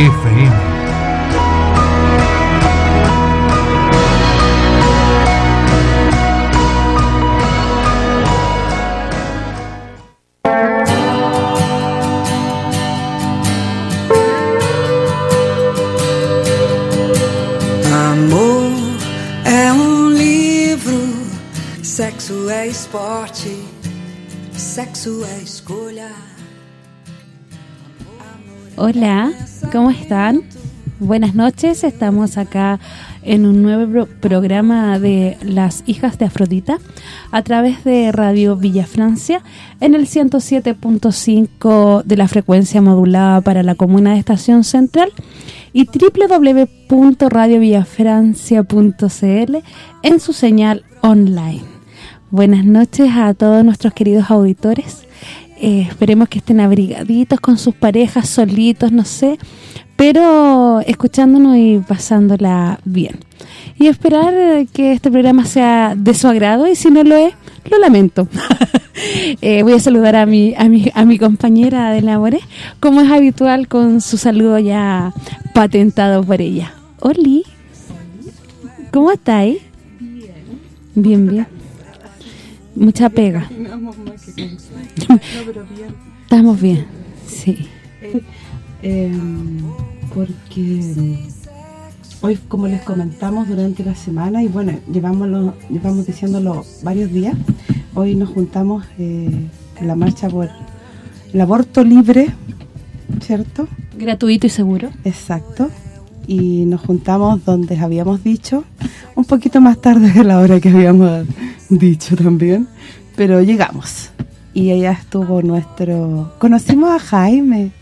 FM. Amor é um livro, sexo é esporte, sexo é escolha. Hola, ¿cómo están? Buenas noches, estamos acá en un nuevo pro- programa de Las Hijas de Afrodita a través de Radio Villa Francia en el 107.5 de la frecuencia modulada para la comuna de Estación Central y www.radiovillafrancia.cl en su señal online. Buenas noches a todos nuestros queridos auditores. Eh, esperemos que estén abrigaditos con sus parejas, solitos, no sé, pero escuchándonos y pasándola bien. Y esperar que este programa sea de su agrado y si no lo es, lo lamento. Eh, voy a saludar a mi, a mi a mi compañera de labores, como es habitual con su saludo ya patentado por ella. Oli, ¿cómo estáis? Bien, bien. Mucha pega. Estamos bien, sí. Eh, porque hoy, como les comentamos durante la semana, y bueno, llevamos, llevamos diciéndolo varios días, hoy nos juntamos eh, en la marcha por el aborto libre, ¿cierto? Gratuito y seguro. Exacto. Y nos juntamos donde habíamos dicho, un poquito más tarde de la hora que habíamos dicho también, pero llegamos. Y allá estuvo nuestro... Conocimos a Jaime.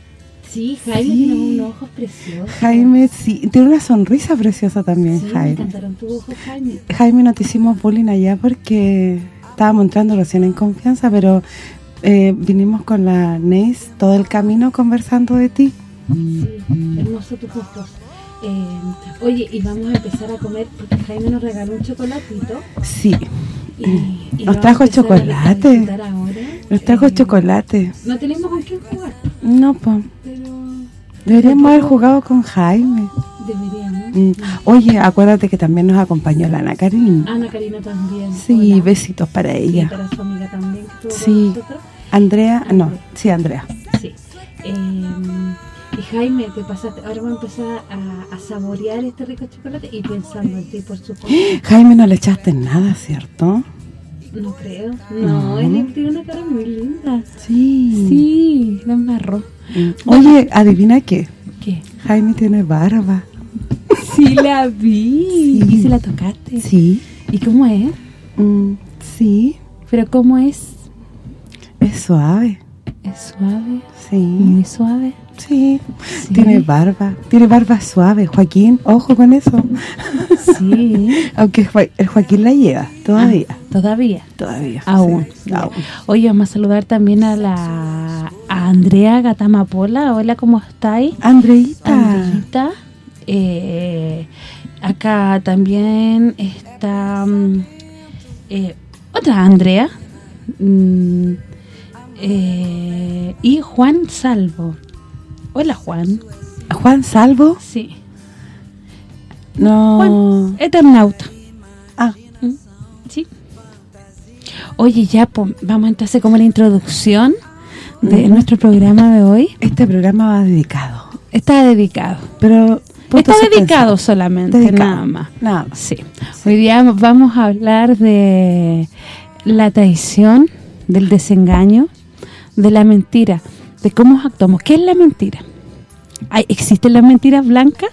Sí, Jaime Sí. tiene unos ojos preciosos. Jaime, sí, tiene una sonrisa preciosa también, Sí, Jaime. encantaron tus ojos, Jaime. Jaime, no te hicimos bullying allá porque estábamos entrando recién en confianza, pero eh, vinimos con la Neis todo el camino conversando de ti. Sí, hermosos tus ojos. Eh, oye, y vamos a empezar a comer porque Jaime nos regaló un chocolatito. Sí, Y, y Nos trajo chocolate. nos trajo Eh, chocolate. No tenemos con quién jugar, No, pues, pero deberíamos haber jugado con Jaime. deberíamos. Mm. Oye, acuérdate que también nos acompañó la Ana Karin. Ana Karina también. Sí, hola. besitos para Y ella. para su amiga también que Sí. Andrea, no, sí, Andrea. Sí. Eh, y Jaime, te pasaste, ahora voy a empezar a, a saborear este rico chocolate y pensando en ti, por supuesto. Jaime, no le echaste nada, ¿cierto? No creo. No. No, él tiene una cara muy linda. Sí. Sí, la embarró. Mm. Oye, adivina qué. ¿Qué? Jaime tiene barba. Sí, la vi. ¿Y si la tocaste? Sí. ¿Y cómo es? Mm, sí, ¿Pero cómo es? es suave. ¿Es suave? Sí. ¿Muy suave? Sí. Sí. Tiene barba. Tiene barba suave. Joaquín, ojo con eso. Sí. Aunque Jo- el Joaquín la lleva todavía. Ah, Todavía. Todavía. Aún. sí, aún. Oye, vamos a saludar también a la a Andrea Gatamapola. Hola, ¿cómo estáis? Andreita. Andreita. Eh, acá también está mm, eh, otra Andrea. Mm, eh, y Juan Salvo. Hola, Juan. Juan Salvo. Sí. No. Juan, Eternauta. Ah, Sí. Oye, ya vamos a entonces como la introducción de nuestro programa de hoy. este programa va dedicado. Está dedicado. Pero Está dedicado solamente, Dedicado. nada más. Nada más. Sí. Hoy día vamos a hablar de la traición, del desengaño, de la mentira, de cómo actuamos. ¿Qué es la mentira? ¿Hay- ¿Existen las mentiras blancas?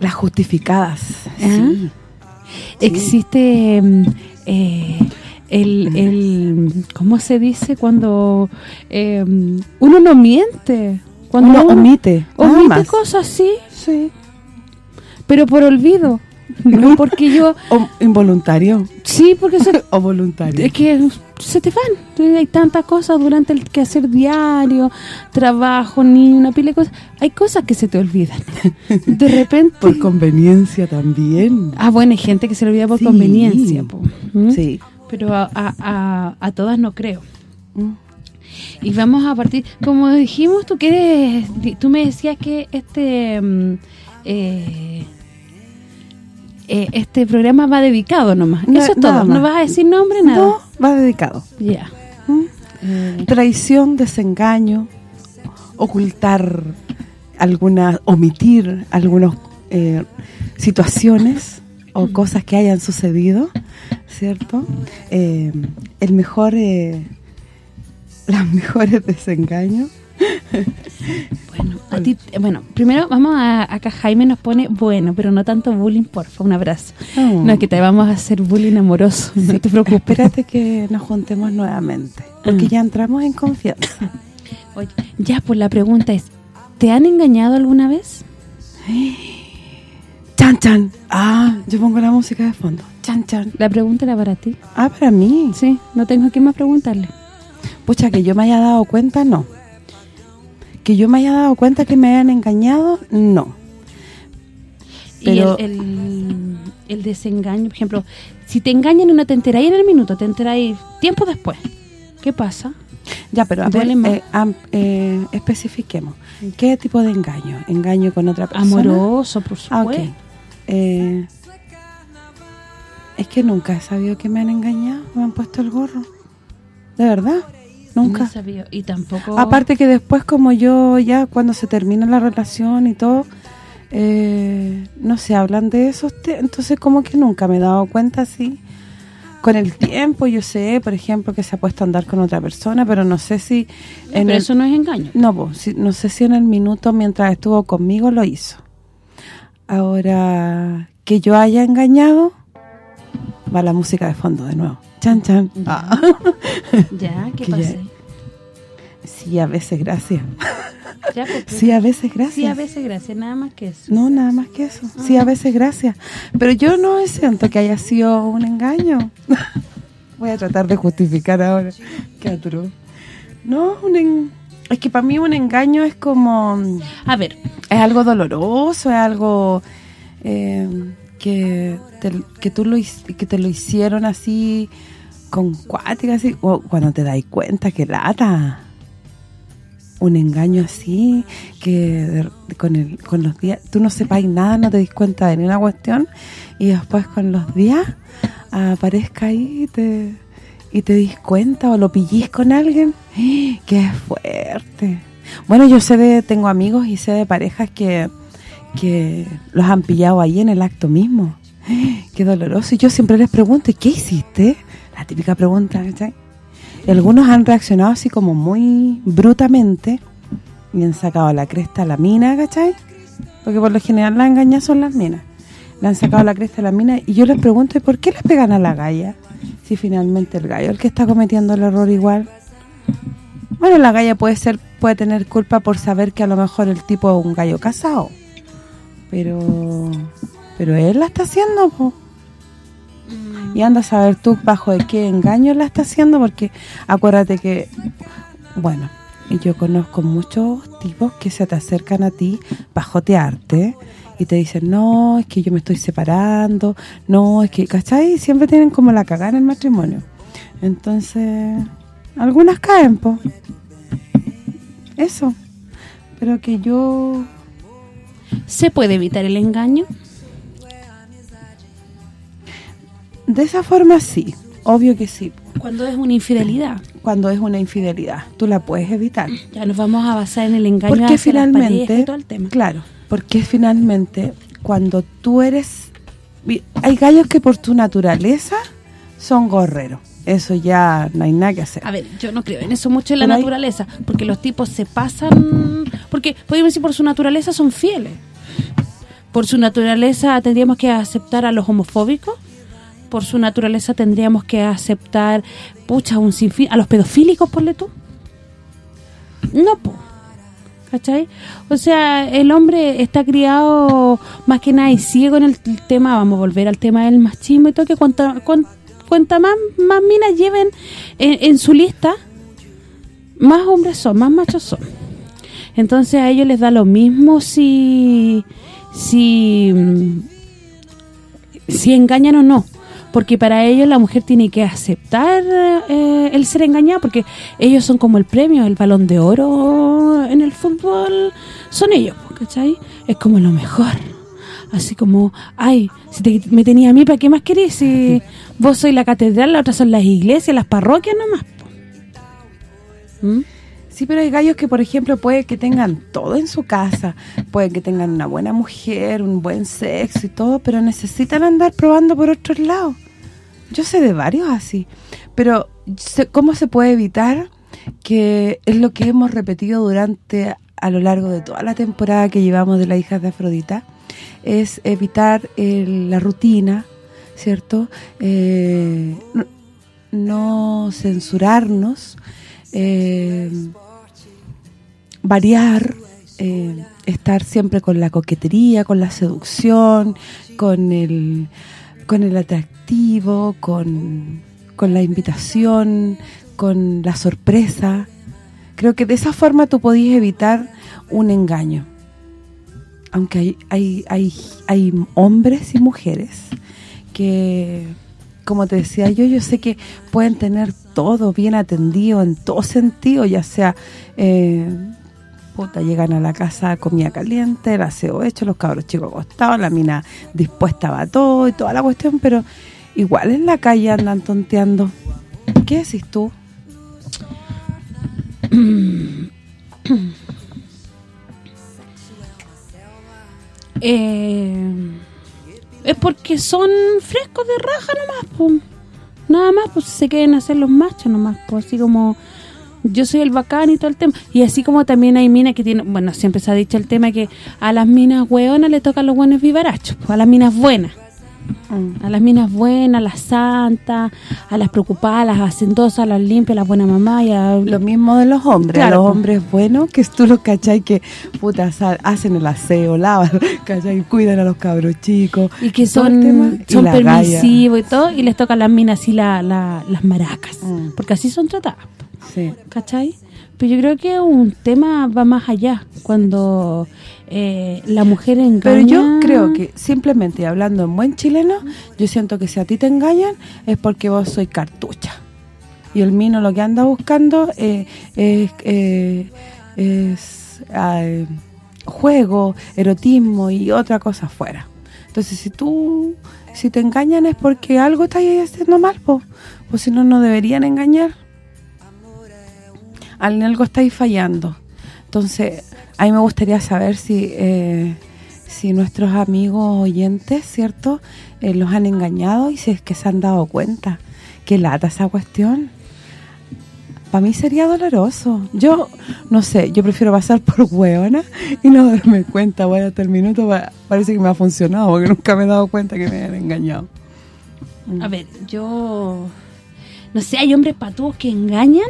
Las justificadas. Ah. Sí. Existe mm, eh, el, el, ¿cómo se dice? Cuando eh, uno no miente, Cuando Uno uno omite, omite más. cosas, sí, Sí. pero por olvido. No porque yo... O involuntario Sí, porque se, o voluntario. es que se te van. Hay tantas cosas durante el quehacer diario, trabajo, niño, una pila de cosas. Hay cosas que se te olvidan. De repente... Por conveniencia también. Ah, bueno, hay gente que se le olvida por Sí. conveniencia. po. ¿Mm? Sí. Pero a, a, a, a todas no creo. Mm. Y vamos a partir, como dijimos, tú quieres, tú me decías que este mm, eh, eh, este programa va dedicado nomás. Na- Eso es todo. No vas a decir nombre, nada. No, va dedicado. Ya. Mm. Eh, Traición, desengaño, ocultar alguna, omitir algunas eh, situaciones o cosas que hayan sucedido, ¿cierto? Eh, el mejor, eh, las mejores desengaños. Bueno, a ti, bueno, primero vamos a acá Jaime nos pone, bueno, pero no tanto bullying, porfa, un abrazo. Oh. No, es que te vamos a hacer bullying amoroso, no te preocupes. Espérate que nos juntemos nuevamente, porque Ah. ya entramos en confianza. Oye, ya, pues la pregunta es, ¿te han engañado alguna vez? Chan, chan. Ah, yo pongo la música de fondo. Chan, chan. La pregunta era para ti. Ah, para mí. Sí, no tengo que más preguntarle. Pucha, que yo me haya dado cuenta, no. Que yo me haya dado cuenta que me hayan engañado, no. Pero- y el, el, el desengaño, por ejemplo, si te engañan y no te enteráis en el minuto, te enteráis tiempo después. ¿Qué pasa? Ya, pero a ver, eh, eh, especifiquemos. ¿Qué tipo de engaño? ¿Engaño con otra persona? Amoroso, por Ah, supuesto. ok. Eh, es que nunca he sabido que me han engañado, me han puesto el gorro. ¿De verdad? No Nunca. sabía. Y tampoco... Aparte que después como yo ya cuando se termina la relación y todo, eh, no se hablan de esos te- entonces como que nunca me he dado cuenta así. Con el tiempo yo sé, por ejemplo, que se ha puesto a andar con otra persona, pero no sé si... No, en pero el- eso no es engaño. no, no sé si en el minuto mientras estuvo conmigo lo hizo. Ahora, que yo haya engañado, va la música de fondo de nuevo. Chan, chan. Ah. Ya, ¿qué ya- pasa? Sí, a veces gracias. Ya, pues, Sí, a veces gracias. sí, a veces gracias, nada más que eso. No, nada más que eso. Sí, a veces gracias. Pero yo no siento que haya sido un engaño. Voy a tratar de justificar ahora. Qué atroz. No, un en- es que para mí un engaño es como... A ver, Es algo doloroso, es algo eh, que, te, que tú lo que te lo hicieron así con cuática, así, cuando te das cuenta que lata. Un engaño así, que con, el, con los días, tú no sepáis nada, no te dis cuenta de ninguna cuestión, y después con los días aparezca ahí y te, y te dis cuenta o lo pillís con alguien. ¡Qué fuerte! Bueno, yo sé de, tengo amigos y sé de parejas que, que los han pillado ahí en el acto mismo. ¡Qué doloroso! Y yo siempre les pregunto, ¿y qué hiciste? La típica pregunta, ¿cachai? Algunos han reaccionado así como muy brutamente y han sacado la cresta a la mina, ¿cachai? Porque por lo general las engañas son las minas. Le han sacado la cresta a la mina y yo les pregunto, ¿y por qué les pegan a la galla? Si finalmente el gallo el que está cometiendo el error igual. Bueno, la galla puede ser puede tener culpa por saber que a lo mejor el tipo es un gallo casado. Pero pero él la está haciendo, po. Y anda a saber tú bajo de qué engaño la está haciendo porque acuérdate que bueno, yo conozco muchos tipos que se te acercan a ti para jotearte y te dicen, "No, es que yo me estoy separando, no, es que, ¿cachai? Siempre tienen como la cagada en el matrimonio." Entonces, algunas caen, po. Eso. Pero que yo ¿se puede evitar el engaño? De esa forma sí, obvio que sí. Cuando es una infidelidad. Cuando es una infidelidad, tú la puedes evitar. Ya nos vamos a basar en el engaño Porque finalmente, y todo el tema. claro, porque finalmente cuando tú eres hay gallos que por tu naturaleza son gorreros. Eso ya no hay nada que hacer. A ver, yo no creo en eso mucho en la Pero hay- naturaleza, porque los tipos se pasan, porque podríamos decir por su naturaleza son fieles. Por su naturaleza tendríamos que aceptar a los homofóbicos, por su naturaleza tendríamos que aceptar, pucha, un sinfín, a los pedofílicos, ponle tú. No, po. ¿cachai? O sea, el hombre está criado más que nada y sigue con el tema, vamos a volver al tema del machismo y todo, que cuanta, cuanta más, más minas lleven en, su lista, más hombres son, más machos son. Entonces a ellos les da lo mismo si si si engañan o no porque para ellos la mujer tiene que aceptar eh, el ser engañada, porque ellos son como el premio, el balón de oro en el fútbol, son ellos, ¿cachai? Es como lo mejor. Así como, ay, si me tenía a mí, ¿para qué más querés? Si vos sois la catedral, las otras son las iglesias, las parroquias nomás. ¿Mm? Sí, pero hay gallos que, por ejemplo, puede que tengan todo en su casa, puede que tengan una buena mujer, un buen sexo y todo, pero necesitan andar probando por otros lados. Yo sé de varios así, pero ¿cómo se puede evitar que es lo que hemos repetido durante a lo largo de toda la temporada que llevamos de la hija de Afrodita? Es evitar la rutina, ¿cierto? Eh, no, censurarnos, eh, variar, eh, estar siempre con la coquetería, con la seducción, con el con el atractivo, con, la invitación, con la sorpresa. Creo que de esa forma tú podías evitar un engaño. Aunque hay, hay, hay, hay hombres y mujeres que, como te decía yo, yo sé que pueden tener todo bien atendido en todo sentido, ya sea eh, llegan a la casa comida caliente, el aseo hecho, los cabros chicos acostados, la mina dispuesta a todo y toda la cuestión, pero igual en la calle andan tonteando. ¿Qué decís tú? Eh, es porque son frescos de raja nomás, Nada más, pues se quieren hacer los machos nomás, pues así como yo soy el bacán y todo el tema. Y así como también hay minas que tienen, bueno, siempre se ha dicho el tema que a las minas hueonas le tocan los buenos vivarachos, pues, a las minas buenas. Mm. A las minas buenas, a las santas, a las preocupadas, a las hacendosas, a las limpias, a las buenas mamás. Y Lo mismo de los hombres, a los pues. hombres buenos, que tú los cachai que puta, hacen el aseo, lavan, cachai, cuidan a los cabros chicos. Y que son, son permisivos y todo, y les tocan las minas así la, las maracas, mm. porque así son tratadas. Sí. ¿Cachai? Pero yo creo que un tema va más allá, cuando eh, la mujer engaña... Pero yo creo que simplemente hablando en buen chileno, yo siento que si a ti te engañan es porque vos soy cartucha. Y el mino lo que anda buscando eh, es, eh, juego, erotismo y otra cosa afuera. Entonces, si tú si te engañan es porque algo está ahí haciendo mal, pues si no, no deberían engañar algo estáis fallando. Entonces, a mí me gustaría saber si eh, si nuestros amigos oyentes, ¿cierto?, eh, los han engañado y si es que se han dado cuenta. que lata esa cuestión. Para mí sería doloroso. Yo, no sé, yo prefiero pasar por hueona y no darme cuenta. Voy hasta el minuto, parece que me ha funcionado porque nunca me he dado cuenta que me han engañado. A ver, yo... No sé, hay hombres patuos que engañan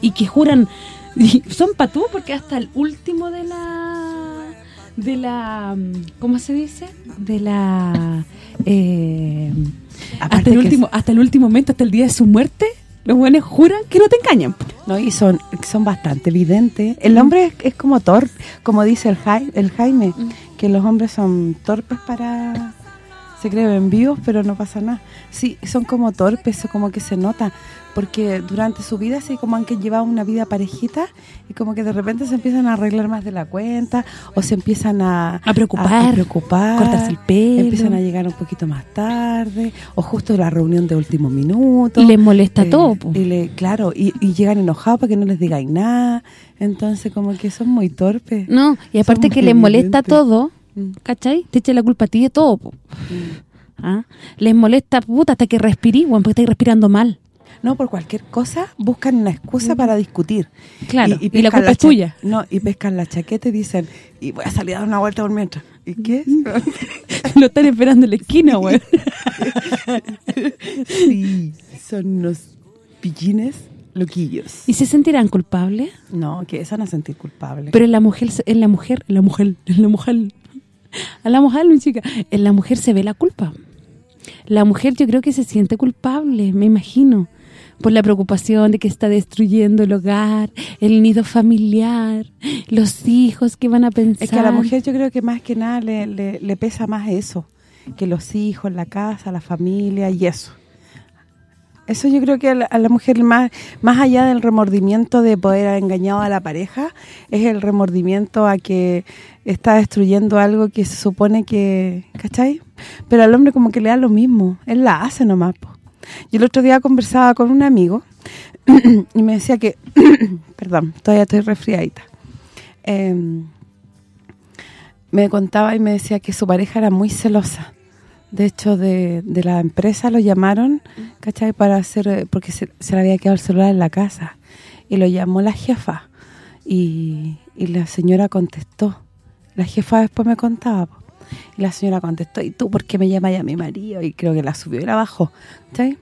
y que juran son patú porque hasta el último de la de la ¿cómo se dice? de la eh, hasta el último hasta el último momento hasta el día de su muerte los buenos juran que no te engañan no y son son bastante evidentes. El hombre es, como torpe como dice el, el Jaime que los hombres son torpes para se creen vivos pero no pasa nada sí son como torpes como que se nota porque durante su vida así como han llevado una vida parejita y como que de repente se empiezan a arreglar más de la cuenta o se empiezan a, a preocupar, preocupar, cortarse el pelo, empiezan a llegar un poquito más tarde o justo la reunión de último minuto. Y les molesta eh, todo. Y le, claro, y, llegan enojados para que no les digáis nada. Entonces como que son muy torpes. No, y aparte que les molesta todo. ¿Cachai? Te echa la culpa a ti de todo. Mm. ¿Ah? Les molesta, puta, hasta que respirís, bueno, porque estáis respirando mal. No, por cualquier cosa buscan una excusa para discutir. Claro, y, la culpa es tuya. No, y pescan la chaqueta y dicen, y voy a salir a dar una vuelta por mientras. ¿Y qué? Lo están esperando en la esquina, güey. sí, son unos pillines Loquillos. ¿Y se sentirán culpables? No, que eso no sentir culpable. Pero en la mujer, en la mujer, en la mujer, en la mujer, a la mujer, chica, en la mujer se ve la culpa. La mujer yo creo que se siente culpable, me imagino, por la preocupación de que está destruyendo el hogar, el nido familiar, los hijos que van a pensar. Es que a la mujer yo creo que más que nada le, le, le pesa más eso, que los hijos, la casa, la familia y eso. Eso yo creo que a la, a mujer más más allá del remordimiento de poder haber engañado a la pareja, es el remordimiento a que está destruyendo algo que se supone que, ¿cachai? Pero al hombre como que le da lo mismo, él la hace nomás. Po. Yo el otro día conversaba con un amigo y me decía que, perdón, todavía estoy resfriadita. Eh, me contaba y me decía que su pareja era muy celosa de hecho, de, de la empresa lo llamaron, ¿cachai? Para hacer, porque se, se, le había quedado el celular en la casa. Y lo llamó la jefa. Y, y la señora contestó. La jefa después me contaba. Y la señora contestó, ¿y tú por qué me llamas a mi marido? Y creo que la subió y la bajó, ¿cachai?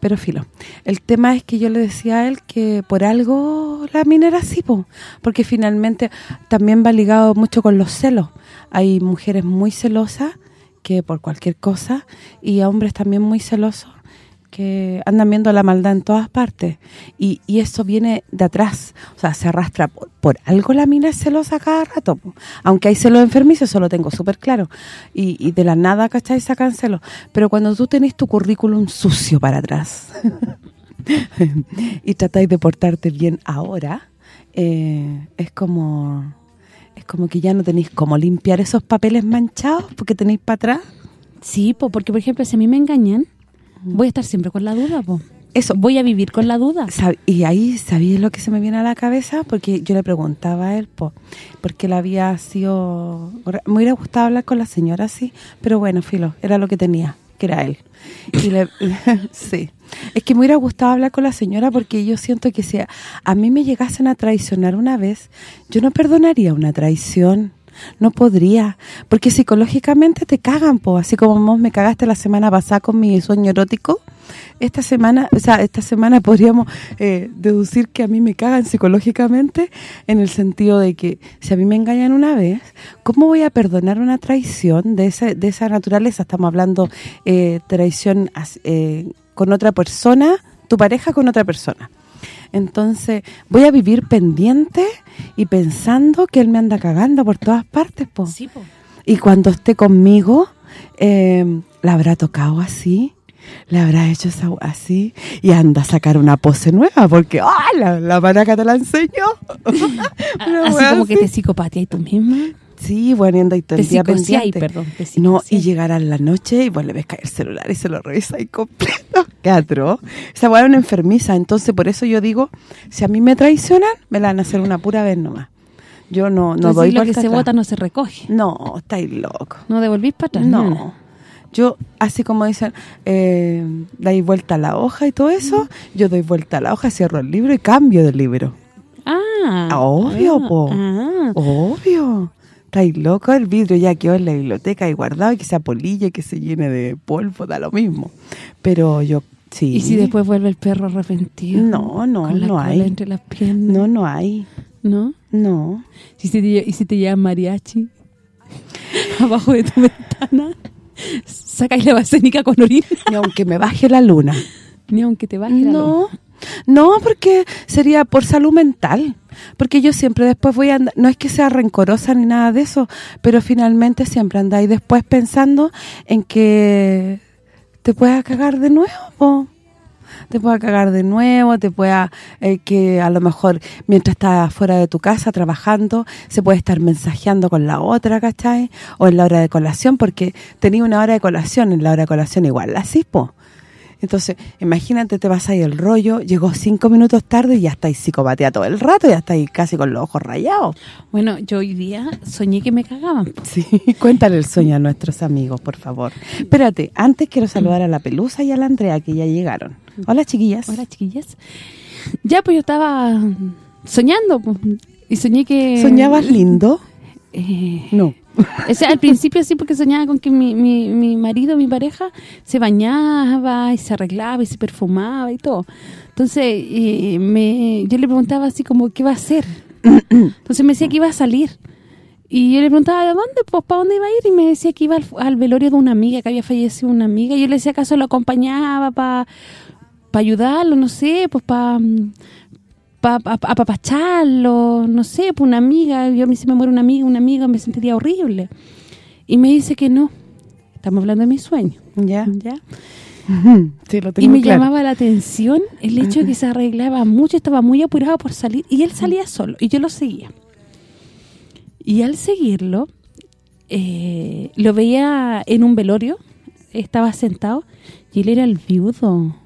Pero filo, el tema es que yo le decía a él que por algo la mina era así, po, porque finalmente también va ligado mucho con los celos. Hay mujeres muy celosas que por cualquier cosa y a hombres también muy celosos que andan viendo la maldad en todas partes. Y, y eso viene de atrás, o sea, se arrastra por, por algo la mina celosa cada rato, aunque hay celos enfermizos, eso lo tengo súper claro. Y, y, de la nada, ¿cachai? Sacan celos, pero cuando tú tenés tu currículum sucio para atrás y tratáis de portarte bien ahora, eh, es como es como que ya no tenéis cómo limpiar esos papeles manchados porque tenéis para atrás. Sí, po, porque por ejemplo, si a mí me engañan, voy a estar siempre con la duda, po. Eso. Voy a vivir con la duda. Y ahí, ¿sabías lo que se me viene a la cabeza? Porque yo le preguntaba a él, po, porque él había sido... Me hubiera gustado hablar con la señora, sí, pero bueno, filo, era lo que tenía, que era él. Y sí. Es que me hubiera gustado hablar con la señora porque yo siento que si a, a mí me llegasen a traicionar una vez, yo no perdonaría una traición. No podría, porque psicológicamente te cagan, po, así como vos me cagaste la semana pasada con mi sueño erótico. Esta semana, o sea, esta semana podríamos eh, deducir que a mí me cagan psicológicamente en el sentido de que si a mí me engañan una vez, ¿cómo voy a perdonar una traición de esa de esa naturaleza? Estamos hablando eh, traición eh, con otra persona, tu pareja con otra persona. Entonces, voy a vivir pendiente y pensando que él me anda cagando por todas partes, po. Sí, po. Y cuando esté conmigo, eh, la habrá tocado así, le habrá hecho así y anda a sacar una pose nueva porque ¡ah! La, la maraca te la enseñó. así como así. que te psicopatías tú misma. Sí, bueno, anda y todo el día pendiente. perdón. No, y llegará en la noche y vos le ves caer el celular y se lo revisa y completo. Qué atro. Esa weá es una enfermiza, entonces por eso yo digo, si a mí me traicionan, me la van a hacer una pura vez nomás. Yo no no entonces, doy lo que se vota no se recoge. No, estáis loco. ¿No devolvís para atrás? No. no. Yo, así como dicen, eh, dais vuelta a la hoja y todo eso, yo doy vuelta a la hoja, cierro el libro y cambio de libro. Ah. Obvio, ah, po. Ah. Obvio. Estáis loco, el vidrio ya quedó en la biblioteca y guardado y que se apolille, que se llene de polvo, da lo mismo. Pero yo, sí. ¿Y si después vuelve el perro arrepentido? No, no, con la no cola hay. entre las piernas. No, no hay. ¿No? No. ¿Y si te, y si te llevan mariachi abajo de tu ventana? Sacáis la basénica con orina. Ni aunque me baje la luna. Ni aunque te baje la no. luna. No, porque sería por salud mental. Porque yo siempre después voy a andar, no es que sea rencorosa ni nada de eso, pero finalmente siempre andáis después pensando en que te puedas cagar de nuevo, po. Te pueda cagar de nuevo, te pueda eh, que a lo mejor mientras estás fuera de tu casa trabajando, se puede estar mensajeando con la otra, ¿cachai? O en la hora de colación, porque tenía una hora de colación, en la hora de colación igual, así, po. Entonces, imagínate, te vas ahí el rollo, llegó cinco minutos tarde y ya estáis psicopatea todo el rato, ya estáis casi con los ojos rayados. Bueno, yo hoy día soñé que me cagaban. Sí, cuéntale el sueño a nuestros amigos, por favor. Espérate, antes quiero saludar a la Pelusa y a la Andrea, que ya llegaron. Hola, chiquillas. Hola, chiquillas. Ya, pues yo estaba soñando, pues, y soñé que... ¿Soñabas lindo? Eh, no. O sea, al principio sí porque soñaba con que mi, mi, mi marido, mi pareja, se bañaba y se arreglaba y se perfumaba y todo. Entonces, y me, yo le preguntaba así como, ¿qué va a hacer? Entonces me decía que iba a salir. Y yo le preguntaba, ¿de dónde? Pues, ¿para dónde iba a ir? Y me decía que iba al, al velorio de una amiga, que había fallecido una amiga. Y yo le decía, ¿acaso lo acompañaba para para ayudarlo? No sé, pues para pa, pa- pa- apapacharlo, no sé, pues una amiga. Yo a mí se me muere una amiga, una amiga, me sentiría horrible. Y me dice que no. Estamos hablando de mi sueño, ¿Ya? ¿ya? Sí, lo Y me claro. llamaba la atención el hecho de que se arreglaba mucho, estaba muy apurado por salir y él salía solo y yo lo seguía. Y al seguirlo, eh, lo veía en un velorio, estaba sentado y él era el viudo.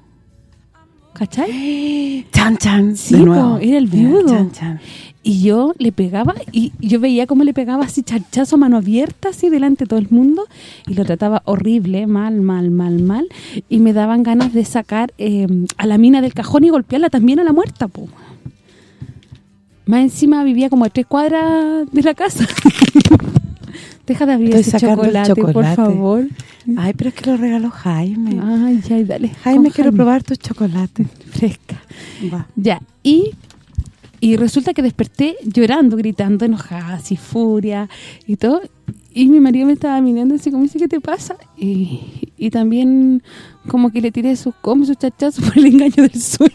¿Cachai? Chan, chan, Sí, de nuevo. era el viudo. Chan, chan. Y yo le pegaba y yo veía cómo le pegaba así charchazo mano abierta así delante de todo el mundo y lo trataba horrible, mal, mal, mal, mal y me daban ganas de sacar eh, a la mina del cajón y golpearla también a la muerta, po. Más encima vivía como a tres cuadras de la casa. Deja de abrir Estoy ese chocolate, por favor. Ay, pero es que lo regaló Jaime. Ay, ya, dale. Jaime, quiero probar tu chocolate. Fresca. Va. Ya, y y resulta que desperté llorando, gritando, enojada, así furia y todo. Y mi marido me estaba mirando así como dice, ¿qué te pasa? Y, y también como que le tiré sus comes, sus chachazos por el engaño del sueño.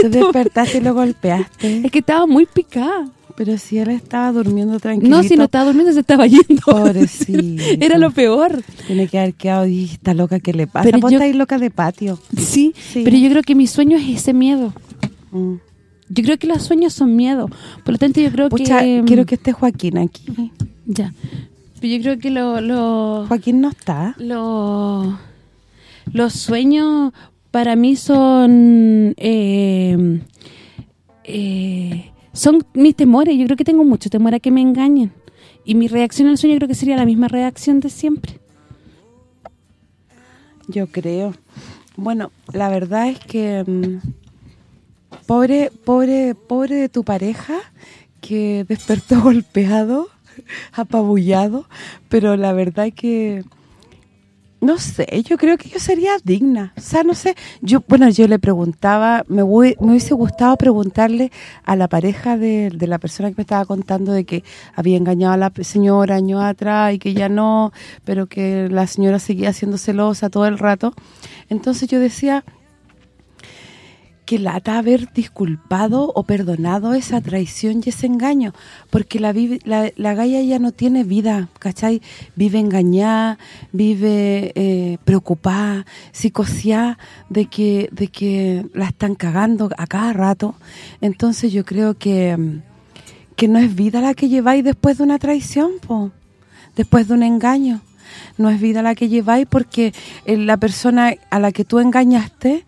Te despertaste y lo golpeaste. es que estaba muy picada. Pero si él estaba durmiendo tranquilo. No, si no estaba durmiendo, se estaba yendo. Pobrecito. Era lo peor. Tiene que haber quedado y está loca, ¿qué le pasa? Pero Vos yo- estáis loca de patio. Sí, Sí. pero yo creo que mi sueño es ese miedo. Mm. Yo creo que los sueños son miedo. Por lo tanto, yo creo Pucha, que... quiero que esté Joaquín aquí. Ya. Pero yo creo que lo... lo Joaquín no está. Lo- los sueños para mí son eh, eh, son mis temores. Yo creo que tengo mucho temor a que me engañen. Y mi reacción al sueño creo que sería la misma reacción de siempre. Yo creo. Bueno, la verdad es que mm, pobre, pobre, pobre de tu pareja que despertó golpeado, apabullado, pero la verdad es que no sé, yo creo que yo sería digna. O sea, no sé, yo bueno, yo le preguntaba, me, voy- me hubiese gustado preguntarle a la pareja de, de la persona que me estaba contando de que había engañado a la señora años atrás y que ya no, pero que la señora seguía siendo celosa todo el rato. Entonces yo decía que lata haber disculpado o perdonado esa traición y ese engaño, porque la la, ya no tiene vida, ¿cachai? Vive engañada, vive eh, preocupada, psicoseada de que, de que la están cagando a cada rato. Entonces yo creo que, que no es vida la que lleváis después de una traición, po, después de un engaño. No es vida la que lleváis porque eh, la persona a la que tú engañaste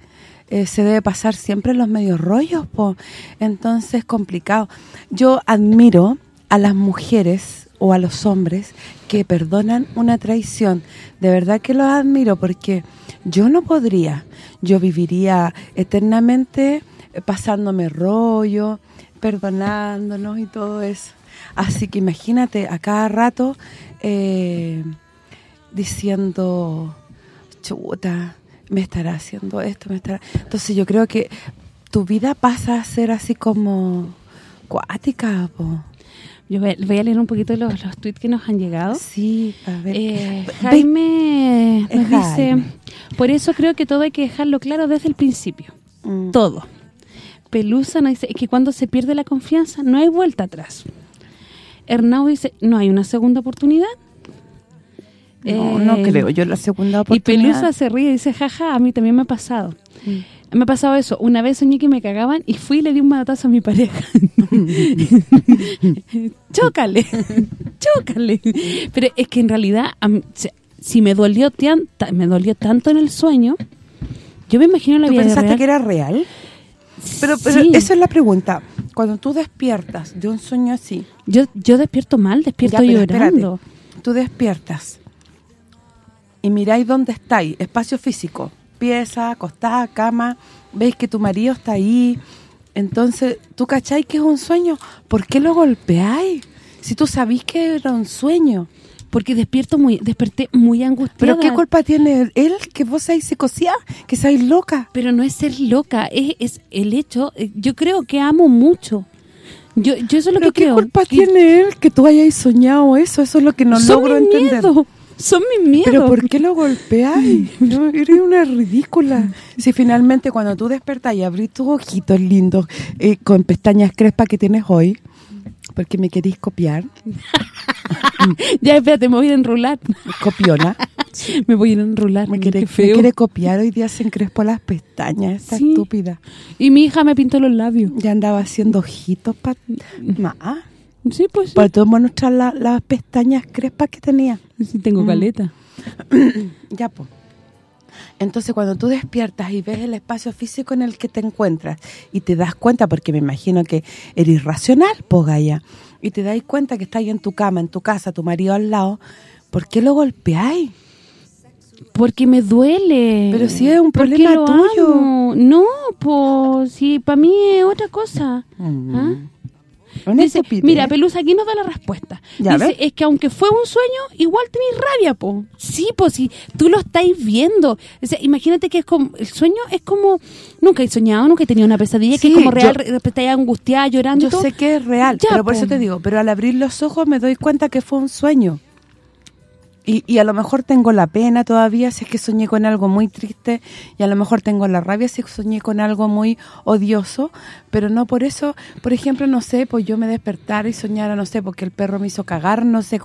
eh, se debe pasar siempre los medios rollos, po. entonces es complicado. Yo admiro a las mujeres o a los hombres que perdonan una traición. De verdad que los admiro porque yo no podría. Yo viviría eternamente eh, pasándome rollo, perdonándonos y todo eso. Así que imagínate a cada rato eh, diciendo, chuta, me estará haciendo esto, me estará... Entonces yo creo que tu vida pasa a ser así como cuática, po. Yo voy a, leer un poquito los, los tweets que nos han llegado. Sí, a ver. Eh, Jaime nos dice, por eso creo que todo hay que dejarlo claro desde el principio. Mm. Todo. Pelusa nos dice, es que cuando se pierde la confianza no hay vuelta atrás. Hernau dice, no hay una segunda oportunidad. No, Eh, no creo, yo la segunda Y oportunidad... Pelusa se ríe y dice, jaja, a mí también me ha pasado. Me ha pasado eso. Una vez soñé que me cagaban y fui y le di un manotazo a mi pareja. ¡Chócale! ¡Chócale! Pero es que en realidad, si me dolió me dolió tanto en el sueño, yo me imagino la ¿Tú vida pensaste real. que era real? Pero, pero Sí. esa es la pregunta. Cuando tú despiertas de un sueño así, Yo yo despierto mal, despierto Ya, pero espérate. llorando. tú despiertas y miráis dónde estáis, espacio físico, pieza, acostada, cama, veis que tu marido está ahí, entonces tú cacháis que es un sueño, ¿por qué lo golpeáis? Si tú sabís que era un sueño. Porque despierto muy desperté muy angustiada. ¿Pero qué culpa tiene él que vos seáis psicosía? Que seáis loca. Pero no es ser loca, es, es el hecho... eh, Yo creo que amo mucho. Yo, yo eso es lo ¿Pero que qué creo. culpa que tiene él que tú hayáis soñado eso? Eso es lo que no son logro entender. miedos, Son mis miedos. ¿Pero por qué lo golpeáis? No, eres una ridícula. Si finalmente cuando tú despertás y abrís tus ojitos lindos eh, con pestañas crespas que tienes hoy, porque me queréis copiar, Ya, espérate, me voy a enrolar. copiona, me voy a enrolar. me qué quiere, me feo. quiere copiar, hoy día se encrespó las pestañas, esta Sí. estúpida. Y mi hija me pintó los labios. Ya andaba haciendo ojitos para... Sí, pues. Para todo mostrar la- las pestañas crespas que tenía. Sí, tengo Mm. caleta. Ya, pues. Entonces, cuando tú despiertas y ves el espacio físico en el que te encuentras y te das cuenta, porque me imagino que eres racional, pues, Gaya, y te das cuenta que estás ahí en tu cama, en tu casa, tu marido al lado, ¿por qué lo golpeáis? Porque me duele. Pero si es un problema tuyo. amo. No, pues sí, para mí es otra cosa. ¿Ah? Dice, estupidez. mira, Pelusa aquí nos da la respuesta. Ya, Dice, es que aunque fue un sueño, igual tenés rabia, po. Sí, pues si tú lo estáis viendo. O sea, imagínate que es como el sueño es como nunca he soñado, nunca he tenido una pesadilla que es como real, yo- estáis angustiada, llorando. Yo sé que es real, Ya, pero por po. eso te digo, pero al abrir los ojos me doy cuenta que fue un sueño. Y, y a lo mejor tengo la pena todavía si es que soñé con algo muy triste y a lo mejor tengo la rabia si soñé con algo muy odioso, pero no por eso, por ejemplo, no sé, pues yo me despertara y soñara, no sé, porque el perro me hizo cagar, no sé,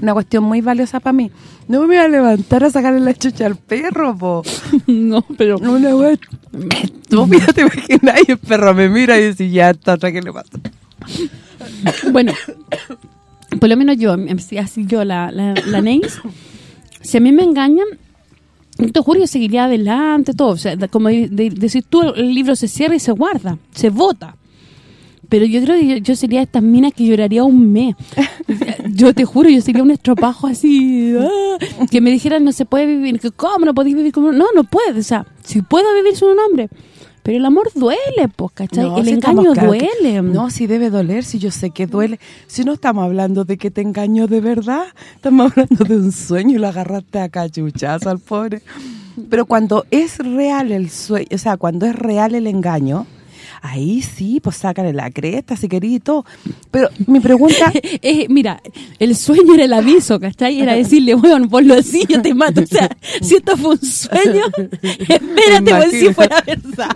una cuestión muy valiosa para mí. No me voy a levantar a sacarle la chucha al perro, po. no, pero Una wea estúpida, te imaginas, y el perro me mira y dice, ya está, ¿qué le pasa? Bueno, por lo menos yo, em, si así yo, la, la, la Neis, si a mí me engañan, te juro, yo seguiría adelante, todo. O sea, como de- de- decir tú, el libro se cierra y se guarda, se vota. Pero yo creo que yo, sería de estas minas que lloraría un mes. Yo te juro, yo sería un estropajo así, ah, que me dijeran no se puede vivir, ¿cómo no podéis vivir como un-?" No, no puedes, o sea, si puedo vivir sin un hombre. Pero el amor duele, pues, ¿cachai? No, el si engaño que- duele. no, si debe doler, si yo sé que duele. Si no estamos hablando de que te engañó de verdad, estamos hablando de un sueño y lo agarraste a cachuchazo al pobre. Pero cuando es real el sueño, o sea, cuando es real el engaño, ahí sí, pues sácale la cresta si querís y todo. Pero mi pregunta... Eh, mira, el sueño era el aviso, ¿cachai? Era decirle, bueno, ponlo así, yo te mato. O sea, si esto fue un sueño, espérate, pues si fuera verdad.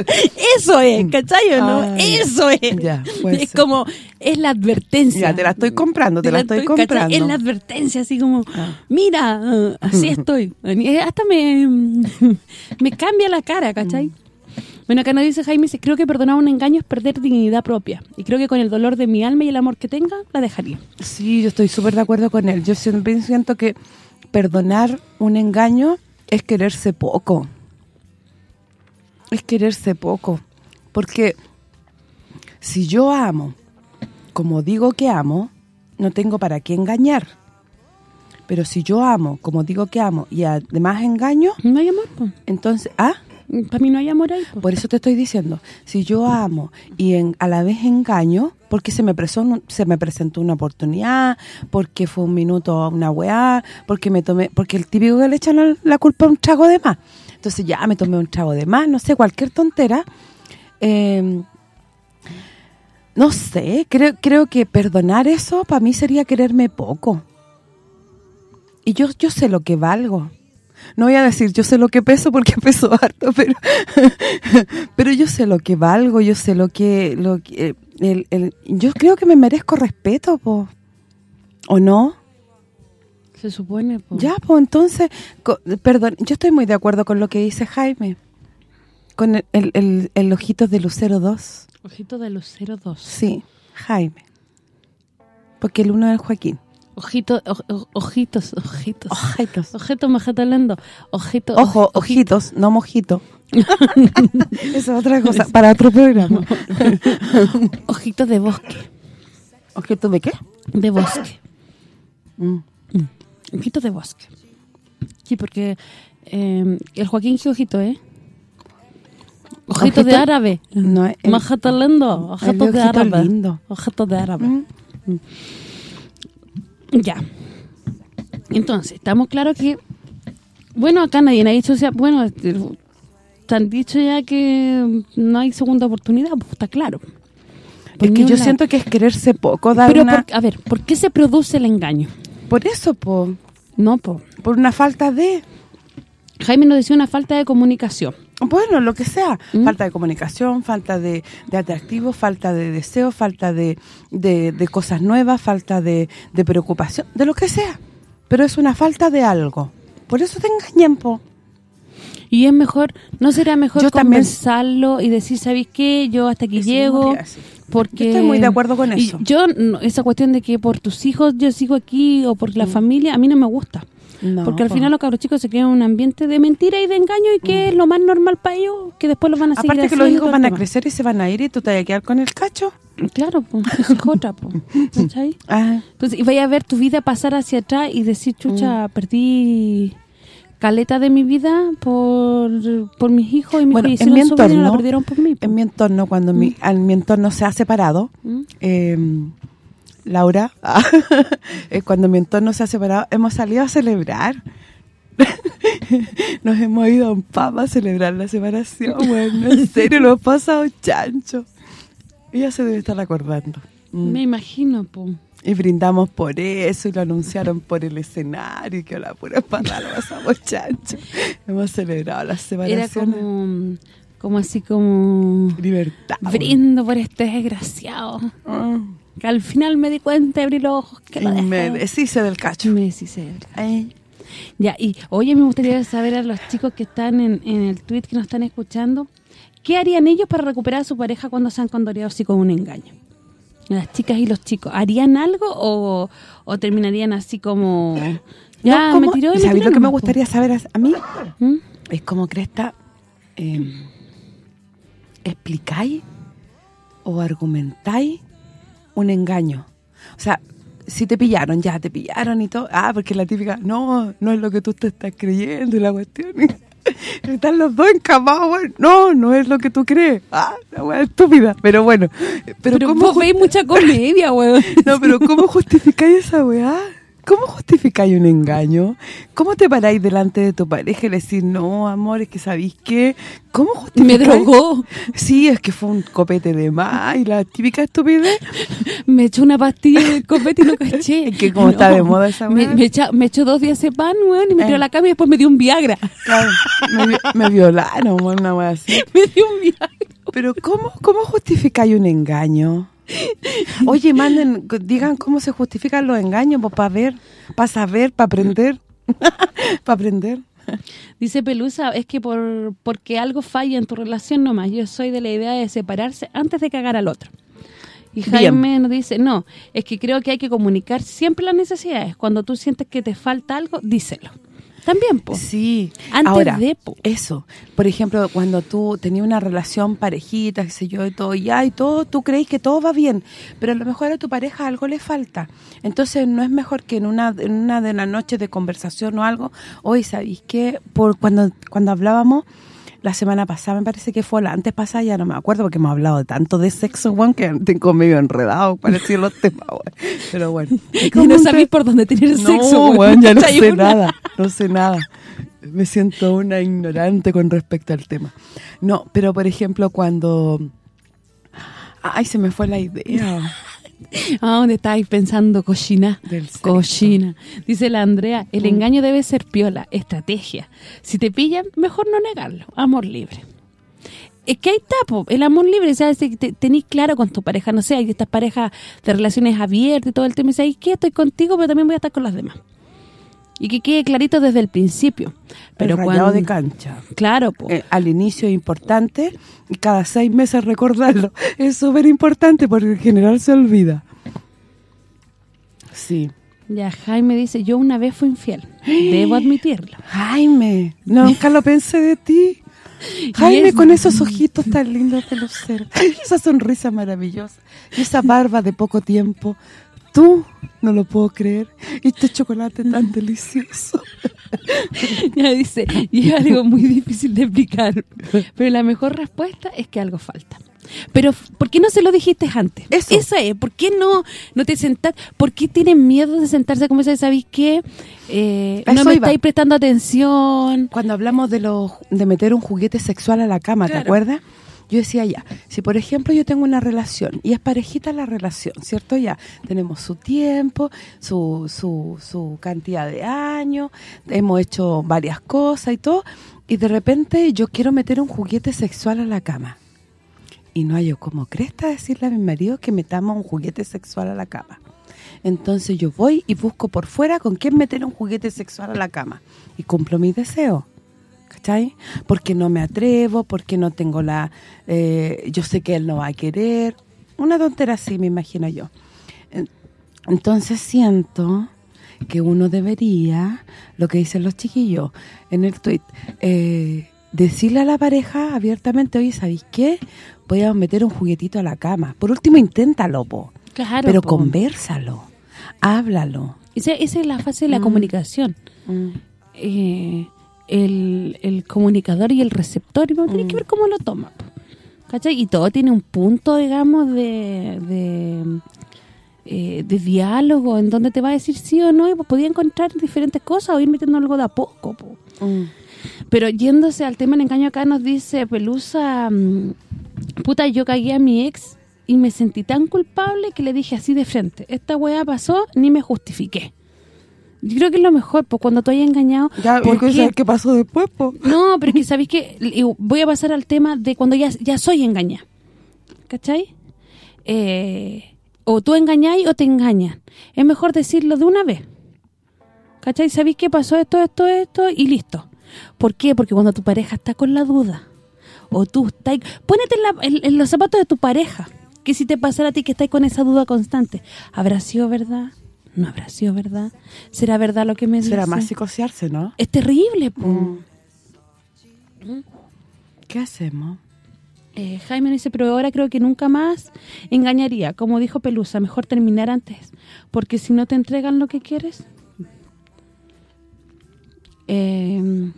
Eso es, ¿cachai o no? Eso es. ya, es como, es la advertencia. Ya, te la estoy comprando, te, la estoy, comprando. Es la advertencia, así como, Ah. mira, ah, así estoy. Hasta me, me cambia la cara, ¿cachai? Bueno, acá nos dice Jaime, dice, creo que perdonar un engaño es perder dignidad propia. Y creo que con el dolor de mi alma y el amor que tenga, la dejaría. Sí, yo estoy súper de acuerdo con él. Yo siempre siento que perdonar un engaño es quererse poco. Es quererse poco. Porque si yo amo, como digo que amo, no tengo para qué engañar. Pero si yo amo, como digo que amo, y además engaño, No hay amor, pues. entonces... ¿Ah? Para mí no hay amor ahí, po. Por eso te estoy diciendo, si yo amo y en, a la vez engaño, porque se me presentó, se me presentó una oportunidad, porque fue un minuto una weá, porque me tomé, porque el típico que le echan la, la culpa a un trago de más. Entonces ya me tomé un trago de más, no sé, cualquier tontera. Eh, no sé, creo creo que perdonar eso para mí sería quererme poco. Y yo yo sé lo que valgo. No voy a decir yo sé lo que peso porque peso harto, pero pero yo sé lo que valgo, yo sé lo que lo que el, el- yo creo que me merezco respeto, po. ¿O no? Se supone, po. Ya, pues entonces, co- perdón, yo estoy muy de acuerdo con lo que dice Jaime. Con el, el, el, Ojitos de Lucero 2. Ojito de Lucero 2. Sí, Jaime. Porque el uno es Joaquín. Ojito, oj- oj- ojitos, ojitos. Ojitos. Ojito, me está hablando. Ojito. Ojo, ojitos, no mojito. Esa es otra cosa, para otro programa. Ojitos de bosque. ¿Ojitos de qué? De bosque. Mm. Ojitos de bosque. Sí, porque eh, el Joaquín qué ojito, ¿eh? Ojitos de ¿Ojito? árabe. No, el- Majata lindo. el de Ojitos de árabe. lindo. Ojitos de árabe. Mm. Ya. Entonces, estamos claros que... Bueno, acá nadie ha dicho, o sea, bueno, este, te han dicho ya que no hay segunda oportunidad, pues está claro. Es Por que ni yo lado. siento que es quererse poco, dar Pero, una- por- a ver, ¿por qué se produce el engaño? por eso, po, No, po. por una falta de... Jaime nos decía una falta de comunicación. Bueno, lo que sea. ¿Mm? Falta de comunicación, falta de, de atractivo, falta de deseo, falta de, de, de cosas nuevas, falta de, de preocupación, de lo que sea. Pero es una falta de algo. Por eso te engañan, po. Y es mejor, ¿no será mejor Yo también- conversarlo y decir, ¿sabéis qué? Yo hasta aquí llego. Porque Yo estoy muy de acuerdo con y eso. yo, esa cuestión de que por tus hijos yo sigo aquí o por la familia, a mí no me gusta. Mm. No, porque al final los cabros chicos se en un ambiente de mentira y de engaño y que es lo más normal para ellos, que después los van a seguir Mm. Aparte que los hijos van a crecer y se van a ir y tú te vas a quedar con el cacho. Claro, pues, eso es otra, pues. ¿cachai? Ah, Entonces, y vaya a ver tu vida pasar hacia atrás y decir, chucha, perdí caleta de mi vida por, por mis hijos y mis Bueno, hijos en mi y no la entorno, perdieron por mí. po. en mi entorno, cuando mi, al- mi entorno se ha separado, ¿Mm? eh, Laura, eh, cuando mi entorno se ha separado, hemos salido a celebrar. Nos hemos ido a un pub a celebrar la separación, bueno, en serio, lo hemos pasado chancho. Ella se debe estar acordando. Mm. Me imagino, po. Y brindamos por eso y lo anunciaron por el escenario y que la pura parada lo pasamos chancho. Hemos celebrado las Era separaciones. como, como así como... Libertad. Brindo por este desgraciado. Ah, Que al final me di cuenta y abrí los ojos que lo dejé. me deshice del cacho. Me deshice del Ay, Ya, y oye, me gustaría saber a los chicos que están en, en el tweet que nos están escuchando, ¿qué harían ellos para recuperar a su pareja cuando se han condoreado así con un engaño? Las chicas y los chicos, ¿harían algo o, o terminarían así como... Ya, No, me tiró y me ¿Sabéis tiró lo que me gustaría saber a, a mí? ¿Mm? Es como Cresta, eh, ¿explicáis o argumentáis un engaño? O sea, si te pillaron, ya te pillaron y todo. Ah, porque la típica, no, no es lo que tú te estás creyendo y la cuestión. Están los dos encamados, güey. No, no es lo que tú crees. Ah, la wea estúpida. Pero bueno, pero, Pero, ¿cómo vos veis mucha comedia, weón. no, pero ¿cómo justificáis esa weá? ¿Cómo justificáis un engaño? ¿Cómo te paráis delante de tu pareja y le decís, no, amor, es que ¿sabéis qué? ¿Cómo Me justificáis? drogó, Sí, es que fue un copete de más y la típica estupidez. me echó una pastilla de copete y no caché. Es que como está de moda esa me, weá. me, echa- me echó dos días de pan, weón, y me tiró Eh. a la cama y después me dio un Viagra. Claro, me, me violaron, weón, una weá así. me dio un Viagra. Pero ¿cómo, cómo justificáis un engaño? Oye, manden, digan cómo se justifican los engaños, pues para ver, para saber, para aprender. para aprender. Dice Pelusa, es que por porque algo falla en tu relación nomás. Yo soy de la idea de separarse antes de cagar al otro. Y Bien. Jaime nos dice, no, es que creo que hay que comunicar siempre las necesidades. Cuando tú sientes que te falta algo, díselo. También, po. Sí. Antes Ahora, de, po. eso. Por ejemplo, cuando tú tenías una relación parejita, qué sé yo, y todo, ya, y todo, tú crees que todo va bien, pero a lo mejor a tu pareja algo le falta. Entonces, no es mejor que en una en una de las noches de conversación o algo, hoy, ¿sabéis qué? Por cuando cuando hablábamos la semana pasada, me parece que fue la antes pasada, ya no me acuerdo, porque hemos hablado tanto de sexo, Juan, que tengo medio enredado, parecido los temas. Pero bueno. Y no sabéis por dónde tener No, sexo, weón, ya no sé Una- nada, no sé nada. Me siento una ignorante con respecto al tema. No, pero por ejemplo cuando... Ay, se me fue la idea. Ah, ¿dónde estáis pensando? Cochina. Cochina. Dice la Andrea, el engaño debe ser piola, estrategia. Si te pillan, mejor no negarlo. Amor libre. Es que ahí está, po, el amor libre, te- Tenís claro con tu pareja, no sé, hay estas parejas de relaciones abiertas y todo el tema, y ¿sabes qué? Estoy contigo, pero también voy a estar con las demás. Y que quede clarito desde el principio. Pero el rayado cuando, de cancha. Claro. Eh, al inicio es importante y cada seis meses recordarlo. Es súper importante porque en general se olvida. Sí. Ya, Jaime dice, yo una vez fui infiel. Debo admitirlo. Jaime, nunca lo pensé de ti. Jaime es- con esos ojitos tan lindos de lucero, esa sonrisa maravillosa y esa barba de poco tiempo. Tú, no lo puedo creer, este chocolate tan delicioso. Ya dice, y es algo muy difícil de explicar, pero la mejor respuesta es que algo falta. Pero, ¿por qué no se lo dijiste antes? Eso. Esa es, ¿por qué no no te sentás? ¿Por qué tienen miedo de sentarse como esa? ¿Sabéis qué? Eh, no me iba. estáis prestando atención. Cuando hablamos de los de meter un juguete sexual a la cama, ¿te acuerdas? Yo decía ya, si por ejemplo yo tengo una relación y es parejita la relación, ¿cierto? Ya tenemos su tiempo, su, su, su cantidad de años, hemos hecho varias cosas y todo, y de repente yo quiero meter un juguete sexual a la cama. Y no hay como cresta decirle a mi marido que metamos un juguete sexual a la cama. Entonces yo voy y busco por fuera con quién meter un juguete sexual a la cama. Y cumplo mi deseo. ¿Cachai? Porque no me atrevo, porque no tengo la... eh, yo sé que él no va a querer. Una tontera así, me imagino yo. En- Entonces siento que uno debería, lo que dicen los chiquillos en el tweet, eh, decirle a la pareja abiertamente, oye, ¿sabéis qué? Voy a meter un juguetito a la cama. Por último, inténtalo, po. Claro, pero po. convérsalo, háblalo. Esa, esa es la fase de la Mm. comunicación. Eh, el, el comunicador y el receptor, y uno tiene que ver cómo lo toma. ¿Cachai? Y todo tiene un punto, digamos, de... de eh, de diálogo en donde te va a decir sí o no y pues podía encontrar diferentes cosas o ir metiendo algo de a poco po. Pero yéndose al tema del engaño acá nos dice Pelusa, mm, puta, yo cagué a mi ex y me sentí tan culpable que le dije así de frente, esta weá pasó, ni me justifiqué. Yo creo que es lo mejor, pues cuando tú hayas engañado... Ya, ¿por yo quiero qué? pasó después, po. No, pero que sabéis que voy a pasar al tema de cuando ya, ya soy engañada. ¿Cachai? Eh, o tú engañáis o te engañan. Es mejor decirlo de una vez. ¿Cachai? ¿Sabéis qué pasó esto, esto, esto? Y listo. ¿Por qué? Porque cuando tu pareja está con la duda, o tú estás... Pónete en, la- en- en los zapatos de tu pareja, que si te pasara a ti que estás con esa duda constante, ¿habrá sido verdad? ¿No habrá sido verdad? ¿Será verdad lo que me dice? Será más psicosearse, ¿no? Es terrible, po. Mm. ¿Qué hacemos? Eh, Jaime dice, pero ahora creo que nunca más engañaría. Como dijo Pelusa, mejor terminar antes. Porque si no te entregan lo que quieres... Eh,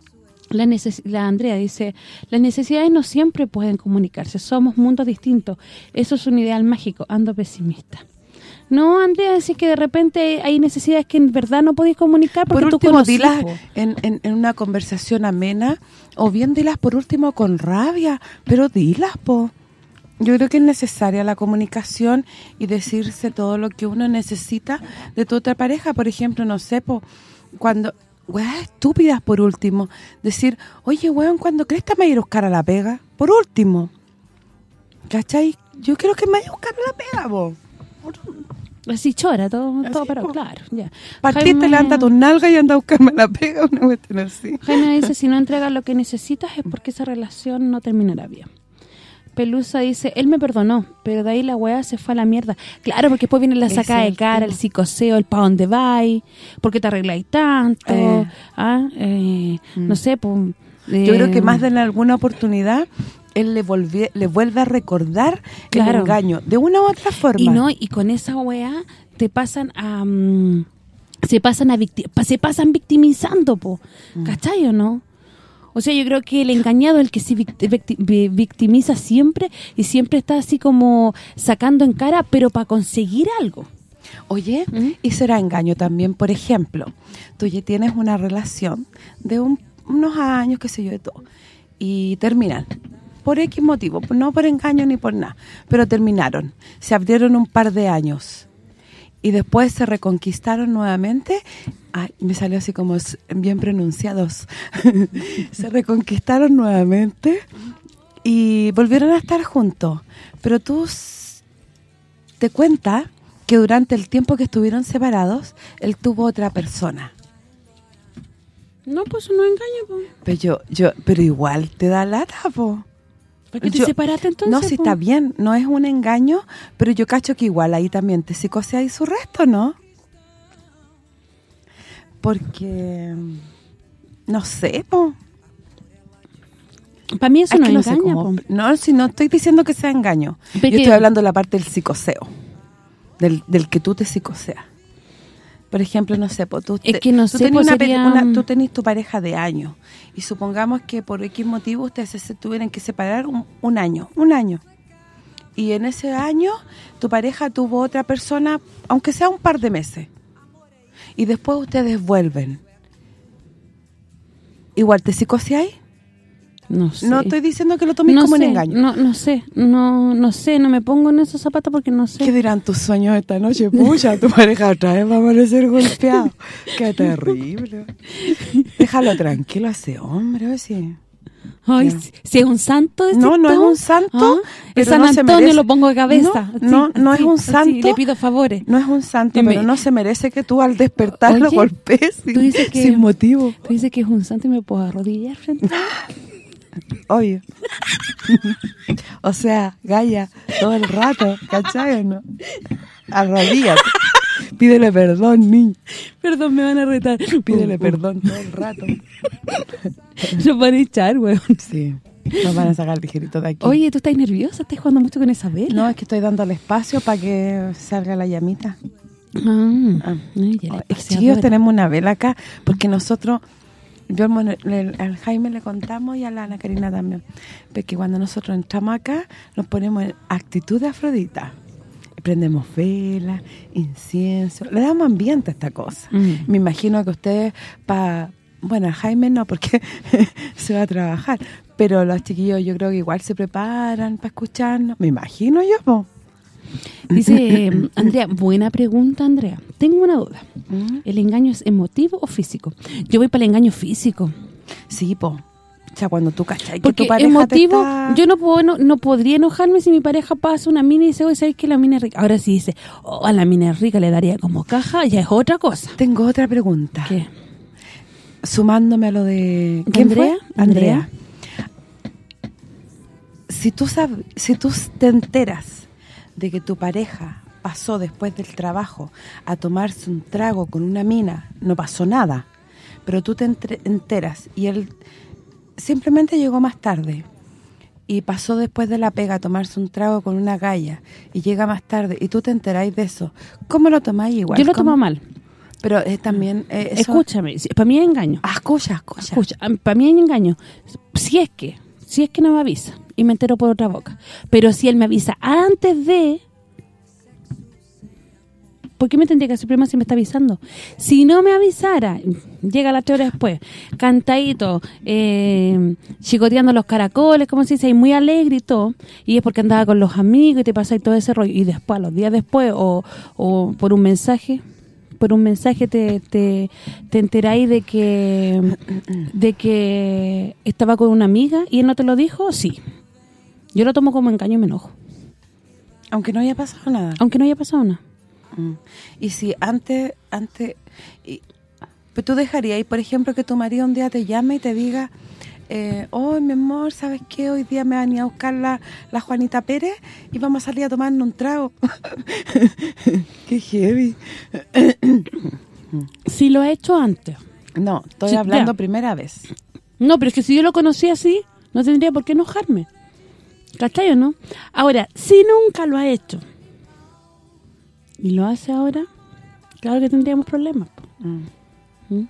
la, la Andrea dice, las necesidades no siempre pueden comunicarse, somos mundos distintos. Eso es un ideal mágico, ando pesimista. No, Andrea, decís que de repente hay necesidades que en verdad no podéis comunicar porque Por tú último, dilas en, en, en una conversación amena, o bien dilas por último con rabia, pero dilas, po. Yo creo que es necesaria la comunicación y decirse todo lo que uno necesita de tu otra pareja. Por ejemplo, no sé, po, cuando... Weas estúpidas, por último. Decir, oye, weón, cuando crees que me a ir a buscar a la pega? Por último. ¿Cachai? Yo quiero que me vaya a buscar a la pega, po. Así chora, todo, todo Así, pero po. claro, ya. Partiste, Jaime- levanta tus nalgas y anda a buscarme la pega, una cuestión así. Jaime dice, si no entregas lo que necesitas es porque esa relación no terminará bien. Pelusa dice, él me perdonó, pero de ahí la weá se fue a la mierda. Claro, porque después viene la es de cara, el psicoseo, el pa' dónde vais, porque te arregláis tanto, Eh. ah, eh, no sé, pues... Yo creo que más de alguna oportunidad él le volvie- le vuelve a recordar el engaño de una u otra forma. Y no, y con esa weá te pasan a... mm, se pasan a victi- se pasan victimizando, po. Mm. ¿Cachai o no? O sea, yo creo que el engañado es el que se victi- victi- vi- victimiza siempre y siempre está así como sacando en cara, pero para conseguir algo. Oye, ¿Mm? y será engaño también, por ejemplo, tú ya tienes una relación de un- unos años, qué sé yo, de todo, y terminan. Por X motivo, no por engaño ni por nada, pero terminaron. Se abrieron un par de años. Y después se reconquistaron nuevamente. Ay, me salió así como bien pronunciados. se reconquistaron nuevamente y volvieron a estar juntos. Pero tú te cuentas que durante el tiempo que estuvieron separados, él tuvo otra persona. No, pues no engaño, po. Pero yo, yo, pero igual te da lata, po. ¿Para qué te Yo- separaste entonces? No, si po? está bien, no es un engaño, pero yo cacho que igual ahí también te psicosea y su resto, ¿no? Porque, no sé, po. Para mí eso Es no que no engaña, sé cómo- po. No, si no estoy diciendo que sea engaño. Yo estoy hablando de la parte del psicoseo. Del, del que tú te psicoseas. Por ejemplo, no sé, po, tú, Es te- que no tú sé, tenés pues, una sería- una- tú tenés tu pareja de años y supongamos que por X motivo ustedes se, tuvieran que separar un, un año, un año. y en ese año tu pareja tuvo otra persona, aunque sea un par de meses. Y después ustedes vuelven. Igual te psicoseáis. No sé. No estoy diciendo que lo tomes No como sé, un engaño. No, no sé, no no sé, no me pongo en esos zapatos porque no sé. ¿Qué dirán tus sueños esta noche? Pucha, tu pareja otra vez va a amanecer golpeado. Qué terrible. Déjalo tranquilo a ese hombre, ver si... Ay, si, es un santo No, no es un santo, Ah, pero San no Antonio lo pongo de cabeza. No, no, no es un santo. le pido favores. No es un santo, me- pero no se merece que tú al despertar lo golpees sin, que- sin motivo. Tú dices que es un santo y me puedo arrodillar frente a. Obvio. o sea, Gaya, todo el rato, ¿cachai o no? Arrodíllate. Pídele perdón, niño. Perdón, me van a retar. Pídele Uh, uh. perdón todo el rato. Nos van a echar, weón. Sí, nos van a sacar ligerito de aquí. Oye, ¿tú estás nerviosa? ¿Estás jugando mucho con esa vela? No, es que estoy dándole espacio para que salga la llamita. Ah, Ah. ay, ya la paseadora. Chiquillos, tenemos una vela acá, porque nosotros, yo al Jaime le contamos y a la Ana Karina también, porque cuando nosotros entramos acá, nos ponemos en actitud de Afrodita. Prendemos velas, incienso, le damos ambiente a esta cosa. Mm. Me imagino que ustedes, pa, bueno, Jaime no, porque se va a trabajar, pero los chiquillos yo creo que igual se preparan para escucharnos, me imagino yo, po. Dice eh, Andrea, buena pregunta, Andrea. Tengo una duda. Mm. ¿El engaño es emotivo o físico? Yo voy para el engaño físico. Sí, po. O sea, cuando tú cachai que Porque tu pareja te emotivo, está- yo no puedo no, no podría enojarme si mi pareja pasa una mina y dice, oye, ¿sabes que la mina es rica? Ahora si dice, oh, a la mina es rica, le daría como caja, ya es otra cosa. Tengo otra pregunta. ¿Qué? Sumándome a lo de... ¿De ¿Quién Andrea? fue? Andrea. Si tú, sab- si tú te enteras de que tu pareja pasó después del trabajo a tomarse un trago con una mina, no pasó nada, pero tú te enteras y él simplemente llegó más tarde y pasó después de la pega a tomarse un trago con una galla y llega más tarde y tú te enteráis de eso, ¿cómo lo tomáis igual? yo lo ¿Cómo? tomo mal. Pero eh, también... eh, eso- Escúchame, para mí es engaño. Ah, escucha, escucha. Escucha, para mí es engaño. Si es que, si es que no me avisa y me entero por otra boca. Pero si él me avisa antes de... ¿Por qué me tendría que hacer problema si me está avisando? Si no me avisara, llega la tres horas después, cantadito, eh, chicoteando los caracoles, como se dice, y muy alegre y todo, y es porque andaba con los amigos y te pasa y todo ese rollo, y después, los días después, o, o por un mensaje, por un mensaje te, te, te enteráis de que de que estaba con una amiga y él no te lo dijo, sí. Yo lo tomo como engaño y me enojo, Aunque no haya pasado nada. aunque no haya pasado nada. Mm. Y si antes, antes, y, pues tú dejarías, por ejemplo, que tu marido un día te llame y te diga, eh, oh, mi amor, ¿sabes qué? Hoy día me van a ir a buscar la, la Juanita Pérez y vamos a salir a tomarnos un trago. qué heavy. Si lo ha hecho antes. No, estoy hablando ya. primera vez. No, pero es que si yo lo conocí así, no tendría por qué enojarme. ¿Cachai o no? Ahora, si nunca lo ha hecho y lo hace ahora, claro que tendríamos problemas. Mm. ¿Mm?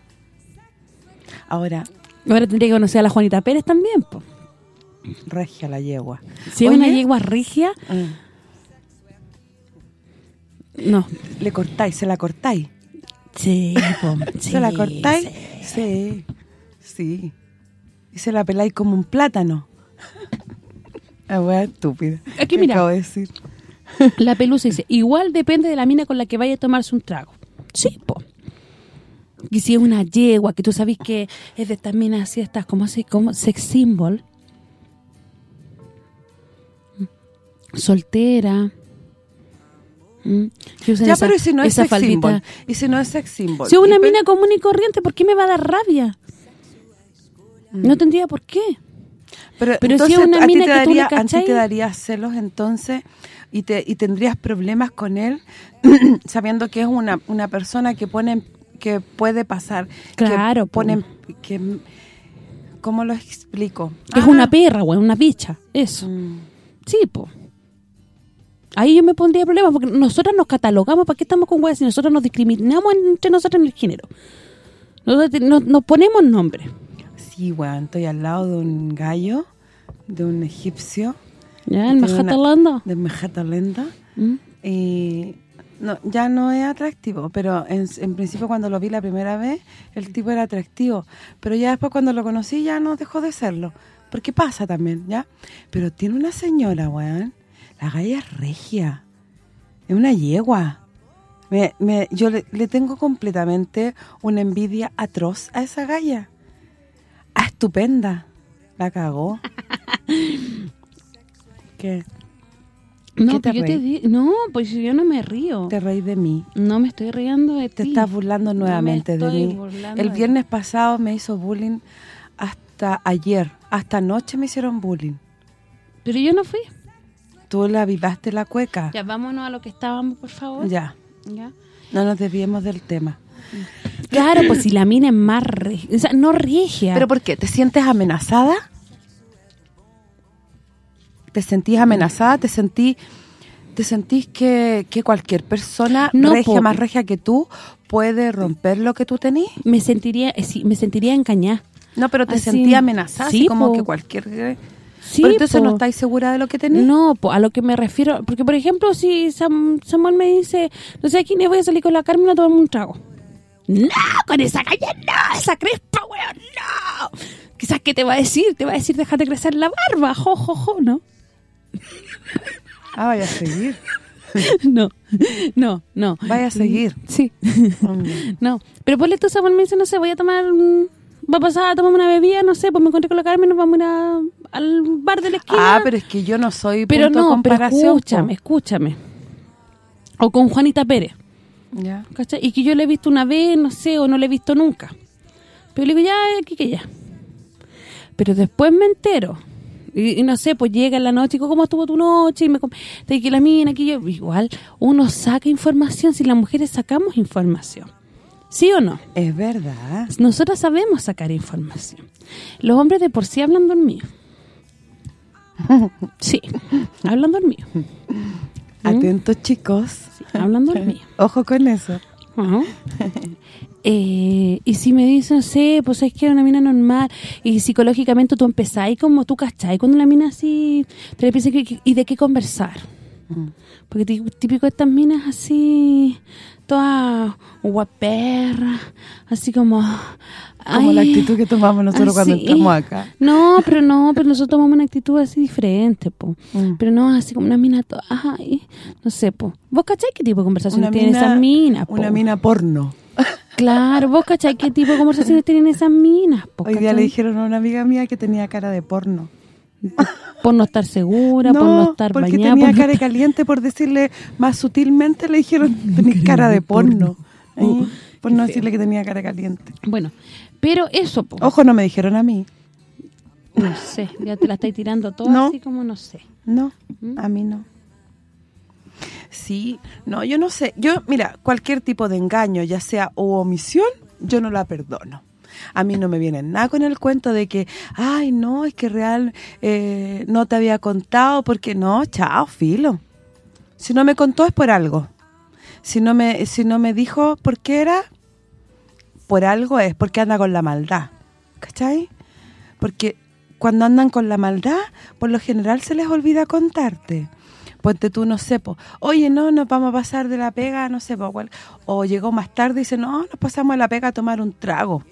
Ahora, Ahora tendría que conocer a la Juanita Pérez también, po. regia la yegua. Si es una yegua rigia, mm, no. Le cortáis, se la cortáis. Sí, ¿Se la cortáis? sí. Sí, sí. Y se la peláis como un plátano. La estúpida. Aquí, ¿Qué mira. acabo de decir? La pelusa dice, igual depende de la mina con la que vaya a tomarse un trago. Sí, po. Y si es una yegua, que tú sabes que es de estas minas así, estas como así, como sex symbol. Mm. Soltera. Mm. Ya, esa- pero ¿y si no es sex faldita. symbol? ¿Y si no es sex symbol? Si es una mina común y corriente, ¿por qué me va a dar rabia? No tendría por qué. Pero, Pero si entonces, es una a ti te que tú le daría, a ti cachai- te daría celos entonces y te y tendrías problemas con él sabiendo que es una una persona que pone que puede pasar Claro, que po. ponen que ¿cómo lo explico? Que es Ah, una perra, güey, una bicha. Eso. mm, Sí, po. Ahí yo me pondría problemas porque nosotras nos catalogamos, ¿para qué estamos con weas si nosotros nos discriminamos entre nosotros en el género? Nosotros nos, nos ponemos nombre. Sí, weón, estoy al lado de un gallo, de un egipcio, Ya, en Majatalanda. De Mejatalenda. ¿Mm? Y no, ya no es atractivo, pero en, en principio cuando lo vi la primera vez, el tipo era atractivo. Pero ya después cuando lo conocí ya no dejó de serlo. Porque pasa también, ¿ya? Pero tiene una señora, weón. La galla es regia. Es una yegua. Me, me- yo le, le tengo completamente una envidia atroz a esa galla. Ah, estupenda. La cagó. ¿Qué? No, ¿Qué te yo te di- no, pues yo no me río. Te reí de mí. No me estoy riendo de Te ti. estás burlando No nuevamente de mí. El de viernes pasado me hizo bullying hasta ayer. Hasta anoche me hicieron bullying. Pero yo no fui. Tú la vivaste la cueca. Ya, vámonos a lo que estábamos, por favor. Ya. Ya. No nos desviemos del tema. Claro, pues si la mina es más o sea, no regia. ¿Pero por qué? ¿Te sientes amenazada? ¿Te sentís amenazada? ¿Te sentí te sentís que, que cualquier persona No, regia, más regia que tú, puede romper lo que tú tenís? me sentiría, eh, sí, me sentiría engañada. No, pero te Así- sentí amenazada, así sí, como po. que cualquier... Sí, pero entonces po. no estáis segura de lo que tenés. No, po, a lo que me refiero, porque por ejemplo, si Sam- Samuel me dice, no sé, aquí voy a salir con la Carmen a tomarme un trago. No, con esa calle no, esa crespa, weón, no. Quizás, ¿qué te va a decir? Te va a decir, déjate crecer la barba, jo, jo, jo, ¿no? Ah, vaya a seguir. no, no, no. Vaya a seguir. Sí, Mm. no. Pero ponle tú, Samuel me dice, no sé, voy a tomar, va a pasar a tomarme una bebida, no sé, pues me encontré con la Carmen, nos vamos a ir al bar de la esquina. Ah, pero es que yo no soy Pero punto de no, pero comparación. escúchame, escúchame. O con Juanita Pérez, Ya. ¿cachai? Y que yo le he visto una vez, no sé, o no le he visto nunca. Pero le digo, ya, aquí que ya. Pero después me entero. Y, y no sé, pues llega en la noche y digo, ¿cómo estuvo tu noche? Y me te que la mina, aquí yo... Igual, uno saca información, si las mujeres sacamos información. ¿Sí o no? Es verdad. Nosotras sabemos sacar información. Los hombres de por sí hablan dormido. Sí, hablan dormido. Atentos, chicos. Hablan dormido. Ojo con eso. Ajá. Eh, y si me dicen, sé, pues es que era una mina normal y psicológicamente tú empezás y como tú cachai cuando la mina así te le piensas que- y de qué conversar Mm. porque tí- típico estas minas así todas guaperras así como Como la actitud que tomamos nosotros cuando entramos acá. no, pero no, pero nosotros tomamos una actitud así diferente, po. Mm. Pero no, así como una mina toda, ay, no sé, po. ¿Vos cachai qué tipo de conversaciones tienen esas minas, po? Una mina porno. Claro, vos cachai qué tipo de conversaciones tienen esas minas, po, Hoy día ¿cachai? le dijeron a una amiga mía que tenía cara de porno. Por no estar segura, por no estar porque bañada. tenía por no cara caliente por decirle más sutilmente le dijeron tenés cara de porno. Uh, Ahí, por no decirle que tenía cara caliente. Bueno, pero eso, po. Ojo, no me dijeron a mí. No sé, ya te la estáis tirando todo No. así como no sé. No, ¿Mm? a mí no. Sí, no, yo no sé. Yo, mira, cualquier tipo de engaño, ya sea o omisión, yo no la perdono. A mí no me viene nada con el cuento de que, ay, no, es que real eh, no te había contado, porque no, chao, filo. Si no me contó es por algo. Si no me si no me dijo por qué era, por algo es, porque anda con la maldad. ¿Cachai? Porque cuando andan con la maldad, por lo general se les olvida contarte. Ponte tú, no sé, po, oye, no, nos vamos a pasar de la pega, no sé, po, o llegó más tarde y dice, no, nos pasamos de la pega a tomar un trago.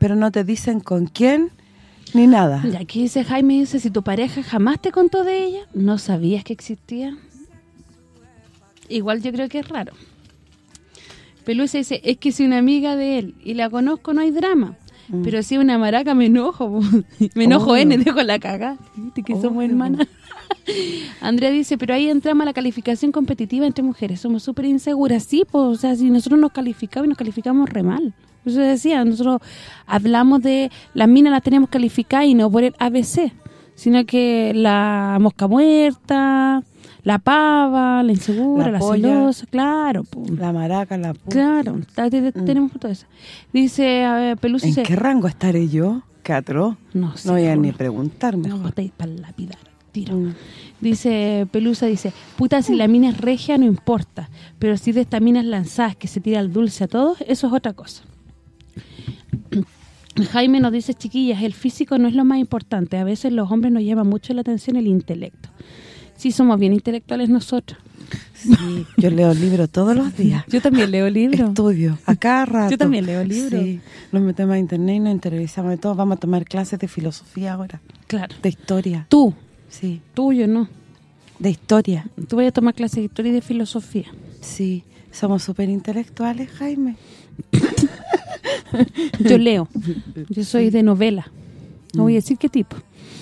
Pero no te dicen con quién ni nada. Y aquí dice Jaime, dice, si tu pareja jamás te contó de ella, ¿no sabías que existía? Igual yo creo que es raro. Pelusa dice, es que si una amiga de él y la conozco no hay drama. Pero si una maraca me enojo. me enojo Obvio. N, dejo la caga. Viste que somos hermanas. Andrea dice, pero ahí entramos a la calificación competitiva entre mujeres. Somos súper inseguras. Sí, pues, o sea, si nosotros nos calificamos y nos calificamos re mal. Eso decía, nosotros hablamos de las minas las tenemos calificadas y no por el ABC, sino que la mosca muerta, la pava, la insegura, La la, polla. celosa, claro, po. La maraca, la puta. claro, te- tenemos todo eso. Dice, a ver, Pelusa ¿En qué rango estaré yo? ¿Qué atroz? no sé, No voy a ni preguntarme. no, estáis para lapidar, tiro. Mm. Dice Pelusa, dice, puta, si la mina es regia no importa, pero si de estas minas lanzadas que se tira el dulce a todos, eso es otra cosa. Jaime nos dice, chiquillas, el físico no es lo más importante. A veces los hombres nos llama mucho la atención el intelecto. Sí, somos bien intelectuales nosotros. Sí, yo leo libros todos los días. Yo también leo libros. Estudio, a cada rato. Yo también leo libros. Sí, nos metemos a internet y nos interiorizamos de todo. Vamos a tomar clases de filosofía ahora, Claro. de historia. Tú, Sí, tú, yo no. de historia. Tú vas a tomar clases de historia y de filosofía. Sí, somos súper intelectuales, Jaime. Yo leo. Yo soy de novela. No voy a decir qué tipo.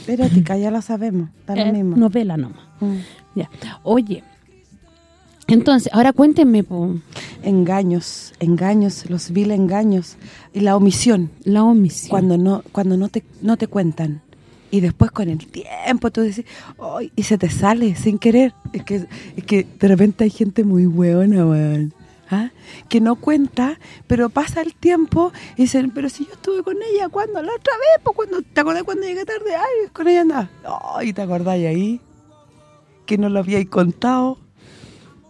Erótica, ya lo sabemos, da lo Eh, mismo. novela nomás. Mm. Ya. Oye, entonces, ahora cuéntenme po, Engaños, engaños, los vil engaños y la omisión. la omisión. cuando no cuando no te no te cuentan y después con el tiempo tú decís "Ay", y se te sale sin querer es que es que de repente hay gente muy buena weón ¿ah? que no cuenta pero pasa el tiempo y dicen pero si yo estuve con ella cuando la otra vez pues cuando te acordás cuando llegué tarde ay con ella andaba. Ay te acordáis ahí que no lo habíais contado.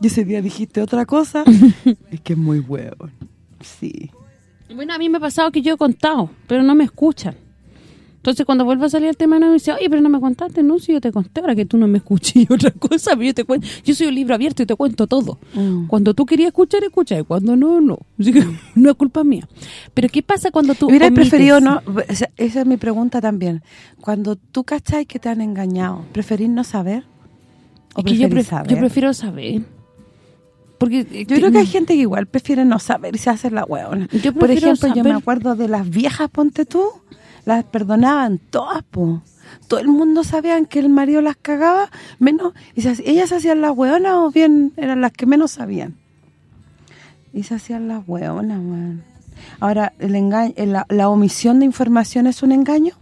Y ese día dijiste otra cosa. Es que es muy hueón. Sí. Bueno, a mí me ha pasado que yo he contado, pero no me escuchan. Entonces, cuando vuelve a salir el tema, no me dice, oye, pero no me contaste, no, si yo te conté, ahora que tú no me escuchas y otra cosa, pero yo te cuento, yo soy un libro abierto y te cuento todo. Mm. Cuando tú querías escuchar, escucha, y cuando no, no. Así que no es culpa mía. Pero ¿qué pasa cuando tú ¿Hubieras omites? preferido no? Esa es mi pregunta también. Cuando tú cachai que te han engañado, ¿preferís no saber? ¿O Es que yo, pref- saber? yo prefiero saber. Porque Yo creo que hay gente que igual prefiere no saber y se hace la hueona. Yo Por ejemplo, yo me acuerdo de las viejas, ponte tú, las perdonaban todas, po. Todo el mundo sabían que el marido las cagaba, menos y se, ellas hacían las hueonas o bien eran las que menos sabían. Y se hacían las hueonas, weón. Ahora, el engaño, la, la omisión de información es un engaño?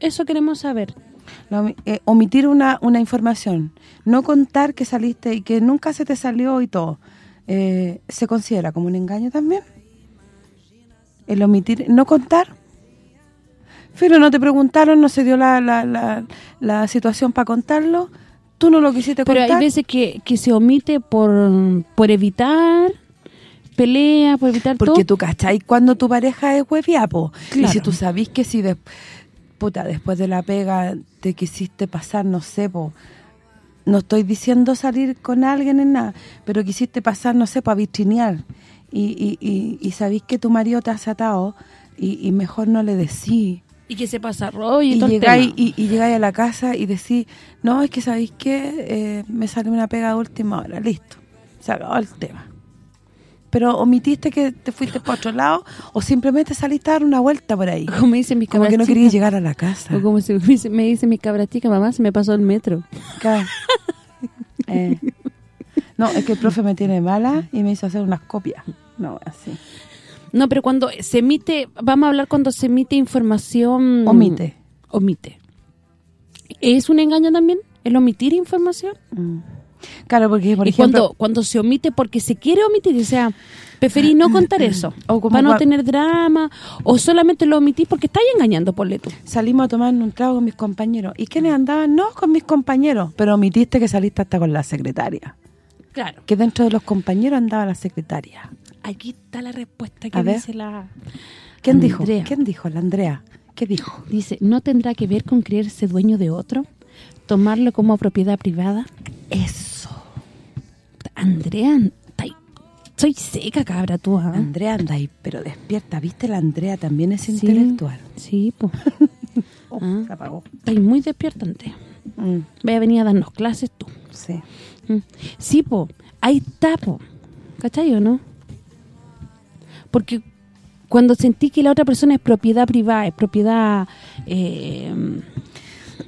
eso queremos saber. La eh, omitir una, una información, no contar que saliste y que nunca se te salió y todo, eh, ¿se considera como un engaño también? El omitir, no contar. Pero no te preguntaron, no se dio la, la, la, la situación para contarlo, tú no lo quisiste Pero contar. hay veces que, que se omite por, por evitar pelea, por evitar Porque todo. tú cachai cuando tu pareja es hueviapo. Y Claro. si tú sabís que si de, puta, después de la pega te quisiste pasar, no sé, po, no estoy diciendo salir con alguien en nada, pero quisiste pasar, no sé, para vitrinear y, y, y, y sabís que tu marido te ha atado y, y mejor no le decís. Y que se pasa rollo y, Y, todo llegáis, y, y llegáis a la casa y decís, no, es que sabéis que me salió una pega de última hora, listo, se acabó el tema. Pero omitiste que te fuiste para otro lado o simplemente saliste a dar una vuelta por ahí. Como dicen mis Como que no cabras querías chicas. llegar a la casa. O como se me dice, me dice mi cabra chica, mamá, se me pasó el metro. Eh, No, es que el profe me tiene mala y me hizo hacer unas copias. No, así. No, pero cuando se emite, vamos a hablar cuando se emite información... Omite. Omite. ¿Es un engaño también el omitir información? Mm. Claro, porque por y ejemplo... cuando cuando se omite porque se quiere omitir, o sea, preferís no contar eso, O para no tener drama, o solamente lo omitís porque estáis engañando, ponle tú. salimos a tomar un trago con mis compañeros. ¿Y quiénes andaban? No, con mis compañeros. Pero omitiste que saliste hasta con la secretaria. Claro. Que dentro de los compañeros andaba la secretaria. Aquí está la respuesta que A ver. dice la... ¿Quién dijo? Andrea. ¿Quién dijo? La Andrea. ¿Qué dijo? Dice, ¿no tendrá que ver con creerse dueño de otro? ¿Tomarlo como propiedad privada? Eso. Andrea, soy seca, cabra, tú, ¿ah? Andrea anda ahí, pero despierta. ¿Viste? La Andrea también es Sí, intelectual. Sí, pues. Oh, Ah. Se apagó. Estáis muy despierta, Andrea. Mm, Vaya a venir a darnos clases tú. sí. Mm. Sí, po, ahí está, po. ¿Cachai o no? Porque cuando sentí que la otra persona es propiedad privada, es propiedad... Eh,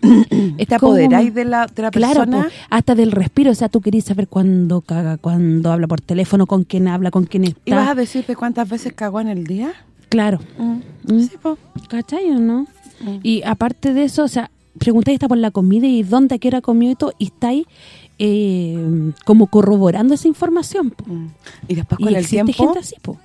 es ¿Te apoderáis de la, de la Claro, persona? hasta del respiro, o sea, tú querías saber cuándo caga, cuándo habla por teléfono, con quién habla, con quién está. ¿Y vas a decirte cuántas veces cagó en el día? Claro. Mm. Sí, po. ¿Cachai o no? Mm. Y aparte de eso, o sea, preguntáis está por la comida y dónde, a qué hora comió y todo, y estáis eh, como corroborando esa información, po. Mm. Y después Y con el existe tiempo... gente así, po.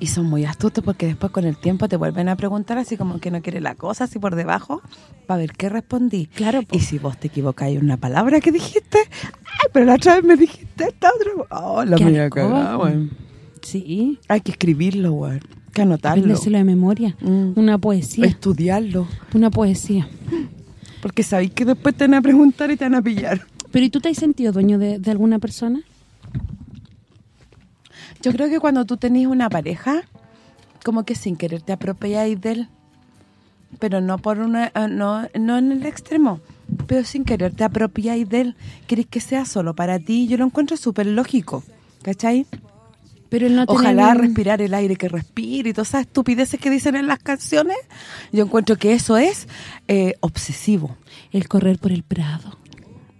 Y son muy astutos porque después con el tiempo te vuelven a preguntar así como que no quiere la cosa, así por debajo, para ver qué respondí. Claro, po. Y si vos te equivocáis en una palabra que dijiste, ay, pero la otra vez me dijiste esta otra. Oh, la alcohol, cagada, weón. Sí. Hay que escribirlo, weón. Que anotarlo. Aprendérselo de memoria. Mm. Una poesía. Estudiarlo. Una poesía. Porque sabéis que después te van a preguntar y te van a pillar. Pero ¿y tú te has sentido dueño de, de alguna persona? Yo creo que cuando tú tenés una pareja, como que sin querer te apropiáis de él. Pero no por una eh, no, no en el extremo, pero sin querer te apropiáis de él. Querés que sea solo para ti. Yo lo encuentro súper lógico, ¿cachai? Pero él no Ojalá respirar el aire que respire y todas esas estupideces que dicen en las canciones. Yo encuentro que eso es eh, obsesivo. El correr por el prado.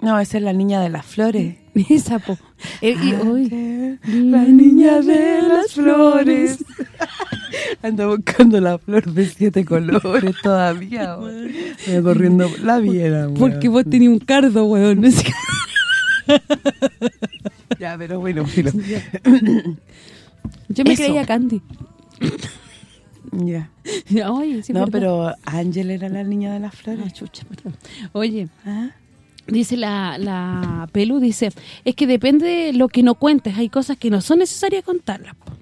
No, esa es la niña de las flores. Esa, po. Eh, y hoy... La niña de las flores. Anda buscando la flor de siete colores todavía, weón. Corriendo la viera, weón. Porque vos tenías un cardo, weón. Ya, pero bueno, filo. Yo me Eso. creía Candy. Ya. Oye, sí, no, pero Ángel era la niña de las Ah, flores. chucha, perdón. Oye, ¿Ah? Dice la, la Pelu, dice, es que depende de lo que no cuentes, hay cosas que no son necesarias contarlas. po.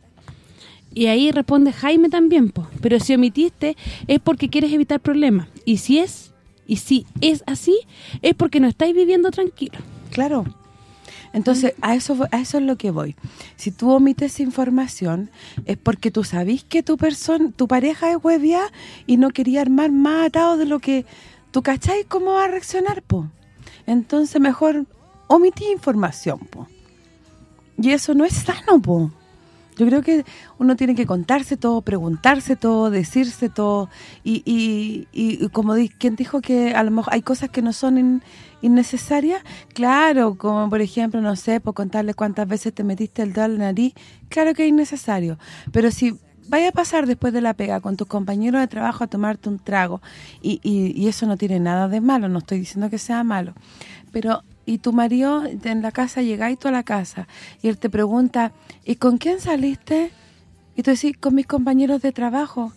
Y ahí responde Jaime también, po. pero si omitiste es porque quieres evitar problemas. Y si es y si es así, es porque no estáis viviendo tranquilo. Claro. Entonces, a eso a eso es lo que voy. Si tú omites información, es porque tú sabís que tu persona, tu pareja es huevia y no quería armar más atado de lo que tú cacháis cómo va a reaccionar, po. Entonces, mejor omití información, po. Y eso no es sano, po. Yo creo que uno tiene que contarse todo, preguntarse todo, decirse todo. Y, y, y como di- quien dijo que a lo mejor hay cosas que no son in- innecesarias, claro, como por ejemplo, no sé, por contarle cuántas veces te metiste el dedo en la nariz, claro que es innecesario. Pero si vaya a pasar después de la pega con tus compañeros de trabajo a tomarte un trago, y, y, y eso no tiene nada de malo, no estoy diciendo que sea malo, pero y tu marido en la casa, llegáis tú a la casa y él te pregunta, ¿y con quién saliste? Y tú decís, con mis compañeros de trabajo.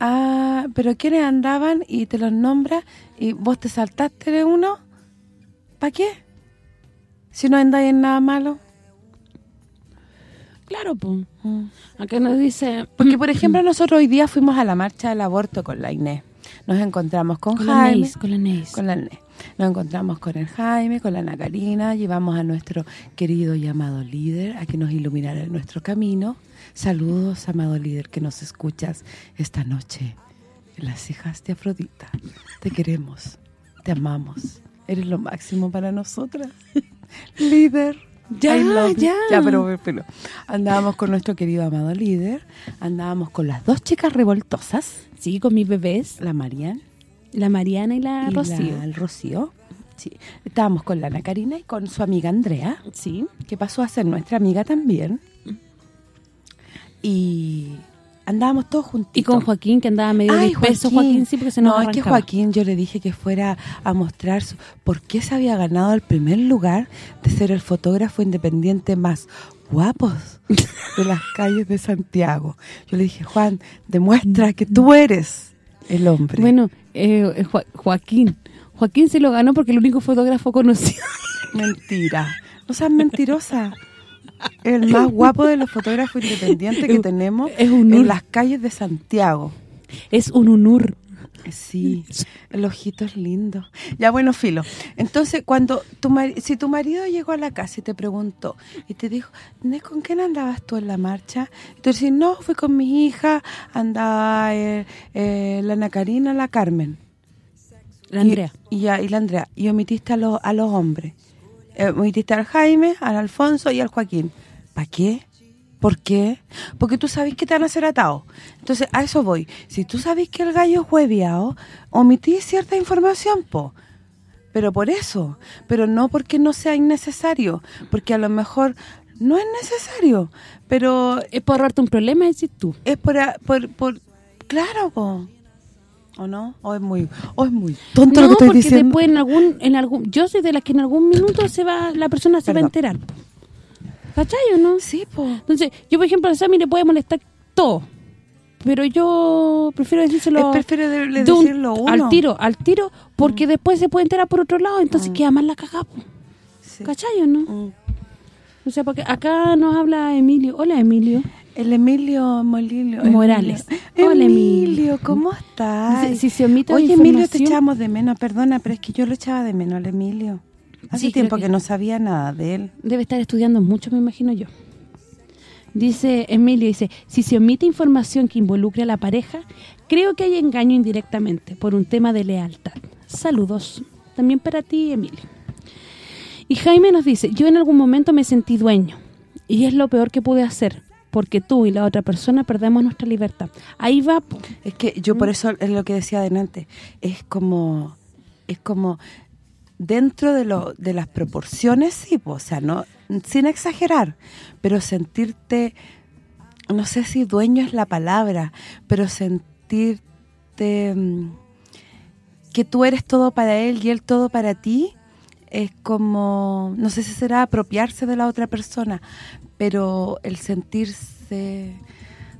Ah, pero ¿quiénes andaban? Y te los nombra y vos te saltaste de uno. ¿Para qué? Si no andáis en nada malo. Claro, pues. Acá nos dice... Porque, por ejemplo, nosotros hoy día fuimos a la marcha del aborto con la Inés. Nos encontramos con, Con la Jaime. Neis, con la Neis. Con la Inés. Nos encontramos con el Jaime, con la Ana Karina, llevamos a nuestro querido y amado líder a que nos iluminara en nuestro camino. Saludos, amado líder, que nos escuchas esta noche en Las Hijas de Afrodita. Te queremos, te amamos, eres lo máximo para nosotras. líder. Ya, ya. Ya, pero, pero andábamos con nuestro querido amado líder, andábamos con las dos chicas revoltosas, Sí, con mis bebés, la Marian la Mariana y la y Rocío. la- el Rocío. Sí. Estábamos con la Ana Karina y con su amiga Andrea, Sí. que pasó a ser nuestra amiga también. Y andábamos todos juntitos. Y con Joaquín, que andaba medio Ay, disperso, Joaquín, sí, porque se nos No, es que. Joaquín yo le dije que fuera a mostrar su- por qué se había ganado el primer lugar de ser el fotógrafo independiente más guapos de las calles de Santiago. Yo le dije, Juan, demuestra que tú eres el hombre. Bueno, eh, eh, Jo- Joaquín. Joaquín se lo ganó porque el único fotógrafo conocido. Mentira. No seas mentirosa. El más guapo de los fotógrafos independientes que tenemos es un en las calles de Santiago. es un unur. Sí, el ojito es lindo. Ya, bueno, Filo. Entonces, cuando tu si tu marido llegó a la casa y te preguntó y te dijo, "Nes, ¿con quién andabas tú en la marcha? Y tú decís, no, fui con mi hija, andaba eh, eh, la Ana Karina, la Carmen. La Andrea. Y, y la Andrea. Y omitiste a los, a los hombres. Eh, omitiste al Jaime, al Alfonso y al Joaquín. ¿Para qué? ¿Por qué? Porque tú sabes que te van a hacer atados. Entonces, a eso voy. Si tú sabes que el gallo es hueviado, omití cierta información, po. Pero por eso. Pero no porque no sea innecesario. Porque a lo mejor no es necesario. Pero Es por ahorrarte un problema, decís tú. es por... por, por claro, po. ¿O no? ¿O es muy, o es muy tonto no, lo que estoy porque diciendo? después en algún en algún yo soy de las que en algún minuto se va la persona se va a enterar. ¿Cachai o no? Sí, po. Entonces, yo por ejemplo a Sammy le puede molestar todo. Pero yo prefiero decírselo Es prefiero de- de de un- decirlo uno. Mm. al tiro, al tiro, porque después se puede enterar por otro lado, entonces queda más la cagada. Sí. ¿Cachai o no? Mm. O sea, porque acá nos habla Emilio. Hola, Emilio. El Emilio Molilio. Morales. Emilio, Hola, Emilio. ¿cómo estás? Si se omite Oye, Emilio, te echamos de menos, perdona, pero es que yo lo echaba de menos al Emilio. Hace Sí, tiempo que- que no sabía nada de él. Debe estar estudiando mucho, me imagino yo. Dice Emilio, dice, si se omite información que involucre a la pareja, creo que hay engaño indirectamente por un tema de lealtad. Saludos. También para ti, Emilio. Y Jaime nos dice, yo en algún momento me sentí dueño y es lo peor que pude hacer porque tú y la otra persona perdemos nuestra libertad. Ahí va. Es que yo por eso es lo que decía adelante, es como es como dentro de lo de las proporciones sí, o sea, no sin exagerar, pero sentirte no sé si dueño es la palabra, pero sentirte mm, que tú eres todo para él y él todo para ti es como, no sé si será apropiarse de la otra persona, pero el sentirse,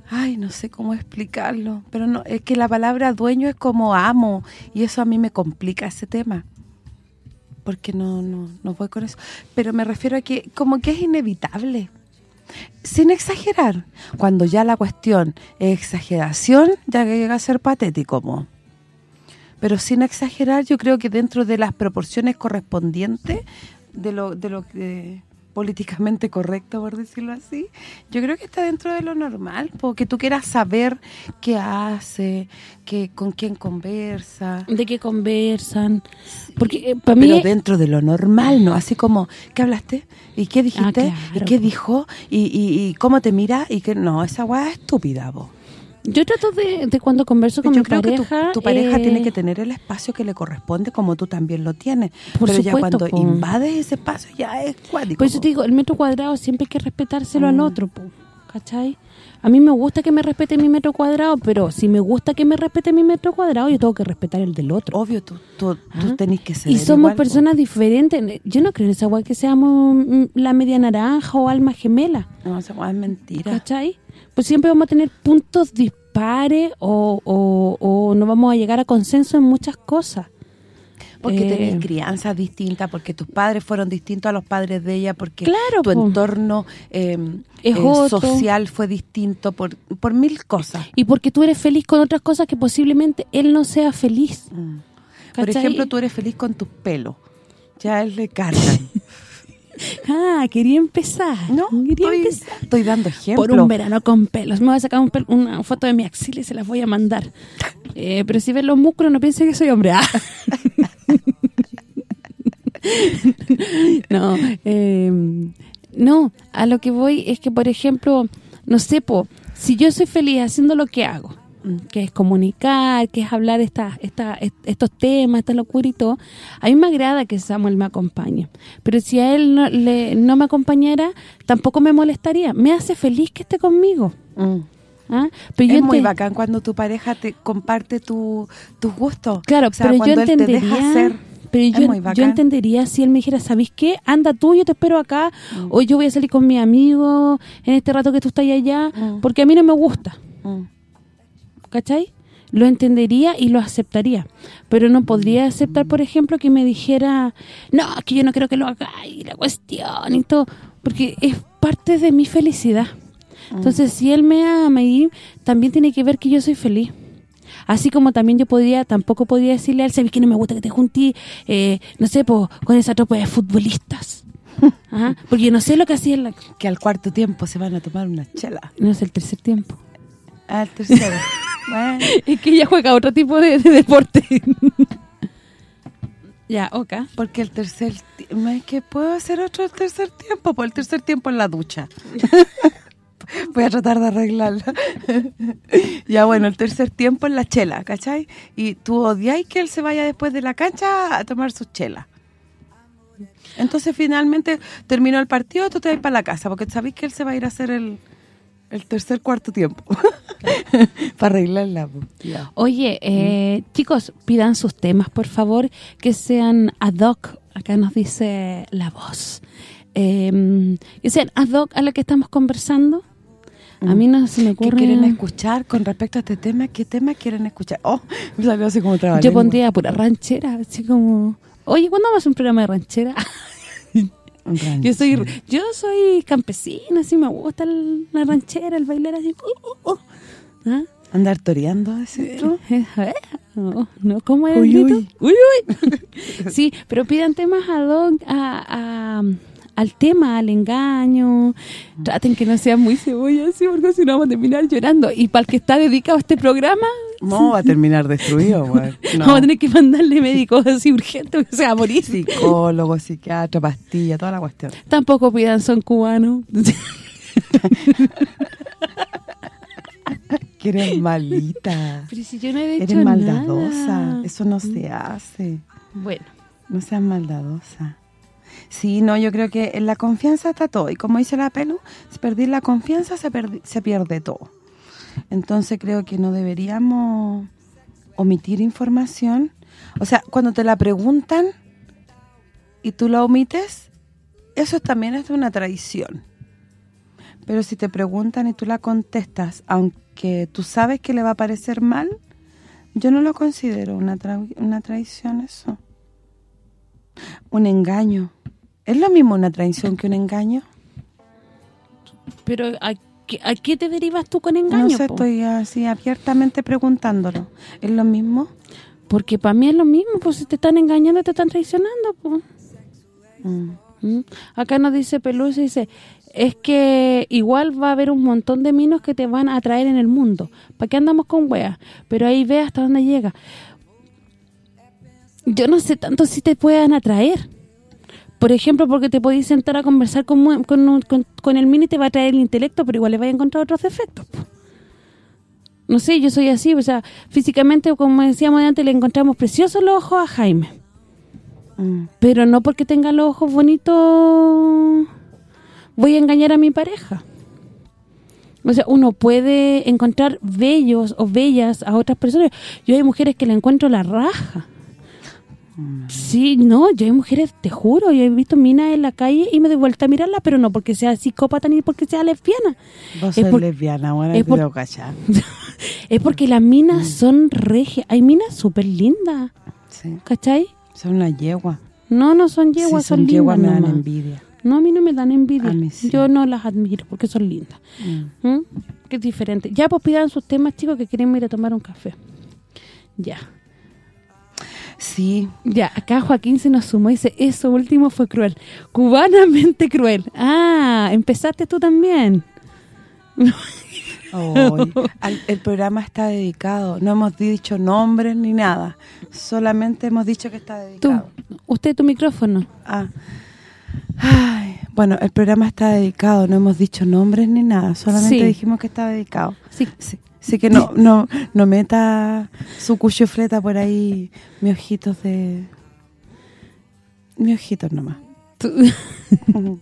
ay, no sé cómo explicarlo, pero no es que la palabra dueño es como amo y eso a mí me complica ese tema. Porque no no no voy con eso, pero me refiero a que como que es inevitable. Sin exagerar, cuando ya la cuestión es exageración, ya llega a ser patético, mo. Pero sin exagerar, yo creo que dentro de las proporciones correspondientes de lo de lo que políticamente correcto, por decirlo así, yo creo que está dentro de lo normal, porque tú quieras saber qué hace, que con quién conversa, de qué conversan. Porque eh, para mí... pero dentro de lo normal, ¿no? Así como, ¿qué hablaste? ¿Y qué dijiste? Ah, claro, ¿Y qué dijo? ¿Y, y, y cómo te mira? y que No, esa weá es estúpida, vos. Yo trato de, de cuando converso con Yo mi creo pareja... que tu, tu pareja eh, tiene que tener el espacio que le corresponde como tú también lo tienes. Por Pero ya cuando po. invades ese espacio ya es cuático. Por eso te digo, el metro cuadrado siempre hay que respetárselo al Mm. otro, po, ¿cachai? A mí me gusta que me respete mi metro cuadrado, pero si me gusta que me respete mi metro cuadrado, yo tengo que respetar el del otro. Obvio, tú, tú, tú Ajá. tenés que ser Y somos personas diferentes. Yo no creo en esa weá que seamos mm, la media naranja o alma gemela, No, esa weá es mentira. ¿cachai? Pues siempre vamos a tener puntos dispares o, o, o no vamos a llegar a consenso en muchas cosas. Porque Eh, tenés crianzas distintas, porque tus padres fueron distintos a los padres de ella, porque Claro, tu po. entorno eh, Es eh, otro. social fue distinto por, por mil cosas. Y porque tú eres feliz con otras cosas que posiblemente él no sea feliz. Mm. Por ejemplo, tú eres feliz con tus pelos. Ya él le cargan. Ah, quería empezar. No, quería estoy, empezar. estoy dando ejemplo. Por un verano con pelos. Me voy a sacar un pel- una foto de mi axila y se las voy a mandar. Eh, pero si ven los músculos, no piensen que soy hombre. Ah. no, eh, no, a lo que voy es que, por ejemplo, no sé, po, si yo soy feliz haciendo lo que hago, que es comunicar, que es hablar esta, esta, est- estos temas, esta locura y todo, a mí me agrada que Samuel me acompañe. Pero si a él no, le, no me acompañara, tampoco me molestaría. Me hace feliz que esté conmigo. Mm. ¿ah? Pero es yo muy bacán cuando tu pareja te comparte tu, tus gustos. Claro, O sea, pero yo cuando él te entendería... deja hacer, pero yo, entendería si él me dijera, ¿sabes qué? Anda tú, yo te espero acá, Mm. o yo voy a salir con mi amigo en este rato que tú estás allá, Mm. porque a mí no me gusta, Mm. ¿Cachai? Lo entendería y lo aceptaría, pero no podría aceptar, por ejemplo, que me dijera, no, que yo no creo que lo haga, y la cuestión y todo, porque es parte de mi felicidad. Mm. Entonces, si él me ama y también tiene que ver que yo soy feliz. Así como también yo podría, tampoco podría decirle a él, ¿sabes que no me gusta que te juntes, eh, no sé, po, con esa tropa de futbolistas? Ajá, Porque yo no sé lo que hacía en la... Que al cuarto tiempo se van a tomar una chela. No es el tercer tiempo. Al tercero. bueno, Es que ella juega otro tipo de, de deporte. ya, oka. porque el tercer... Es que puedo hacer otro tercer tiempo, pues el tercer tiempo en la ducha. Voy a tratar de arreglarla. ya, bueno, el tercer tiempo en la chela, ¿cachai? Y tú odiáis que él se vaya después de la cancha a tomar su chela. Entonces, finalmente, terminó el partido, tú te vas para la casa, porque sabéis que él se va a ir a hacer el, el tercer cuarto tiempo. para arreglarla. pues, ya. Oye, eh, chicos, pidan sus temas, por favor, que sean ad hoc. Acá nos dice la voz. Eh, que sean ad hoc a lo que estamos conversando. A mí no se me ¿Qué ocurre... quieren escuchar con respecto a este tema? ¿Qué tema quieren escuchar? Oh, me salió así como trabalengua. Yo pondría pura ranchera, así como... Oye, ¿cuándo vamos a un programa de ranchera? Yo soy yo soy campesina, así me gusta el- la ranchera, el bailar así. uh, uh, uh. ¿Ah? Andar toreando, tú. Eh, eh, No, no, ¿cómo es Uy, uy. Uy, uy. sí, pero pidan temas ad hoc a, a- al tema, al engaño. Traten que no sean muy cebollas, así, porque si no vamos a terminar llorando. Y para el que está dedicado a este programa, No, va a terminar destruido. No. vamos a tener que mandarle médicos así urgentes, que se va a morir. Psicólogo, psiquiatra, pastilla, toda la cuestión. Tampoco pidan son cubanos. Que eres malita. Pero si yo no he dicho Eres maldadosa. nada. Eso no se hace. Bueno, No seas maldadosa. Sí, no, yo creo que en la confianza está todo. Y como dice la Pelu, si perdí la confianza se, se pierde todo. Entonces creo que no deberíamos omitir información. O sea, cuando te la preguntan y tú la omites, eso también es una traición. Pero si te preguntan y tú la contestas, aunque tú sabes que le va a parecer mal, yo no lo considero una, tra- una traición eso. Un engaño. ¿Es lo mismo una traición que un engaño? pero ¿a qué, a qué te derivas tú con engaño? no sé, po? estoy así abiertamente preguntándolo. ¿Es lo mismo? Porque para mí es lo mismo, pues si te están engañando, te están traicionando, pues. Mm. ¿Mm? Acá nos dice Pelusa, dice, es que igual va a haber un montón de minos que te van a atraer en el mundo. ¿Para qué andamos con weas? Pero ahí ve hasta dónde llega. Yo no sé tanto si te puedan atraer. Por ejemplo, porque te podéis sentar a conversar con, con, con- con el mini te va a traer el intelecto, pero igual le vas a encontrar otros defectos. No sé, yo soy así, o sea, físicamente, como decíamos antes, le encontramos preciosos los ojos a Jaime. Mm. Pero no porque tenga los ojos bonitos voy a engañar a mi pareja. O sea, uno puede encontrar bellos o bellas a otras personas. Yo hay mujeres que le encuentro la raja. Sí, no, yo hay mujeres, te juro, yo he visto minas en la calle y me doy vuelta a mirarla, pero no porque sea psicópata ni porque sea lesbiana. Vos Es por- lesbiana, bueno, es por- porque las minas son regias. Hay minas súper lindas, Sí, ¿cachai? son una yegua. No, no son yeguas, si son, son lindas yeguas me dan nomás. envidia. No, a mí no me dan envidia. Sí. Yo no las admiro porque son lindas. Mm. ¿Mm? Que es diferente. Ya, pues pidan sus temas, chicos, que queremos ir a tomar un café. Ya. Sí, Ya, acá Joaquín se nos sumó y dice, eso último fue cruel. Cubanamente cruel. Ah, empezaste tú también. El programa está dedicado. No hemos dicho nombres ni nada. Solamente hemos dicho que está Tú, dedicado. usted tu micrófono. Ah. Ay, bueno, el programa está dedicado. No hemos dicho nombres ni nada. Solamente Sí. dijimos que está dedicado. Sí. Sí. Así que no no no meta su cuchufleta por ahí, mis ojitos de... Mis ojitos nomás.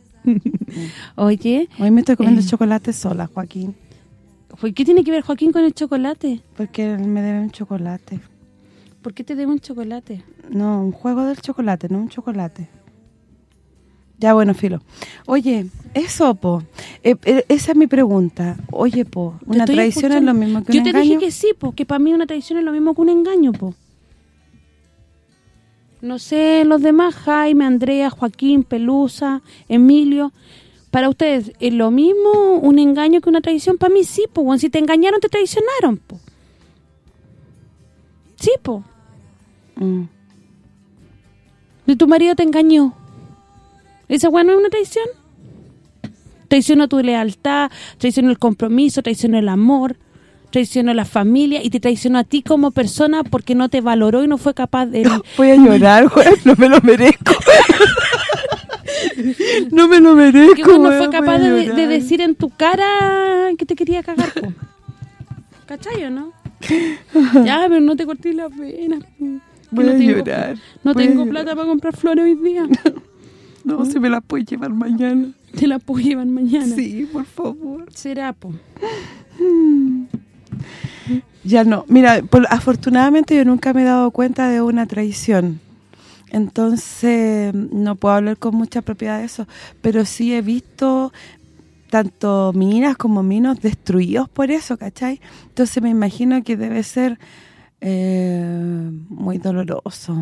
Oye, Hoy me estoy comiendo Eh. chocolate sola, Joaquín. ¿por ¿qué tiene que ver Joaquín con el chocolate? Porque él me debe un chocolate. ¿Por qué te debo un chocolate? No, un juego del chocolate, no un chocolate. Ya, bueno, filo. Oye, eso, po. Eh, eh, esa es mi pregunta. Oye, po, Te ¿una traición es lo mismo que Yo un te engaño? dije que sí, porque para mí una traición es lo mismo que un engaño, po. No sé, los demás, Jaime, Andrea, Joaquín, Pelusa, Emilio, para ustedes, ¿es lo mismo un engaño que una traición? Para mí sí, po. Si te engañaron, te traicionaron, po. Sí, po. Mm. Si tu marido te engañó, ¿esa weá no es una traición? Traicionó tu lealtad, traicionó el compromiso, traicionó el amor, traicionó la familia y te traicionó a ti como persona porque no te valoró y no fue capaz de... Voy a llorar, güey, no me lo merezco. no me lo merezco, que no fue capaz de, decir en tu cara que te quería cagar, po. ¿Cachai o no? ya, pero no te corté la pena. Voy no a tengo- llorar, No tengo llorar. plata para comprar flores hoy día. No, se me las puede llevar mañana. Te la puedo llevar mañana. Sí, por favor. Será, po. Ya no. Mira, por- afortunadamente yo nunca me he dado cuenta de una traición. Entonces, no puedo hablar con mucha propiedad de eso. Pero sí he visto tanto minas como minos destruidos por eso, ¿cachai? Entonces me imagino que debe ser eh, muy doloroso.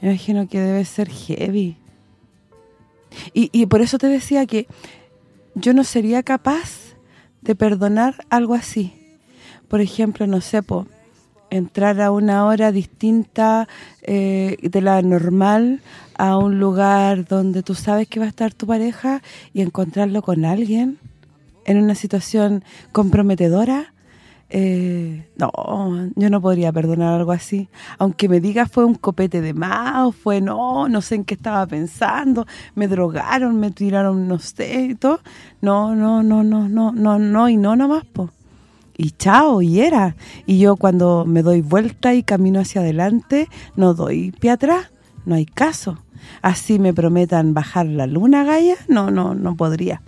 Me imagino que debe ser heavy. Y, y por eso te decía que yo no sería capaz de perdonar algo así. Por ejemplo, no sé, entrar a una hora distinta eh, de la normal a un lugar donde tú sabes que va a estar tu pareja y encontrarlo con alguien en una situación comprometedora, eh, no, yo no podría perdonar algo así. Aunque me diga fue un copete de más fue no, no sé en qué estaba pensando, me drogaron, me tiraron no sé y todo. No, no, no, no, no, no, no y no nomás, po. Y chao, y era. Y yo cuando me doy vuelta y camino hacia adelante, no doy pie atrás, no hay caso. Así me prometan bajar la luna, Gaia, no, no, no podría.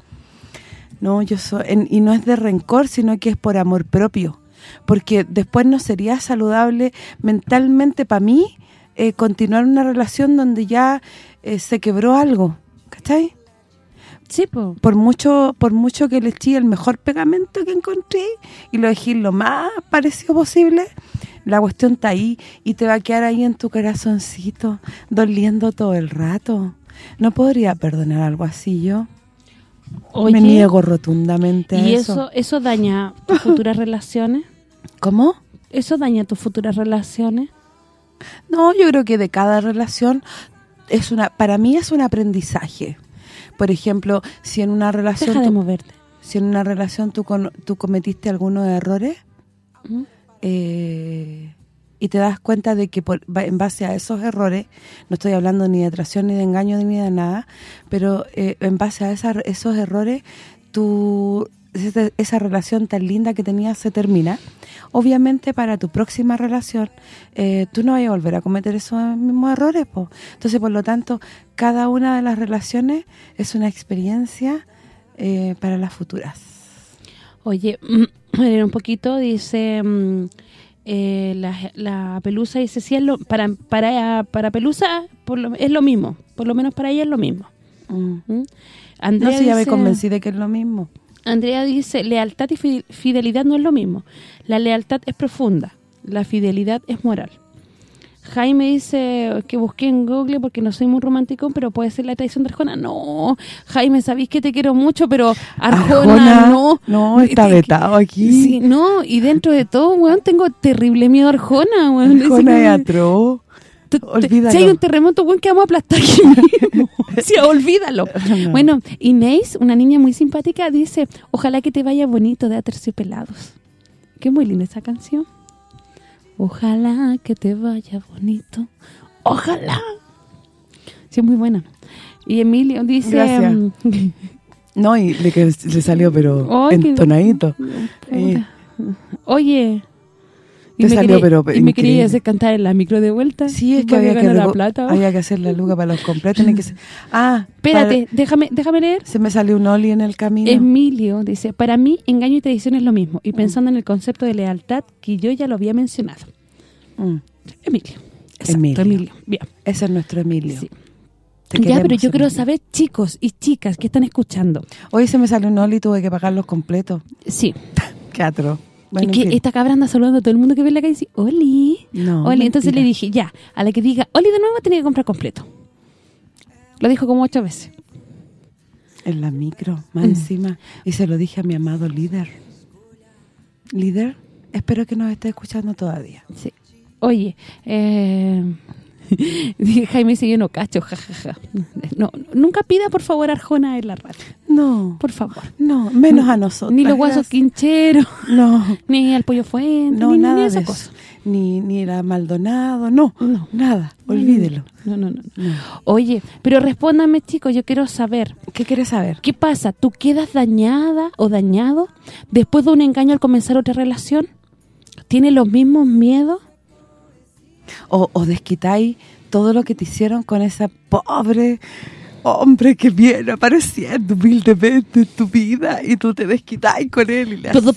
No, yo soy en- y no es de rencor, sino que es por amor propio. Porque después no sería saludable mentalmente para mí eh, continuar una relación donde ya eh, se quebró algo, ¿cachai? Sí, po. Por mucho por mucho que le eché el mejor pegamento que encontré y lo dejé lo más parecido posible, la cuestión está ahí y te va a quedar ahí en tu corazoncito, doliendo todo el rato. No podría perdonar algo así yo. Oye, Me niego rotundamente a ¿y eso. eso eso daña tus futuras relaciones? ¿Cómo? ¿Eso daña tus futuras relaciones? No, yo creo que de cada relación es una para mí es un aprendizaje. Por ejemplo, si en una relación Deja de tú, moverte. si en una relación tú con- tú cometiste algunos errores ¿Mm? eh, y te das cuenta de que por- en base a esos errores, no estoy hablando ni de traición, ni de engaño, ni de nada, pero eh, en base a esa- esos errores, tú esa, relación tan linda que tenías se termina. Obviamente para tu próxima relación, eh, tú no vas a volver a cometer esos mismos errores, po. Entonces, por lo tanto, cada una de las relaciones es una experiencia eh, para las futuras. Oye, un poquito, dice mm, eh, la, la Pelusa dice, sí, es lo, para, para, para Pelusa por lo- es lo mismo, por lo menos para ella es lo mismo. Mm. ¿Mm? Andrea No sé, ya me convencí de que es lo mismo. Andrea dice, lealtad y fi- fidelidad no es lo mismo. La lealtad es profunda, la fidelidad es moral. Jaime dice que busqué en Google porque no soy muy romántico, pero puede ser la traición de Arjona. No, Jaime, sabéis que te quiero mucho, pero Arjona, Arjona, no. no, está vetado aquí. Sí, no, y dentro de todo, weón, tengo terrible miedo a Arjona, weón. Arjona es atroz. Te- te- Olvídalo. Si hay un terremoto, weón, que vamos a aplastar aquí mismo. Sí, olvídalo. No. Bueno, Inés, una niña muy simpática, dice, ojalá que te vaya bonito de Aterciopelados. Qué muy linda esa canción. Ojalá que te vaya bonito. Ojalá. Sí, muy buena. Y Emilio dice... Mm, No, y le, le salió, pero entonadito. Eh, Oye... Te salió, quería, pero y me increíble. quería hacer cantar en la micro de vuelta. sí, es que había que, la rego- plata. había que hacer la luga para los completos. que Ah, Espérate, déjame déjame leer. se me salió un oli en el camino. Emilio dice, para mí engaño y traición es lo mismo. Y pensando en el concepto de lealtad que yo ya lo había mencionado. Mm, Emilio. Exacto, Emilio. Emilio. Bien. ese es nuestro Emilio. Sí. Ya, pero yo quiero saber, chicos y chicas que están escuchando. Hoy se me salió un oli y tuve que pagarlos completos. Sí. Qué atro. Y Bueno, que esta cabra anda saludando a todo el mundo que ve en la calle y dice, Oli. No, Oli. Entonces mentira. le dije, ya, a la que diga, Oli de nuevo tiene que comprar completo. Lo dijo como ocho veces. En la micro, Mm. más encima. Y se lo dije a mi amado líder. Líder, espero que nos esté escuchando todavía. Sí. Oye, eh, Jaime dice, yo no cacho, jajaja. No, nunca pida, por favor, Arjona en la radio. No, Por favor. no, menos a nosotros. Ni los guasos quincheros, No, ni al pollo fuente, no, ni, ni nada esa de cosa. eso. Ni, ni la Maldonado, no, No. nada, olvídelo. No, no, no. Oye, pero respóndame, chicos, yo quiero saber, ¿Qué quieres saber? ¿qué pasa? ¿Tú quedas dañada o dañado después de un engaño al comenzar otra relación? ¿Tienes los mismos miedos? O, o desquitáis todo lo que te hicieron con ese pobre hombre que viene apareciendo humildemente en tu vida y tú te desquitáis con él y le Todo haces-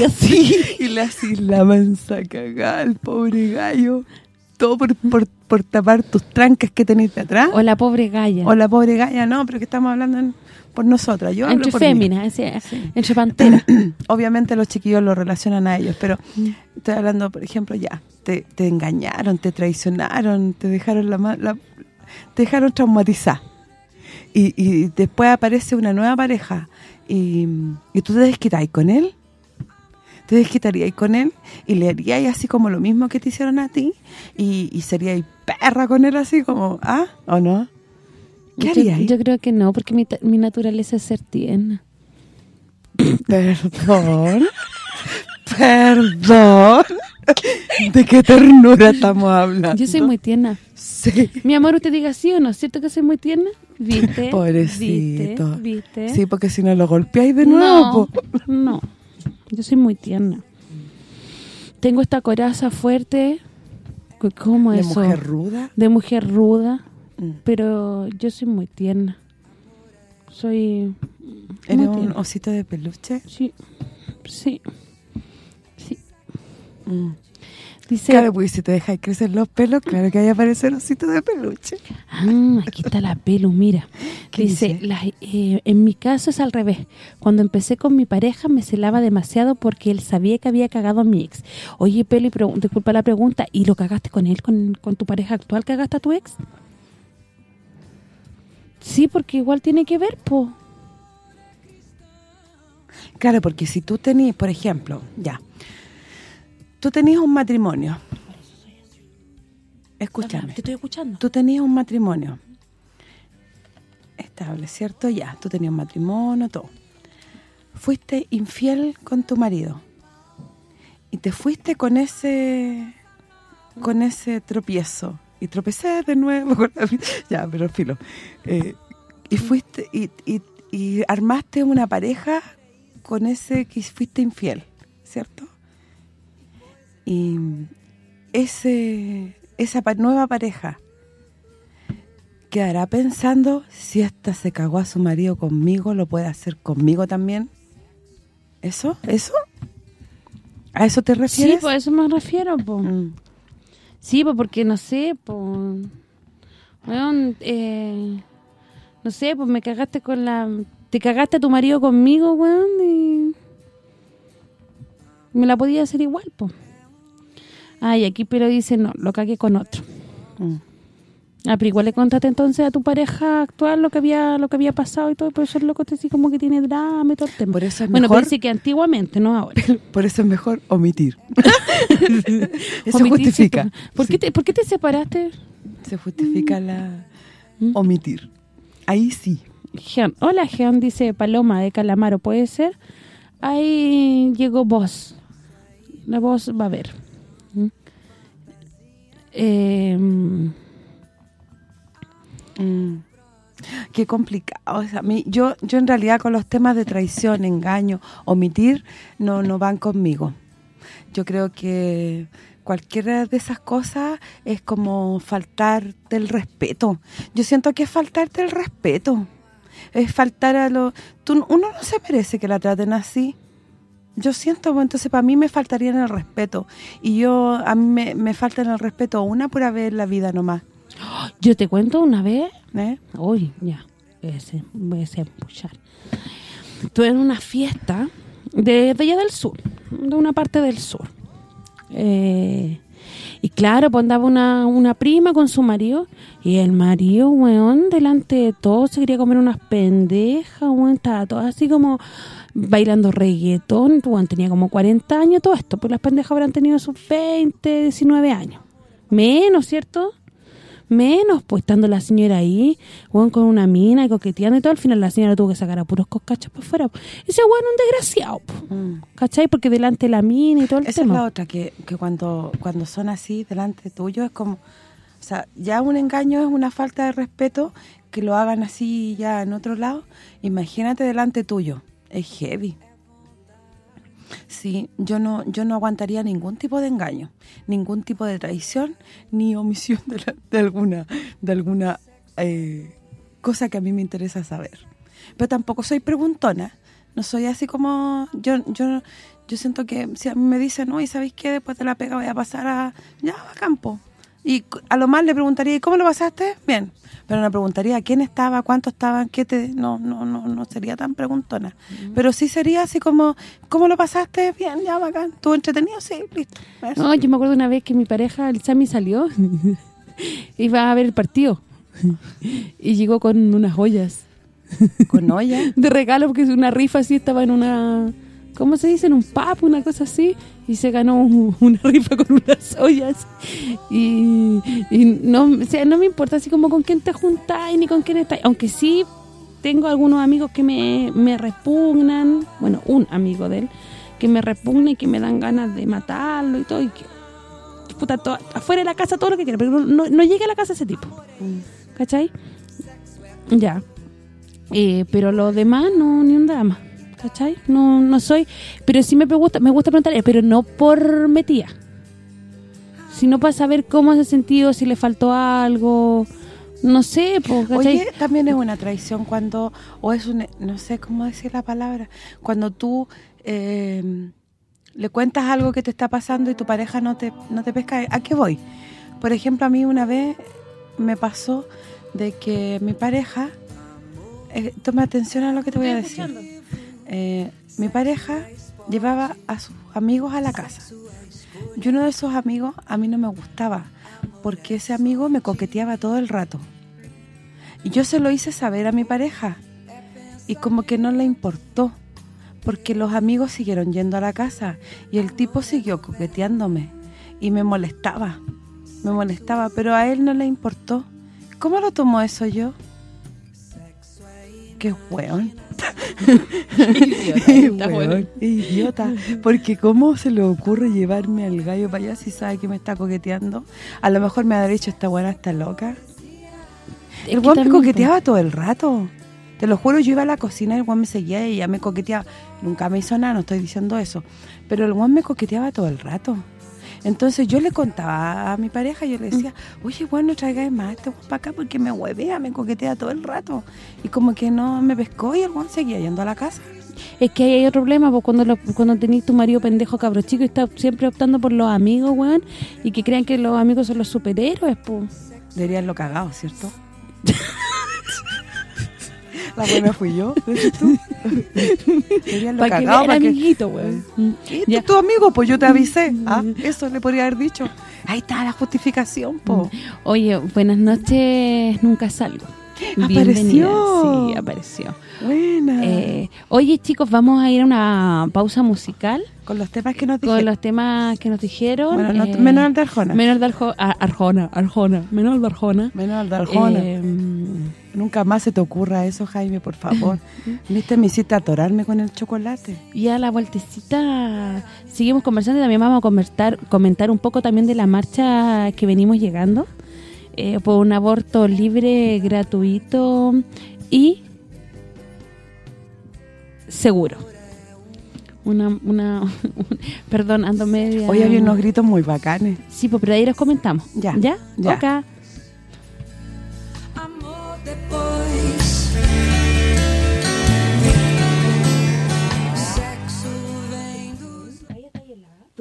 y así. y le haces la mansa cagada al pobre gallo todo por, por, por tapar tus trancas que tenés de atrás O la pobre galla. o la pobre galla, no, pero que estamos hablando en- por nosotras yo entre féminas, así, entre panteras. obviamente los chiquillos lo relacionan a ellos, pero Mm. estoy hablando, por ejemplo, ya, te, te engañaron, te traicionaron, te dejaron la, la- te dejaron traumatizar. y, y después aparece una nueva pareja y, y tú te desquitáis con él, te desquitaríais con él y le haríais así como lo mismo que te hicieron a ti y, y seríais perra con él así como, ¿ah? ¿O no? ¿Qué haríais? yo creo que no, porque mi, mi naturaleza es ser tierna. Perdón. Perdón. ¿De qué ternura estamos hablando? Yo soy muy tierna. Sí. Mi amor, usted diga sí o no, ¿cierto que soy muy tierna? ¿Viste? Pobrecito. ¿Viste? ¿Viste? Sí, porque si no lo golpeáis de nuevo. no, po. no, yo soy muy tierna. Tengo esta coraza fuerte, ¿cómo De eso? mujer ruda. De mujer ruda, Mm. pero yo soy muy tierna. Soy ¿Eres muy un osito de peluche? Sí, sí, sí. Mm. Dice, Claro, pues si te dejáis crecer los pelos, claro que hay aparecer osito de peluche. ah, aquí está la pelu, mira. ¿Qué Dice, dice? la- eh, en mi caso es al revés. Cuando empecé con mi pareja me celaba demasiado porque él sabía que había cagado a mi ex. Oye, pregu- disculpa la pregunta, ¿y lo cagaste con él, con, con tu pareja actual, cagaste a tu ex? Sí, porque igual tiene que ver, po. Claro, porque si tú tenías, por ejemplo, ya, tú tenías un matrimonio. Escúchame. Te estoy escuchando. Tú tenías un matrimonio estable, ¿cierto? Ya, tú tenías un matrimonio, todo. Fuiste infiel con tu marido. Y te fuiste con ese con ese tropiezo. Y tropecé de nuevo con la. Ya, pero filo. Eh, y fuiste y, y, y armaste una pareja con ese que fuiste infiel, ¿cierto? Y ese esa nueva pareja quedará pensando si esta se cagó a su marido conmigo, lo puede hacer conmigo también. ¿Eso? ¿Eso? ¿A eso te Sí, refieres? pues a eso me refiero, po. Mm. Sí, pues porque no sé, pues... Weón, eh, no sé, pues me cagaste con la... Te cagaste a tu marido conmigo, weón, y... Me la podía hacer igual, pues. Ay, aquí pero dice, no, lo cagué con otro. Mm. Ah, pero igual le contaste entonces a tu pareja actual lo que había lo que había pasado y todo, y por eso el loco te dice como que tiene drama y todo el tema. Por eso es bueno, mejor- sí que antiguamente, no ahora. Por eso es mejor omitir. eso Omitir, justifica. ¿Por, Sí, qué te, ¿Por qué te separaste? Se justifica la ¿Mm? omitir. Ahí sí. Geon. Hola, Geon, dice Paloma de Calamaro, ¿puede ser? Ahí llegó voz. La voz va a ver. Eh, Mm. Qué complicado. O sea, a mí, yo, yo en realidad con los temas de traición, engaño, omitir, no, no van conmigo. Yo creo que cualquiera de esas cosas es como faltarte el respeto. Yo siento que es faltarte el respeto. Es faltar a lo... Tú, uno no se merece que la traten así. Yo siento, pues, entonces para mí me faltarían el respeto. Y yo, a mí me, me faltan el respeto una pura vez en la vida nomás. yo te cuento una vez ¿eh? Uy, ya. A hacer puchar. Estuve en una fiesta de, allá del sur, de una parte del sur. Eh, y claro, pues andaba una, una prima con su marido y el marido, weón, delante de todos se quería comer unas pendejas, weón, estaba todo así como bailando reggaetón, weón, tenía como 40 años, todo esto, pues las pendejas habrán tenido sus 20, 19 años. Menos, ¿cierto? Menos, pues estando la señora ahí, weón, con una mina y coqueteando y todo, al final la señora tuvo que sacar a puros coscachos para afuera. Ese weón un desgraciado, po, ¿cachai? Porque delante de la mina y todo el Mm. Esa tema. es la otra, que, que cuando cuando son así delante tuyo es como... O sea, ya un engaño es una falta de respeto que lo hagan así ya en otro lado. Imagínate delante tuyo. Es heavy. Sí, yo no yo no aguantaría ningún tipo de engaño, ningún tipo de traición, ni omisión de, alguna de alguna eh, cosa que a mí me interesa saber. Pero tampoco soy preguntona, no soy así como yo yo yo siento que si a mí me dicen, "No, y sabéis qué, después de la pega voy a pasar a ya a campo." Y a lo más le preguntaría, "¿Y cómo lo pasaste?" Bien. Pero no preguntaría quién estaba, cuánto estaban, qué te no no no no sería tan preguntona. Pero sí sería así como, "¿Cómo lo pasaste?" Bien, ya bacán. ¿Estuvo entretenido? Sí, listo. Eso. No, yo me acuerdo una vez que mi pareja, el Sammy, salió iba a ver el partido. y llegó con unas ollas. ¿Con olla? de regalo, porque es una rifa así, estaba en una... ¿Cómo se dice? Un pub, una cosa así. Y se ganó un- una rifa con unas ollas. Y, no, o sea, no me importa así como con quién te juntáis ni con quién estás. Aunque sí tengo algunos amigos que me, me repugnan. Bueno, un amigo de él que me repugna y que me dan ganas de matarlo y todo. Y que, puta, to- afuera de la casa todo lo que quiera, pero no, no, llegue a la casa ese tipo. ¿Cachai? Ya. Eh, pero lo demás no, ni un drama. ¿Cachai? No, no soy... Pero sí me gusta, me gusta preguntar, eh, pero no por metida. Sino para saber cómo se ha sentido, si le faltó algo... No sé, pues, ¿cachai? Oye, también es una traición cuando, o es un, no sé cómo decir la palabra, cuando tú eh, le cuentas algo que te está pasando y tu pareja no te, no te pesca. ¿A qué voy? Por ejemplo, a mí una vez me pasó de que mi pareja, eh, toma atención a lo que te voy a decir. Eh, mi pareja llevaba a sus amigos a la casa. Y uno de esos amigos a mí no me gustaba, porque ese amigo me coqueteaba todo el rato. Y yo se lo hice saber a mi pareja. Y como que no le importó, porque los amigos siguieron yendo a la casa y el tipo siguió coqueteándome y me molestaba. Me molestaba, pero a él no le importó. ¿Cómo lo tomó eso yo? Qué weón. Idiota, Weón, bueno. Idiota. Porque ¿cómo se le ocurre llevarme al gallo para allá si sabe que me está coqueteando? A lo mejor me ha dicho esta buena está loca. El weón me coqueteaba todo el rato. Te lo juro, yo iba a la cocina y el weón me seguía y ya me coqueteaba. Nunca me hizo nada, no estoy diciendo eso. Pero el weón me coqueteaba todo el rato. Entonces yo le contaba a mi pareja, yo le decía, oye, bueno, no traigáis más este para acá porque me huevea, me coquetea todo el rato. Y como que no me pescó y el weón seguía yendo a la casa. Es que hay otro problema, pues cuando lo, cuando tenés tu marido pendejo cabro chico y está siempre optando por los amigos, weón, y que crean que los amigos son los superhéroes, pues. Deberían lo cagado, ¿cierto? La buena fui yo, ¿ves tú? Deberían lo Para que cagado, vean pa' que- amiguito, weón. ¿Y Ya. tu amigo? Pues yo te avisé. Ah, eso le podría haber dicho. Ahí está la justificación, po. Oye, buenas noches, nunca salgo. Apareció. Sí, apareció. Buena. Eh, oye, chicos, vamos a ir a una pausa musical Con los temas que nos con dijeron. los temas que nos dijeron. Bueno, no- eh, menos el de Arjona. Menos el de Arjona, Arjona, menos el de Arjona. Menos el de Arjona. Eh, Nunca más se te ocurra eso, Jaime, por favor. Viste, me hiciste atorarme con el chocolate. Y a la vueltecita seguimos conversando y también vamos a comentar, comentar un poco también de la marcha que venimos llegando eh, por un aborto libre, gratuito y seguro. Una, una, perdón, ando media... Hoy había unos gritos muy bacanes. Sí, pues, pero ahí los comentamos. Ya, ¿Ya? ya. Ok.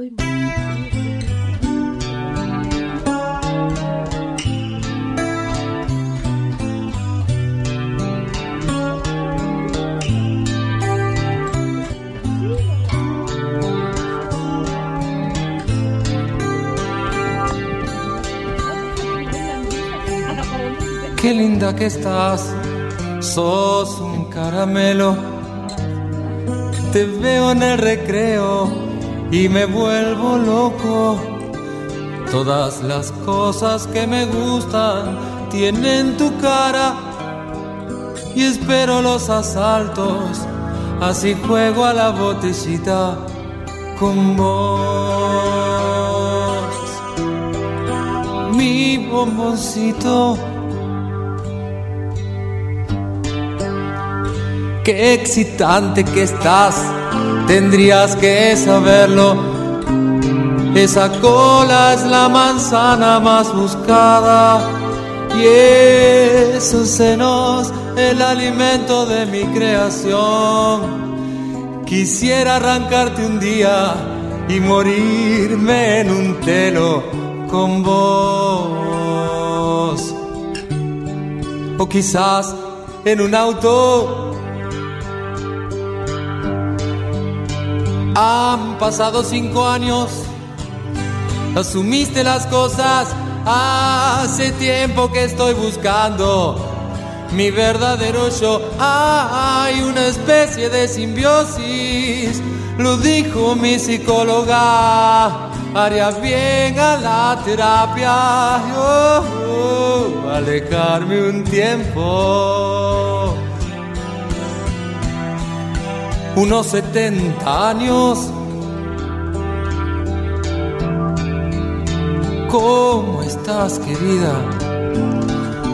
Qué linda que estás, sos un caramelo. Te veo en el recreo y me vuelvo loco. Todas las cosas que me gustan tienen tu cara y espero los asaltos. Así juego a la botellita con vos. Mi bomboncito. Qué excitante que estás, tendrías que saberlo. Esa cola es la manzana más buscada y esos senos el alimento de mi creación. Quisiera arrancarte un día y morirme en un telo con vos. O quizás en un auto Han pasado cinco años, asumiste las cosas Hace tiempo que estoy buscando mi verdadero yo. Hay una especie de simbiosis, lo dijo mi psicóloga. Haría bien a la terapia, oh, alejarme un tiempo. Unos 70 años. ¿Cómo estás, querida?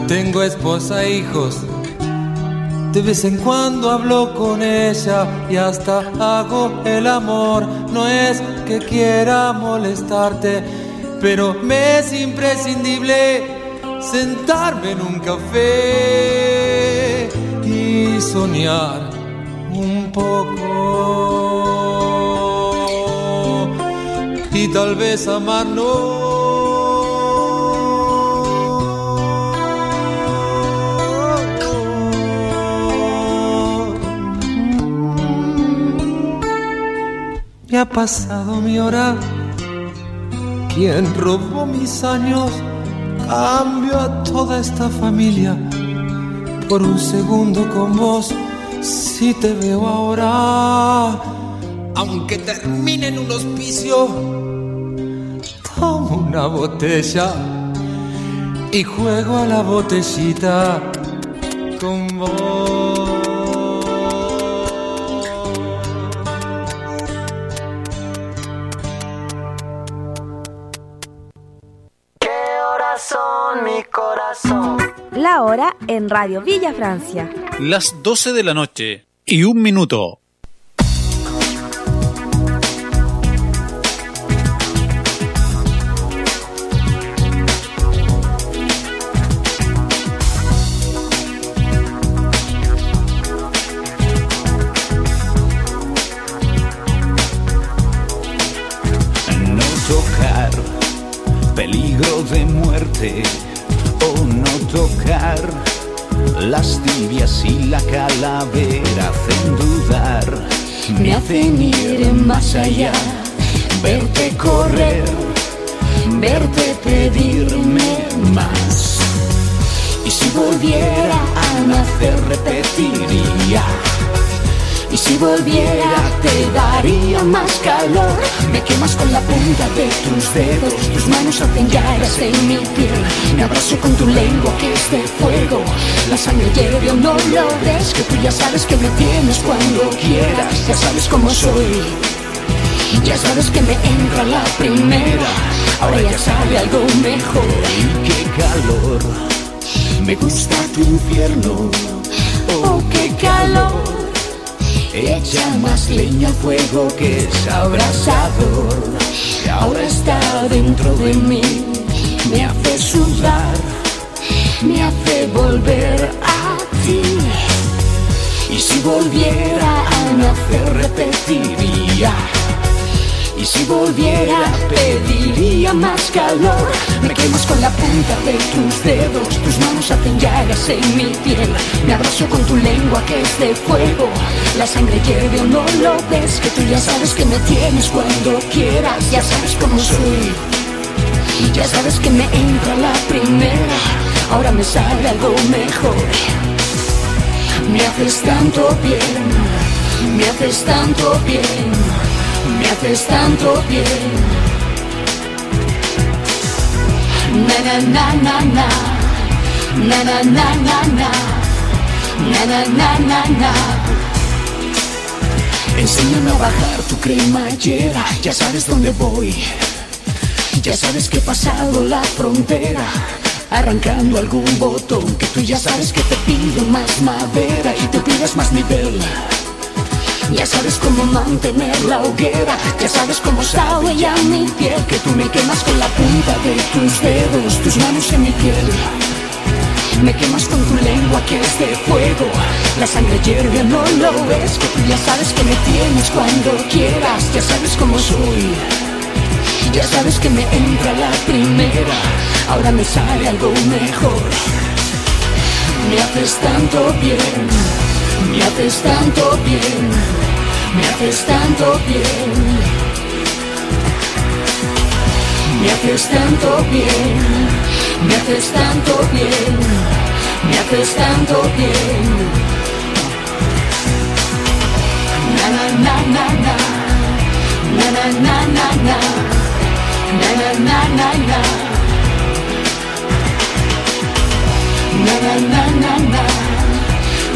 Tengo esposa e hijos. De vez en cuando hablo con ella y hasta hago el amor. No es que quiera molestarte, pero me es imprescindible sentarme en un café y soñar un poco y tal vez amarnos. Me ha pasado mi hora. ¿Quién robó mis años? Cambio a toda esta familia por un segundo con vos. Si te veo ahora, aunque termine en un hospicio, tomo una botella y juego a la botellita con vos. En Radio Villa Francia. Las 12 de la noche y un minuto. No tocar, peligro de muerte, o no tocar, las tibias y la calavera hacen dudar, me hacen ir más allá, verte correr, verte pedirme más. Y si volviera a nacer repetiría. Y si volviera te daría más calor. Me quemas con la punta de tus dedos. Tus manos hacen llagas en mi piel. Me abrazo con tu lengua que es de fuego. La sangre hierve no lo ves Que tú ya sabes que me tienes cuando quieras. Ya sabes cómo soy. Ya sabes que me entra la primera. Ahora ya sale algo mejor. Y qué calor. Me gusta tu infierno. Oh, qué calor Echa más leña fuego que es abrasador ahora está dentro de mí. Me hace sudar. Me hace volver a ti. Y si volviera a nacer repetiría y si volviera pediría más calor. Me quemas con la punta de tus dedos. Tus manos hacen llagas en mi piel. Me abrazo con tu lengua que es de fuego. La sangre hierve o no lo ves Que tú ya sabes que me tienes cuando quieras. Ya sabes cómo soy. Ya sabes que me entra la primera. Ahora me sale algo mejor. Me haces tanto bien. Me haces tanto bien haces tanto bien. Na na na na na, na na na na na, na na na na. Enséñame a bajar tu cremallera, ya sabes dónde voy. Ya sabes que he pasado la frontera, arrancando algún botón que tú ya sabes que te pido más madera y te pides más nivel. Ya sabes cómo mantener la hoguera Ya sabes cómo sabe ya mi piel Que tú me quemas con la punta de tus dedos Tus manos en mi piel. Me quemas con tu lengua que es de fuego La sangre hierve, no lo ves Que tú ya sabes que me tienes cuando quieras Ya sabes cómo soy. Ya sabes que me entra la primera Ahora me sale algo mejor. Me haces tanto bien me haces tanto bien, me haces tanto bien, me haces tanto bien. Me haces tanto bien, me haces tanto bien. Na na na na na, na na na na na, na na na na na. Na na na na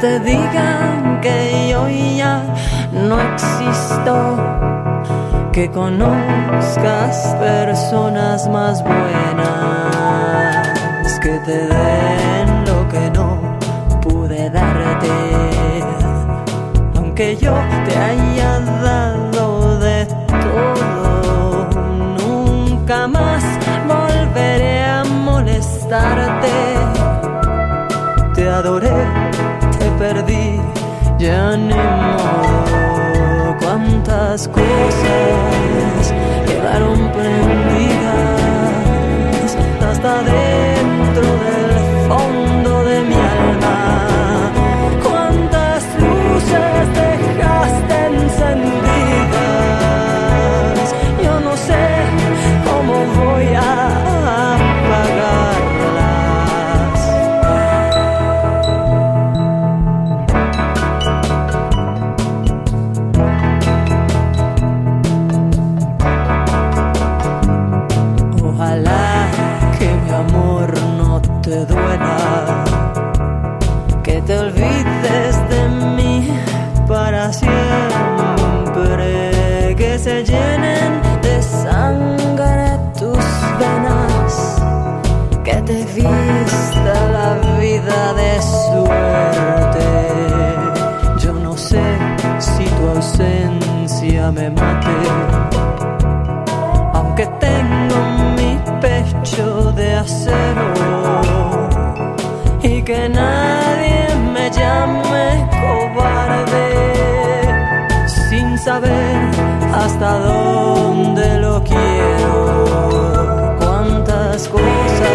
te digan que yo ya no existo. Que conozcas personas más buenas. Que te den lo que no pude darte aunque yo te haya dado de todo, nunca más volveré a molestarte. Te adoré, ya ni modo. Cuántas cosas quedaron prendidas hasta dentro suerte. Yo no sé si tu ausencia me mate, aunque tengo mi pecho de acero y que nadie me llame cobarde sin saber hasta dónde lo quiero. Cuántas cosas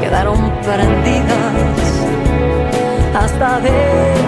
quedaron prendidas hasta dentro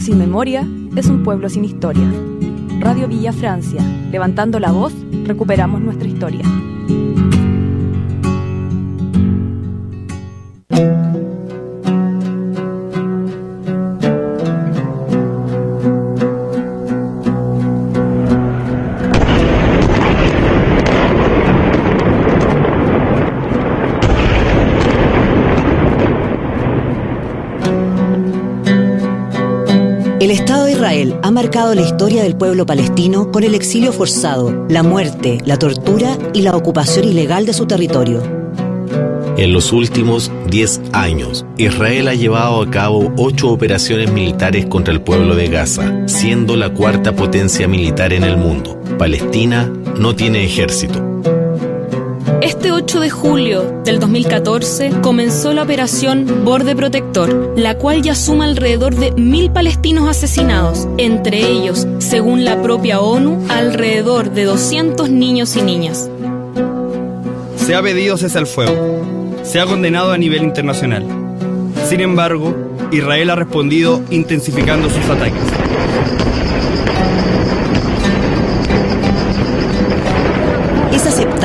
sin memoria es un pueblo sin historia. Radio Villa Francia, levantando la voz, recuperamos nuestra historia. Marcado la historia del pueblo palestino con el exilio forzado, la muerte, la tortura y la ocupación ilegal de su territorio. En los últimos 10 años, Israel ha llevado a cabo ocho operaciones militares contra el pueblo de Gaza, siendo la cuarta potencia militar en el mundo. Palestina no tiene ejército. Este 8 de julio del 2014 comenzó la operación Borde Protector, la cual ya suma alrededor de mil palestinos asesinados, entre ellos, según la propia ONU, alrededor de 200 niños y niñas. Se ha pedido cese al fuego. Se ha condenado a nivel internacional. Sin embargo, Israel ha respondido intensificando sus ataques.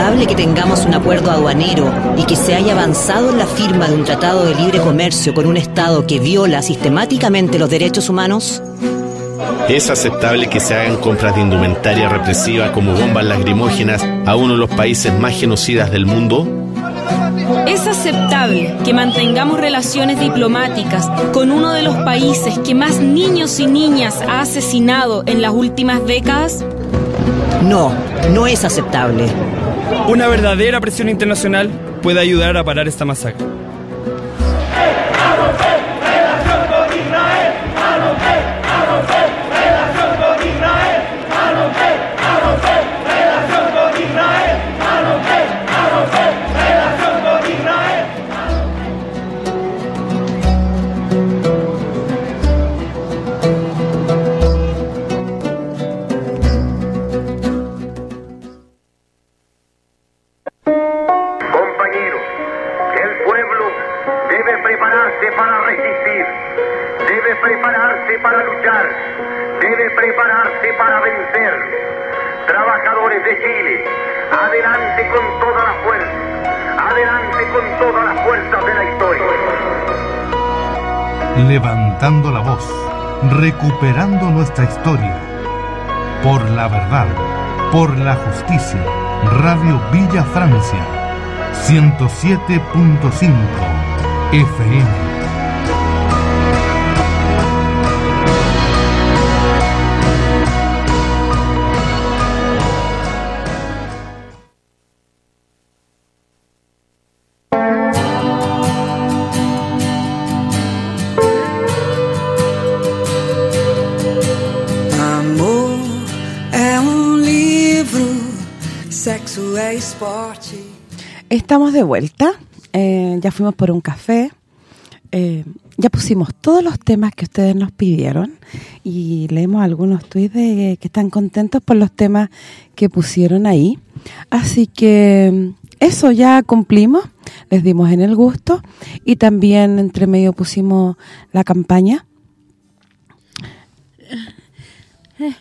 ¿Es aceptable que tengamos un acuerdo aduanero y que se haya avanzado en la firma de un tratado de libre comercio con un Estado que viola sistemáticamente los derechos humanos? ¿Es aceptable que se hagan compras de indumentaria represiva como bombas lacrimógenas a uno de los países más genocidas del mundo? ¿Es aceptable que mantengamos relaciones diplomáticas con uno de los países que más niños y niñas ha asesinado en las últimas décadas? No, no es aceptable. Una verdadera presión internacional puede ayudar a parar esta masacre. La voz, recuperando nuestra historia. Por la verdad, por la justicia. Radio Villa Francia, 107.5 FM. Estamos de vuelta. Eh, ya fuimos por un café. Eh, ya pusimos todos los temas que ustedes nos pidieron y leemos algunos tweets de que están contentos por los temas que pusieron ahí. Así que eso ya cumplimos, les dimos en el gusto y también entre medio pusimos la campaña. Eh,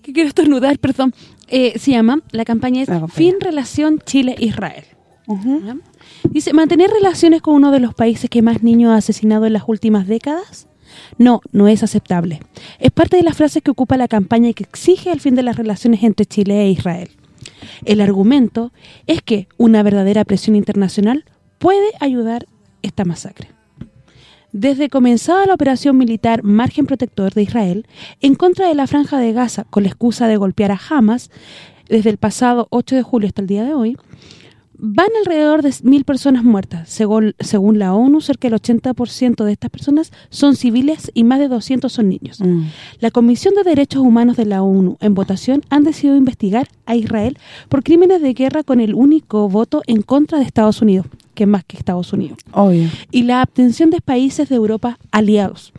que quiero estornudar, perdón. Eh, se llama, la campaña es Fin Relación Chile-Israel. Dice, ¿mantener relaciones con uno de los países que más niños ha asesinado en las últimas décadas? No, no es aceptable. Es parte de las frases que ocupa la campaña y que exige el fin de las relaciones entre Chile e Israel. El argumento es que una verdadera presión internacional puede ayudar esta masacre. Desde comenzada la operación militar Margen Protector de Israel en contra de la Franja de Gaza con la excusa de golpear a Hamas desde el pasado 8 de julio hasta el día de hoy, van alrededor de mil personas muertas. Según, según la ONU, cerca del 80% de estas personas son civiles y más de 200 son niños. La Comisión de Derechos Humanos de la ONU, en votación, han decidido investigar a Israel por crímenes de guerra con el único voto en contra de Estados Unidos, que es más que Estados Unidos. Obvio. Y la abstención de países de Europa aliados.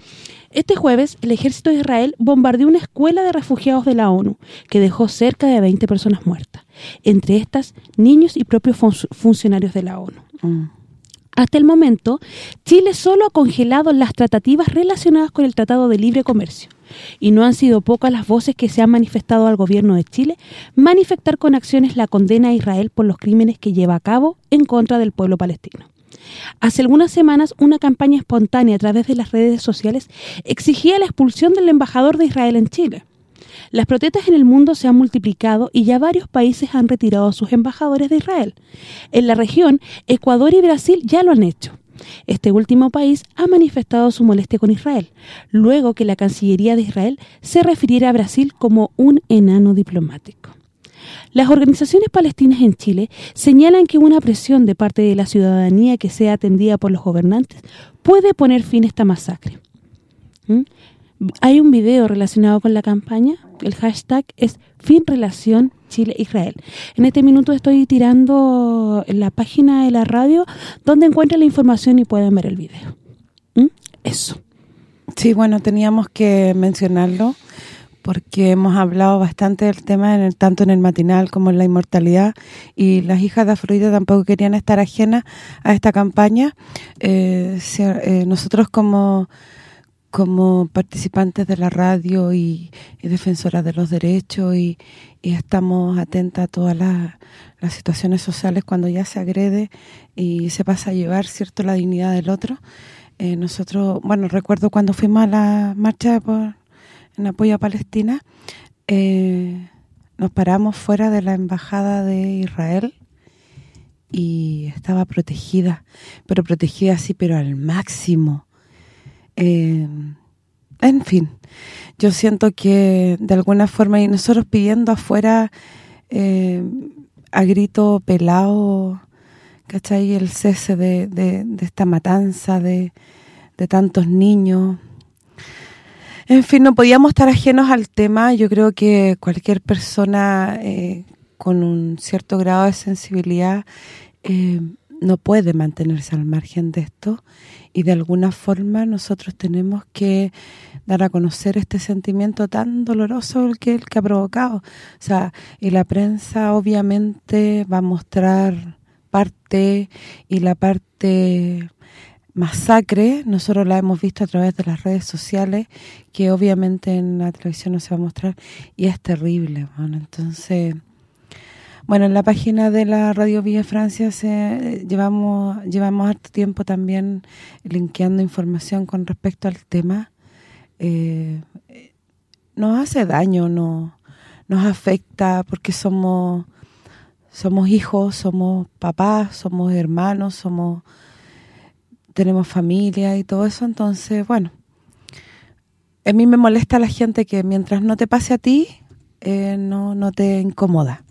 Este jueves, el ejército de Israel bombardeó una escuela de refugiados de la ONU, que dejó cerca de 20 personas muertas. Entre estas, niños y propios fun- funcionarios de la ONU. Hasta el momento, Chile solo ha congelado las tratativas relacionadas con el Tratado de Libre Comercio. Y no han sido pocas las voces que se han manifestado al gobierno de Chile manifestar con acciones la condena a Israel por los crímenes que lleva a cabo en contra del pueblo palestino. Hace algunas semanas, una campaña espontánea a través de las redes sociales exigía la expulsión del embajador de Israel en Chile. Las protestas en el mundo se han multiplicado y ya varios países han retirado a sus embajadores de Israel. En la región, Ecuador y Brasil ya lo han hecho. Este último país ha manifestado su molestia con Israel, luego que la Cancillería de Israel se refiriera a Brasil como un enano diplomático. Las organizaciones palestinas en Chile señalan que una presión de parte de la ciudadanía que sea atendida por los gobernantes puede poner fin a esta masacre. ¿Mm? Hay un video relacionado con la campaña, el hashtag es fin relación Chile-Israel. En este minuto estoy tirando la página de la radio donde encuentran la información y pueden ver el video. ¿Mm? Eso. Sí, bueno, teníamos que mencionarlo porque hemos hablado bastante del tema en el, tanto en el matinal como en la inmortalidad y las hijas de Afrodita tampoco querían estar ajenas a esta campaña. Eh, eh, nosotros como como participantes de la radio y, defensoras de los derechos y, estamos atentas a todas las, situaciones sociales cuando ya se agrede y se pasa a llevar cierto la dignidad del otro. Eh, nosotros, bueno, recuerdo cuando fuimos a la marcha por, en apoyo a Palestina, eh, nos paramos fuera de la embajada de Israel y estaba protegida, pero protegida así, pero al máximo eh, en fin, yo siento que de alguna forma, y nosotros pidiendo afuera eh, a grito pelado, ¿cachai? El cese de, esta matanza de, tantos niños. En fin, no podíamos estar ajenos al tema. Yo creo que cualquier persona eh, con un cierto grado de sensibilidad no puede mantenerse al margen de esto y de alguna forma nosotros tenemos que dar a conocer este sentimiento tan doloroso que el que ha provocado. O sea, y la prensa obviamente va a mostrar parte y la parte masacre, nosotros la hemos visto a través de las redes sociales, que obviamente en la televisión no se va a mostrar, y es terrible, bueno, entonces bueno, en la página de la Radio Villa Francia se llevamos llevamos harto tiempo también linkeando información con respecto al tema. Eh, nos hace daño, no nos afecta porque somos somos hijos, somos papás, somos hermanos, somos tenemos familia y todo eso, entonces, bueno, a mí me molesta la gente que mientras no te pase a ti, eh, no, no te incomoda.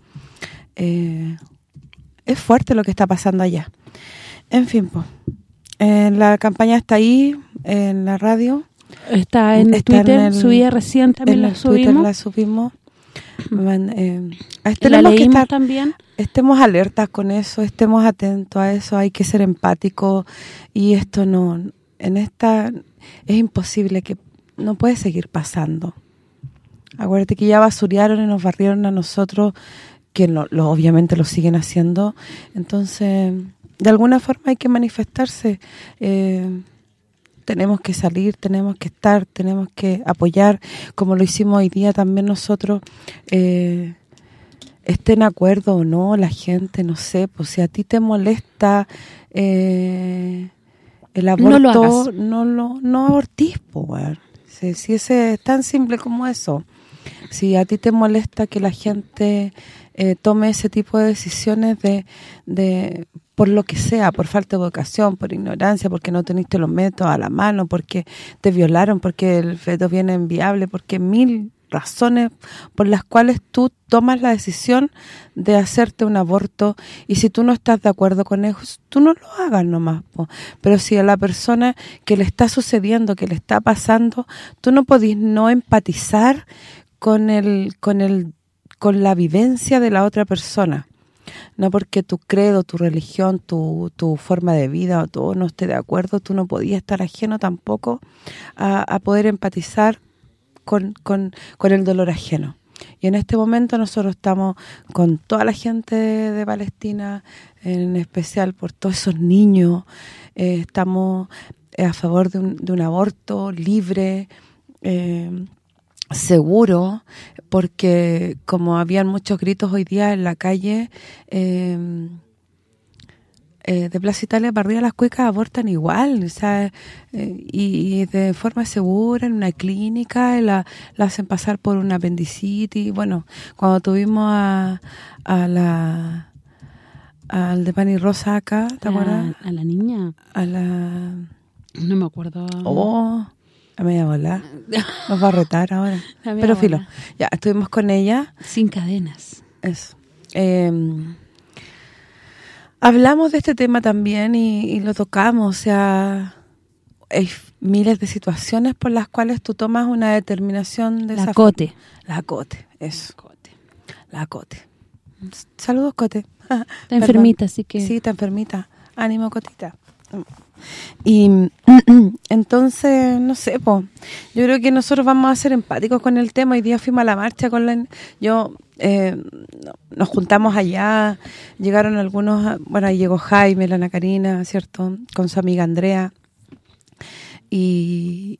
Eh, es fuerte lo que está pasando allá. En fin, pues, la campaña está ahí, en la radio. Está en Twitter, subía recién, también la subimos. la subimos. Eh, la leímos también. Estemos alertas con eso, estemos atentos a eso, hay que ser empáticos y esto no, en esta es imposible que no puede seguir pasando. Acuérdate que ya basurearon y nos barrieron a nosotros que lo, obviamente lo siguen haciendo. Entonces, de alguna forma hay que manifestarse. Eh, tenemos que salir, tenemos que estar, tenemos que apoyar, como lo hicimos hoy día también nosotros, eh, estén de acuerdo o no la gente, no sé, pues si a ti te molesta eh, el aborto, no lo, no, abortís, pues, si, si ese es tan simple como eso. Si a ti te molesta que la gente eh, tome ese tipo de decisiones de, de por lo que sea, por falta de educación, por ignorancia, porque no teniste los métodos a la mano, porque te violaron, porque el feto viene enviable, porque mil razones por las cuales tú tomas la decisión de hacerte un aborto y si tú no estás de acuerdo con eso, tú no lo hagas nomás. Pero si a la persona que le está sucediendo, que le está pasando, tú no podís no empatizar con el con el con la vivencia de la otra persona. No porque tu credo, tu religión, tu, tu forma de vida o todo no esté de acuerdo, tú no podías estar ajeno tampoco a, poder empatizar con, con, con, el dolor ajeno. Y en este momento nosotros estamos con toda la gente de, Palestina, en especial por todos esos niños, eh, estamos a favor de un, de un aborto libre, eh, seguro, porque como habían muchos gritos hoy día en la calle, em, eh, de Plaza Italia para arriba las cuecas abortan igual, o sea, eh, y, de forma segura en una clínica, la, la hacen pasar por una apendicitis, bueno, cuando tuvimos a, a la al de Pani Rosa acá, ¿te acuerdas? A la niña. A la... No me acuerdo. Oh, a media bola. Nos va a retar ahora. Pero filo, ya, estuvimos con ella. Sin cadenas. Eso. Eh, hablamos de este tema también y, y lo tocamos, o sea, hay miles de situaciones por las cuales tú tomas una determinación de La esa cote. La cote, eso. La cote. Saludos, cote. Está enfermita, así que- Sí, está enfermita. Ánimo, cotita. Y entonces, no sé, po, yo creo que nosotros vamos a ser empáticos con el tema. Hoy día fuimos a la marcha con la... Yo, eh, no- nos juntamos allá, llegaron algunos, bueno, ahí llegó Jaime, la Ana Karina, ¿cierto? Con su amiga Andrea. Y,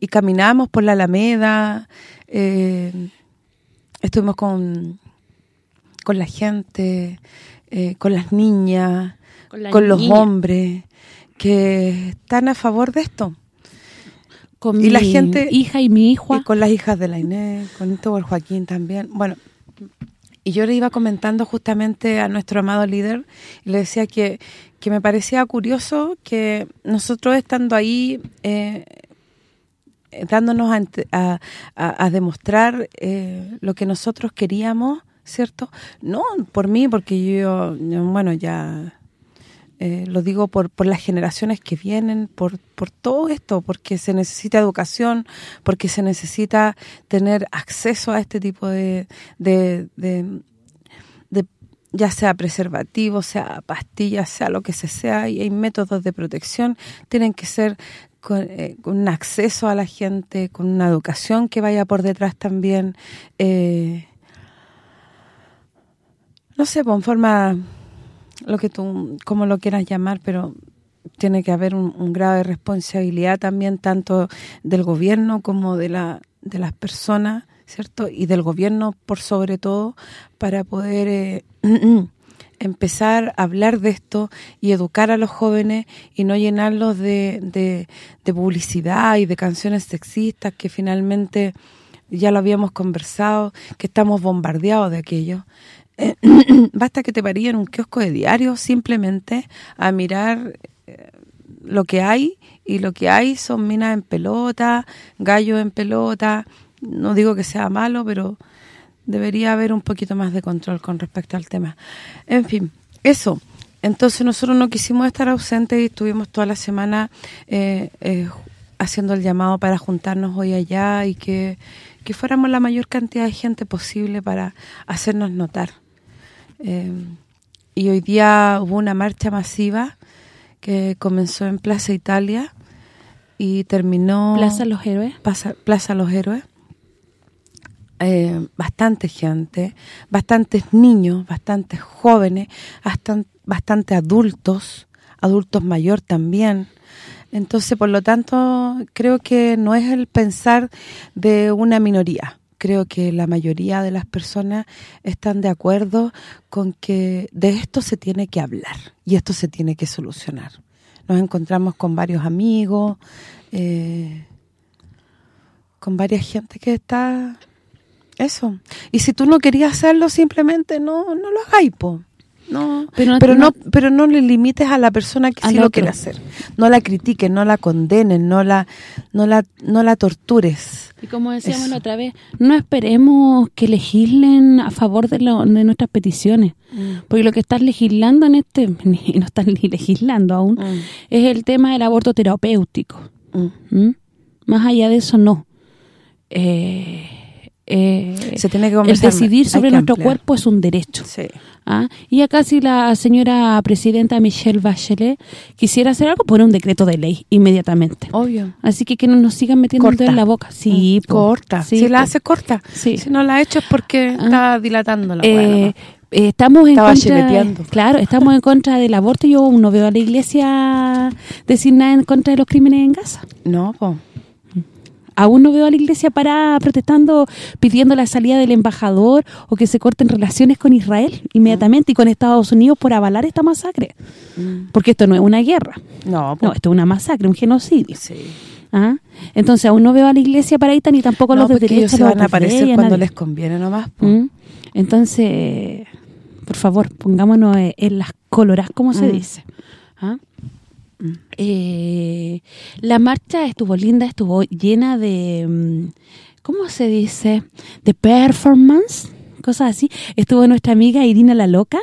y caminamos por la Alameda, eh, estuvimos con, con la gente, eh, con las niñas, Con los niña. hombres que están a favor de esto. Con y la mi gente hija y mi hijo. y con las hijas de la Inés, con todo el Joaquín también. Bueno, y yo le iba comentando justamente a nuestro amado líder y le decía que, que me parecía curioso que nosotros estando ahí eh, eh, dándonos a, a- a- a demostrar eh, lo que nosotros queríamos, ¿cierto? No por mí, porque yo, yo, bueno, ya eh, lo digo por, por las generaciones que vienen, por, por todo esto, porque se necesita educación, porque se necesita tener acceso a este tipo de, de, de- de- ya sea preservativo, sea pastillas, sea lo que se sea, y hay métodos de protección, tienen que ser con, eh, con un acceso a la gente, con una educación que vaya por detrás también, eh, no sé, pues, en forma lo que tú, como lo quieras llamar, pero tiene que haber un, grado de responsabilidad también tanto del gobierno como de la de las personas, ¿cierto? Y del gobierno por sobre todo para poder eh, empezar a hablar de esto y educar a los jóvenes y no llenarlos de, de, de publicidad y de canciones sexistas que finalmente ya lo habíamos conversado, que estamos bombardeados de aquello. Eh, basta que te parí en un kiosco de diario simplemente a mirar eh, lo que hay y lo que hay son minas en pelota, gallos en pelota. No digo que sea malo, pero debería haber un poquito más de control con respecto al tema. En fin, eso. Entonces nosotros no quisimos estar ausentes y estuvimos toda la semana eh, eh, haciendo el llamado para juntarnos hoy allá y que, que fuéramos la mayor cantidad de gente posible para hacernos notar. Eh, y hoy día hubo una marcha masiva que comenzó en Plaza Italia y terminó... Plaza Los Héroes. Plaza, Plaza Los Héroes. Eh, bastante gente, bastantes niños, bastantes jóvenes, bastante adultos, adultos mayor también. Entonces, por lo tanto, creo que no es el pensar de una minoría. Creo que la mayoría de las personas están de acuerdo con que de esto se tiene que hablar y esto se tiene que solucionar. Nos encontramos con varios amigos, eh, con varias gente que está... Eso. Y si tú no querías hacerlo, simplemente no no lo hagáis, po. No, Pero pero, no- no, pero no le limites a la persona que sí lo otro. quiere hacer. No la critiques, no la condenes, no la no la no la tortures. Y como decíamos Eso. la otra vez, no esperemos que legislen a favor de, lo- de nuestras peticiones. Mm. Porque lo que estás legislando en este, y no están ni legislando aún, Mm. es el tema del aborto terapéutico. ¿Mm? Más allá de eso, no. Eh, eh, Se tiene que el decidir sobre nuestro ampliar. cuerpo es un derecho. Sí. ¿Ah? Y acá si la señora presidenta Michelle Bachelet quisiera hacer algo, pone un decreto de ley inmediatamente. Obvio. Así que que no nos sigan metiendo el dedo Corta. en la boca. Sí, po. Corta. Sí, si la hace corta. Sí. Si no la ha hecho es porque está dilatando la Eh, eh, estamos en contra claro estamos en contra del aborto yo no veo a la iglesia decir nada en contra de los crímenes en Gaza no po aún no veo a la iglesia para protestando pidiendo la salida del embajador o que se corten relaciones con Israel inmediatamente y con Estados Unidos por avalar esta masacre porque esto no es una guerra no esto es una masacre un genocidio Sí. ¿Ah? entonces aún no veo a la iglesia para ahí ni tampoco No, los de porque ellos derecha se van a aparecer cuando nadie. les conviene nomás. ¿Mm? Entonces, por favor, pongámonos eh, en las coloras, como se Mm. dice. ¿Ah? Eh, la marcha estuvo linda, estuvo llena de, mm, ¿cómo se dice? De performance, cosas así. Estuvo nuestra amiga Irina la Loca.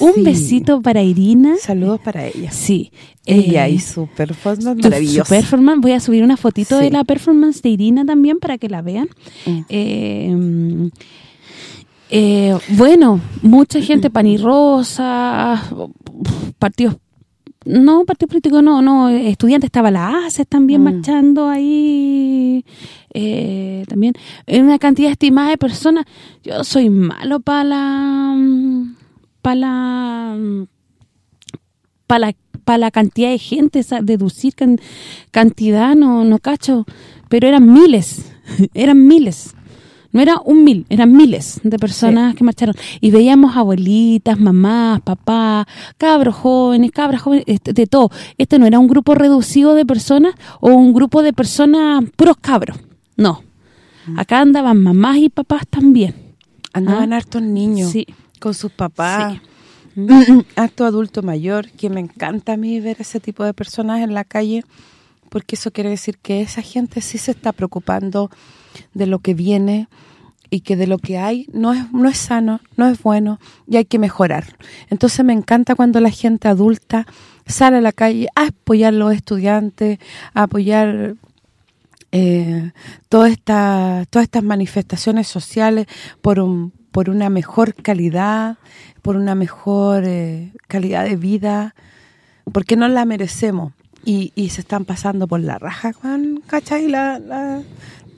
Un besito para Irina. Saludos para ella. Sí. Ella Eh, y su performance maravillosa. Su performance, voy a subir una fotito Sí. de la performance de Irina también para que la vean. Mm. Eh, mm, eh, bueno, mucha gente pan y rosa, partidos no, partido político no, no, estudiantes estaba la ACES también Mm. marchando ahí, eh, también, una cantidad estimada de personas. Yo soy malo para la para la para la, pa' la cantidad de gente, esa- deducir can- cantidad, no, no cacho, pero eran miles, eran miles. No era un mil, eran miles de personas que marcharon. Y veíamos abuelitas, mamás, papás, cabros jóvenes, cabras jóvenes, este, de todo. Este no era un grupo reducido de personas o un grupo de personas puros cabros. No. Acá andaban mamás y papás también. Andaban ¿Ah? hartos niños Sí. con sus papás. Sí. Harto adulto mayor, que me encanta a mí ver ese tipo de personas en la calle, porque eso quiere decir que esa gente sí se está preocupando de lo que viene y que de lo que hay no es no es sano, no es bueno y hay que mejorar. Entonces me encanta cuando la gente adulta sale a la calle a apoyar a los estudiantes, a apoyar eh, todas estas manifestaciones sociales por por una mejor calidad, por una mejor eh, calidad de vida, porque no la merecemos y, y se están pasando por la raja, ¿cachai? La, la-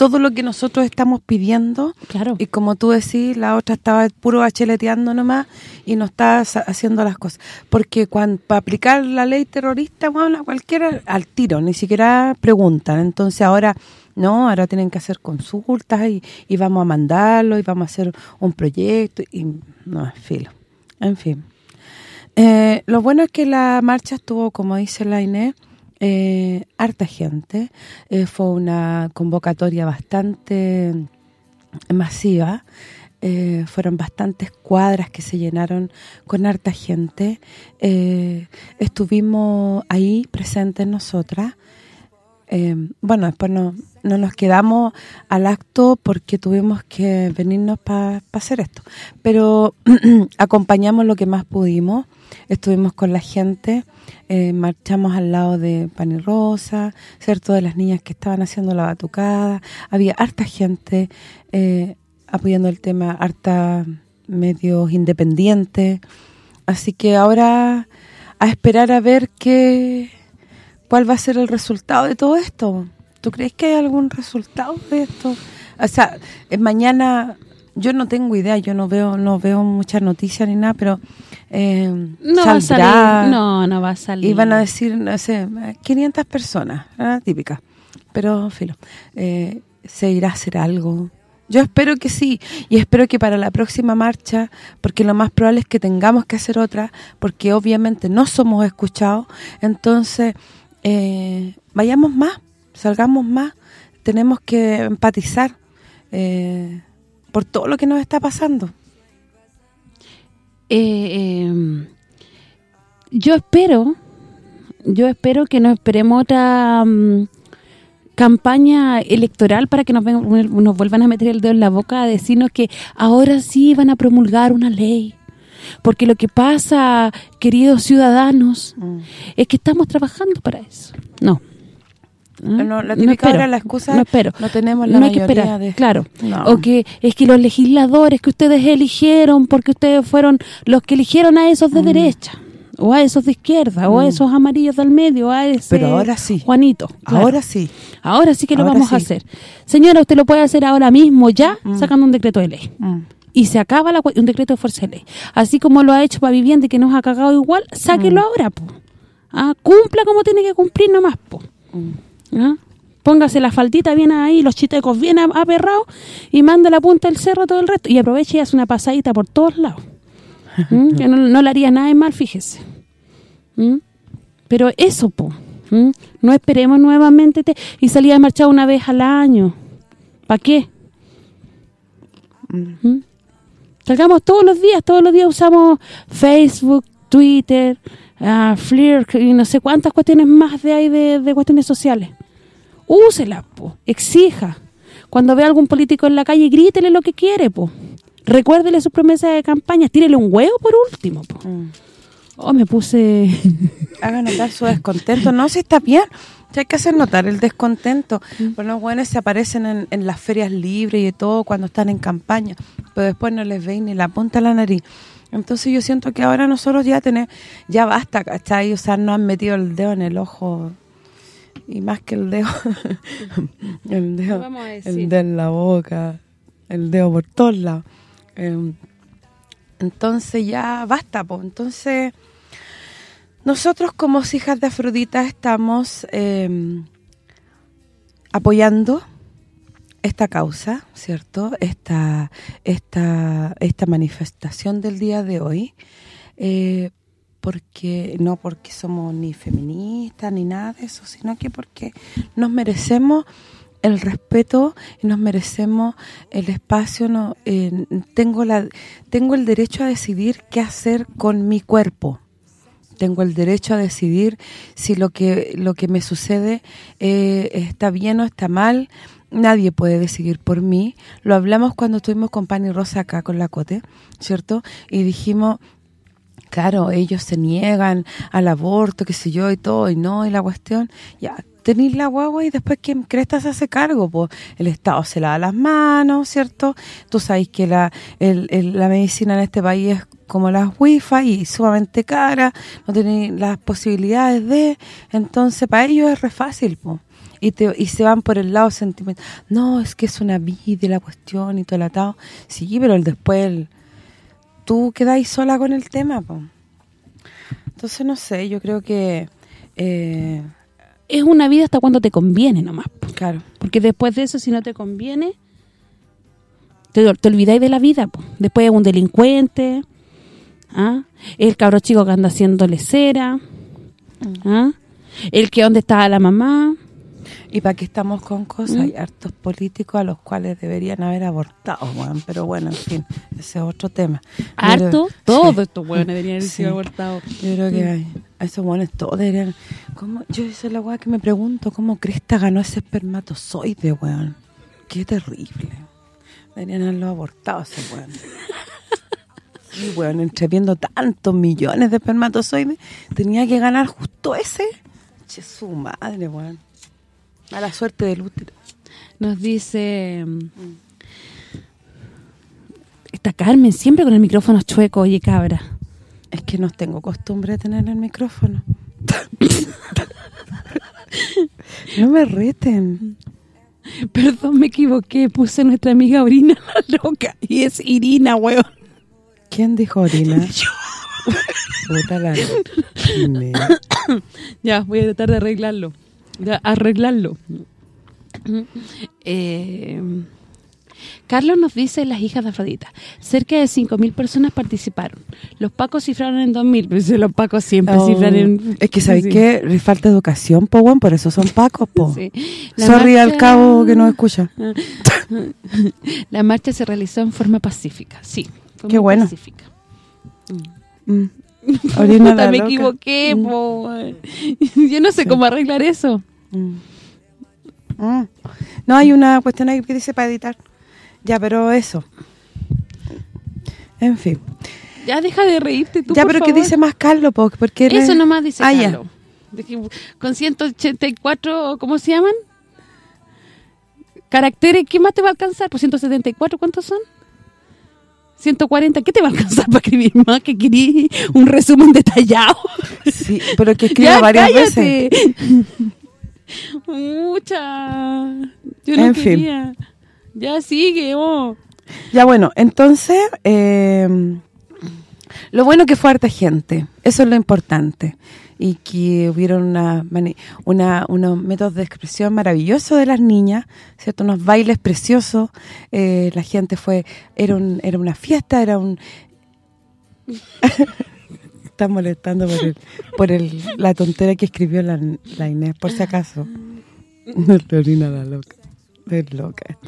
todo lo que nosotros estamos pidiendo Claro. y como tú decís, la otra estaba puro bacheleteando nomás y no está haciendo las cosas. Porque cuando para aplicar la ley terrorista, bueno, cualquiera al tiro, ni siquiera preguntan. Entonces ahora, no, ahora tienen que hacer consultas y, y vamos a mandarlo y vamos a hacer un proyecto y no, es filo. En fin. Eh, lo bueno es que la marcha estuvo, como dice la Inés, eh, harta gente. Eh, fue una convocatoria bastante masiva. Eh, fueron bastantes cuadras que se llenaron con harta gente. Eh, estuvimos ahí presentes nosotras. Bueno, después no, no nos quedamos al acto porque tuvimos que venirnos para hacer esto. Pero acompañamos lo que más pudimos. Estuvimos con la gente, eh, marchamos al lado de Pan y Rosa, ¿cierto? De las niñas que estaban haciendo la batucada. Había harta gente eh, apoyando el tema, harta medios independientes. Así que ahora a esperar a ver qué cuál va a ser el resultado de todo esto. ¿Tú crees que hay algún resultado de esto? O sea, mañana yo no tengo idea, yo no veo no veo muchas noticias ni nada, pero eh, No va a salir, no, no va a salir. y van a decir, no sé, 500 personas, ¿verdad? típica. Pero, filo, eh, se irá a hacer algo. Yo espero que sí, y espero que para la próxima marcha, porque lo más probable es que tengamos que hacer otra, porque obviamente no somos escuchados, entonces eh, vayamos más, salgamos más, tenemos que empatizar eh, por todo lo que nos está pasando. Eh, eh, yo espero, yo espero que no esperemos otra mm, campaña electoral para que nos, ven- nos vuelvan a meter el dedo en la boca a decirnos que ahora sí van a promulgar una ley. Porque lo que pasa, queridos ciudadanos, es que estamos trabajando para eso. No. ¿Ah? No, la típica espero, la excusa no espero. no tenemos la no hay que mayoría esperar, de- claro. No. O que es que los legisladores que ustedes eligieron porque ustedes fueron los que eligieron a esos Mm. de derecha o a esos de izquierda o a esos amarillos del medio o a ese Pero ahora sí. Juanito. claro. Ahora sí. Ahora sí que lo Ahora vamos a hacer. Señora, usted lo puede hacer ahora mismo ya sacando un decreto de ley. Mm. Y se acaba la, un decreto de fuerza de ley. Así como lo ha hecho para vivienda y que nos ha cagado igual, sáquelo ahora, po. Ah, cumpla como tiene que cumplir nomás, po. ¿Ah? Póngase la faldita bien ahí, los chitecos bien aperrados y manda la punta del cerro todo el resto. Y aproveche y hace una pasadita por todos lados. ¿Mm? Que no, no le haría nada de mal, fíjese. ¿Mm? Pero eso, po. ¿Mm? No esperemos nuevamente te- y salir a marchar una vez al año. ¿Para qué? Salgamos todos los días, todos los días usamos Facebook, Twitter, uh, Flirt y no sé cuántas cuestiones más de ahí de, de cuestiones sociales. Úsela, po, exija. Cuando ve a algún político en la calle, grítele lo que quiere, po. Recuérdele sus promesas de campaña, tírele un huevo por último, po. Oh, me puse... Haga notar su descontento. No, si está bien. Hay que hacer notar el descontento. Pero los buenos se aparecen en, en las ferias libres y de todo cuando están en campaña. Pero después no les veis ni la punta de la nariz. Entonces yo siento que ahora nosotros ya tenemos... Ya basta, ¿cachai? O sea, nos han metido el dedo en el ojo... Y más que el dedo... el dedo, el dedo en la boca. El dedo por todos lados. Eh, entonces ya basta, pues. Entonces... Nosotros como hijas de Afrodita estamos eh, apoyando esta causa, ¿cierto? Esta esta esta manifestación del día de hoy, eh, porque no porque somos ni feministas ni nada de eso, sino que porque nos merecemos el respeto y nos merecemos el espacio no eh, tengo la tengo el derecho a decidir qué hacer con mi cuerpo tengo el derecho a decidir si lo que lo que me sucede eh, está bien o está mal. Nadie puede decidir por mí. Lo hablamos cuando estuvimos con Pani Rosa acá con la Cote, ¿cierto? Y dijimos, claro, ellos se niegan al aborto, qué sé yo, y todo, y no, y la cuestión, ya, tenéis la guagua y después ¿quién cresta se hace cargo? Pues el Estado se lava las manos, ¿cierto? Tú sabes que la el- la medicina en este país es como las wifi y sumamente cara, no tenéis las posibilidades de... Entonces, para ellos es re fácil, pues. Y, te, y se van por el lado sentimental. No, es que es una vida la cuestión y todo el atado. Sí, pero el después... el- tú quedáis sola con el tema, pues. Entonces, no sé, yo creo que... Eh, Es una vida hasta cuando te conviene nomás. po. Claro. Porque después de eso, si no te conviene, te, te olvidáis de la vida. po. Después es un delincuente, ¿ah? el cabro chico que anda haciendo lecera, ¿ah? el que donde estaba la mamá. ¿Y para qué estamos con cosas? ¿Mm? Hay hartos políticos a los cuales deberían haber abortado, weón. Pero bueno, en fin, ese es otro tema. ¿Harto? Todos sí. estos hueones deberían haber Sí. sido abortados. Yo creo que Mm. hay, a esos buenos todos deberían... ¿cómo? Yo esa es la weá que me pregunto, ¿cómo Cresta ganó ese espermatozoide, weón? Qué terrible. Deberían haberlo abortado ese weón. Sí, weón, entre viendo tantos millones de espermatozoides, tenía que ganar justo ese. Che, su madre, weón. Mala suerte del útero. Nos dice... mm, Está Carmen siempre con el micrófono chueco, oye cabra. Es que no tengo costumbre de tener el micrófono. no me reten. Perdón, me equivoqué, puse nuestra amiga Orina la loca y es Irina, weón. ¿Quién dijo Orina? Puta la ya, voy a tratar de arreglarlo. De arreglarlo. Eh, Carlos nos dice las hijas de Afrodita. Cerca de 5.000 personas participaron. Los pacos cifraron en 2.000. Pero si los pacos siempre Oh, cifran en... es que ¿sabéis sí. qué? Falta educación, po, por eso son pacos, po. Sí. Al cabo que no escucha. La marcha se realizó en forma pacífica. Sí, Qué bueno. pacífica. Mm. Me loca. equivoqué, Mm. po. Yo no sé Sí. cómo arreglar eso. Mm. Mm. No, hay una cuestión ahí que dice para editar. Ya, pero eso. En fin. Ya deja de reírte tú, ya, por pero ¿qué favor. dice más Carlos? po? Porque Eso es- nomás dice Ah, ya. Carlos. Que Con 184, ¿cómo se llaman? Caracteres, ¿qué más te va a alcanzar? Por 174, ¿cuántos son? 140, ¿qué te va a alcanzar para escribir más? ¿Que querí un resumen detallado? Sí, pero que escriba Ya, varias cállate. veces. Mucha. Yo no En fin. Ya sigue, oh. Ya bueno, entonces, eh, lo bueno que fue harta gente, eso es lo importante. Y que hubieron una, una unos métodos de expresión maravillosos de las niñas, ¿cierto? Unos bailes preciosos, eh, la gente fue, era un, era una fiesta, era un... Está molestando por el, por el, la tontera que escribió la, Inés, por si acaso. No te orina la loca, es loca.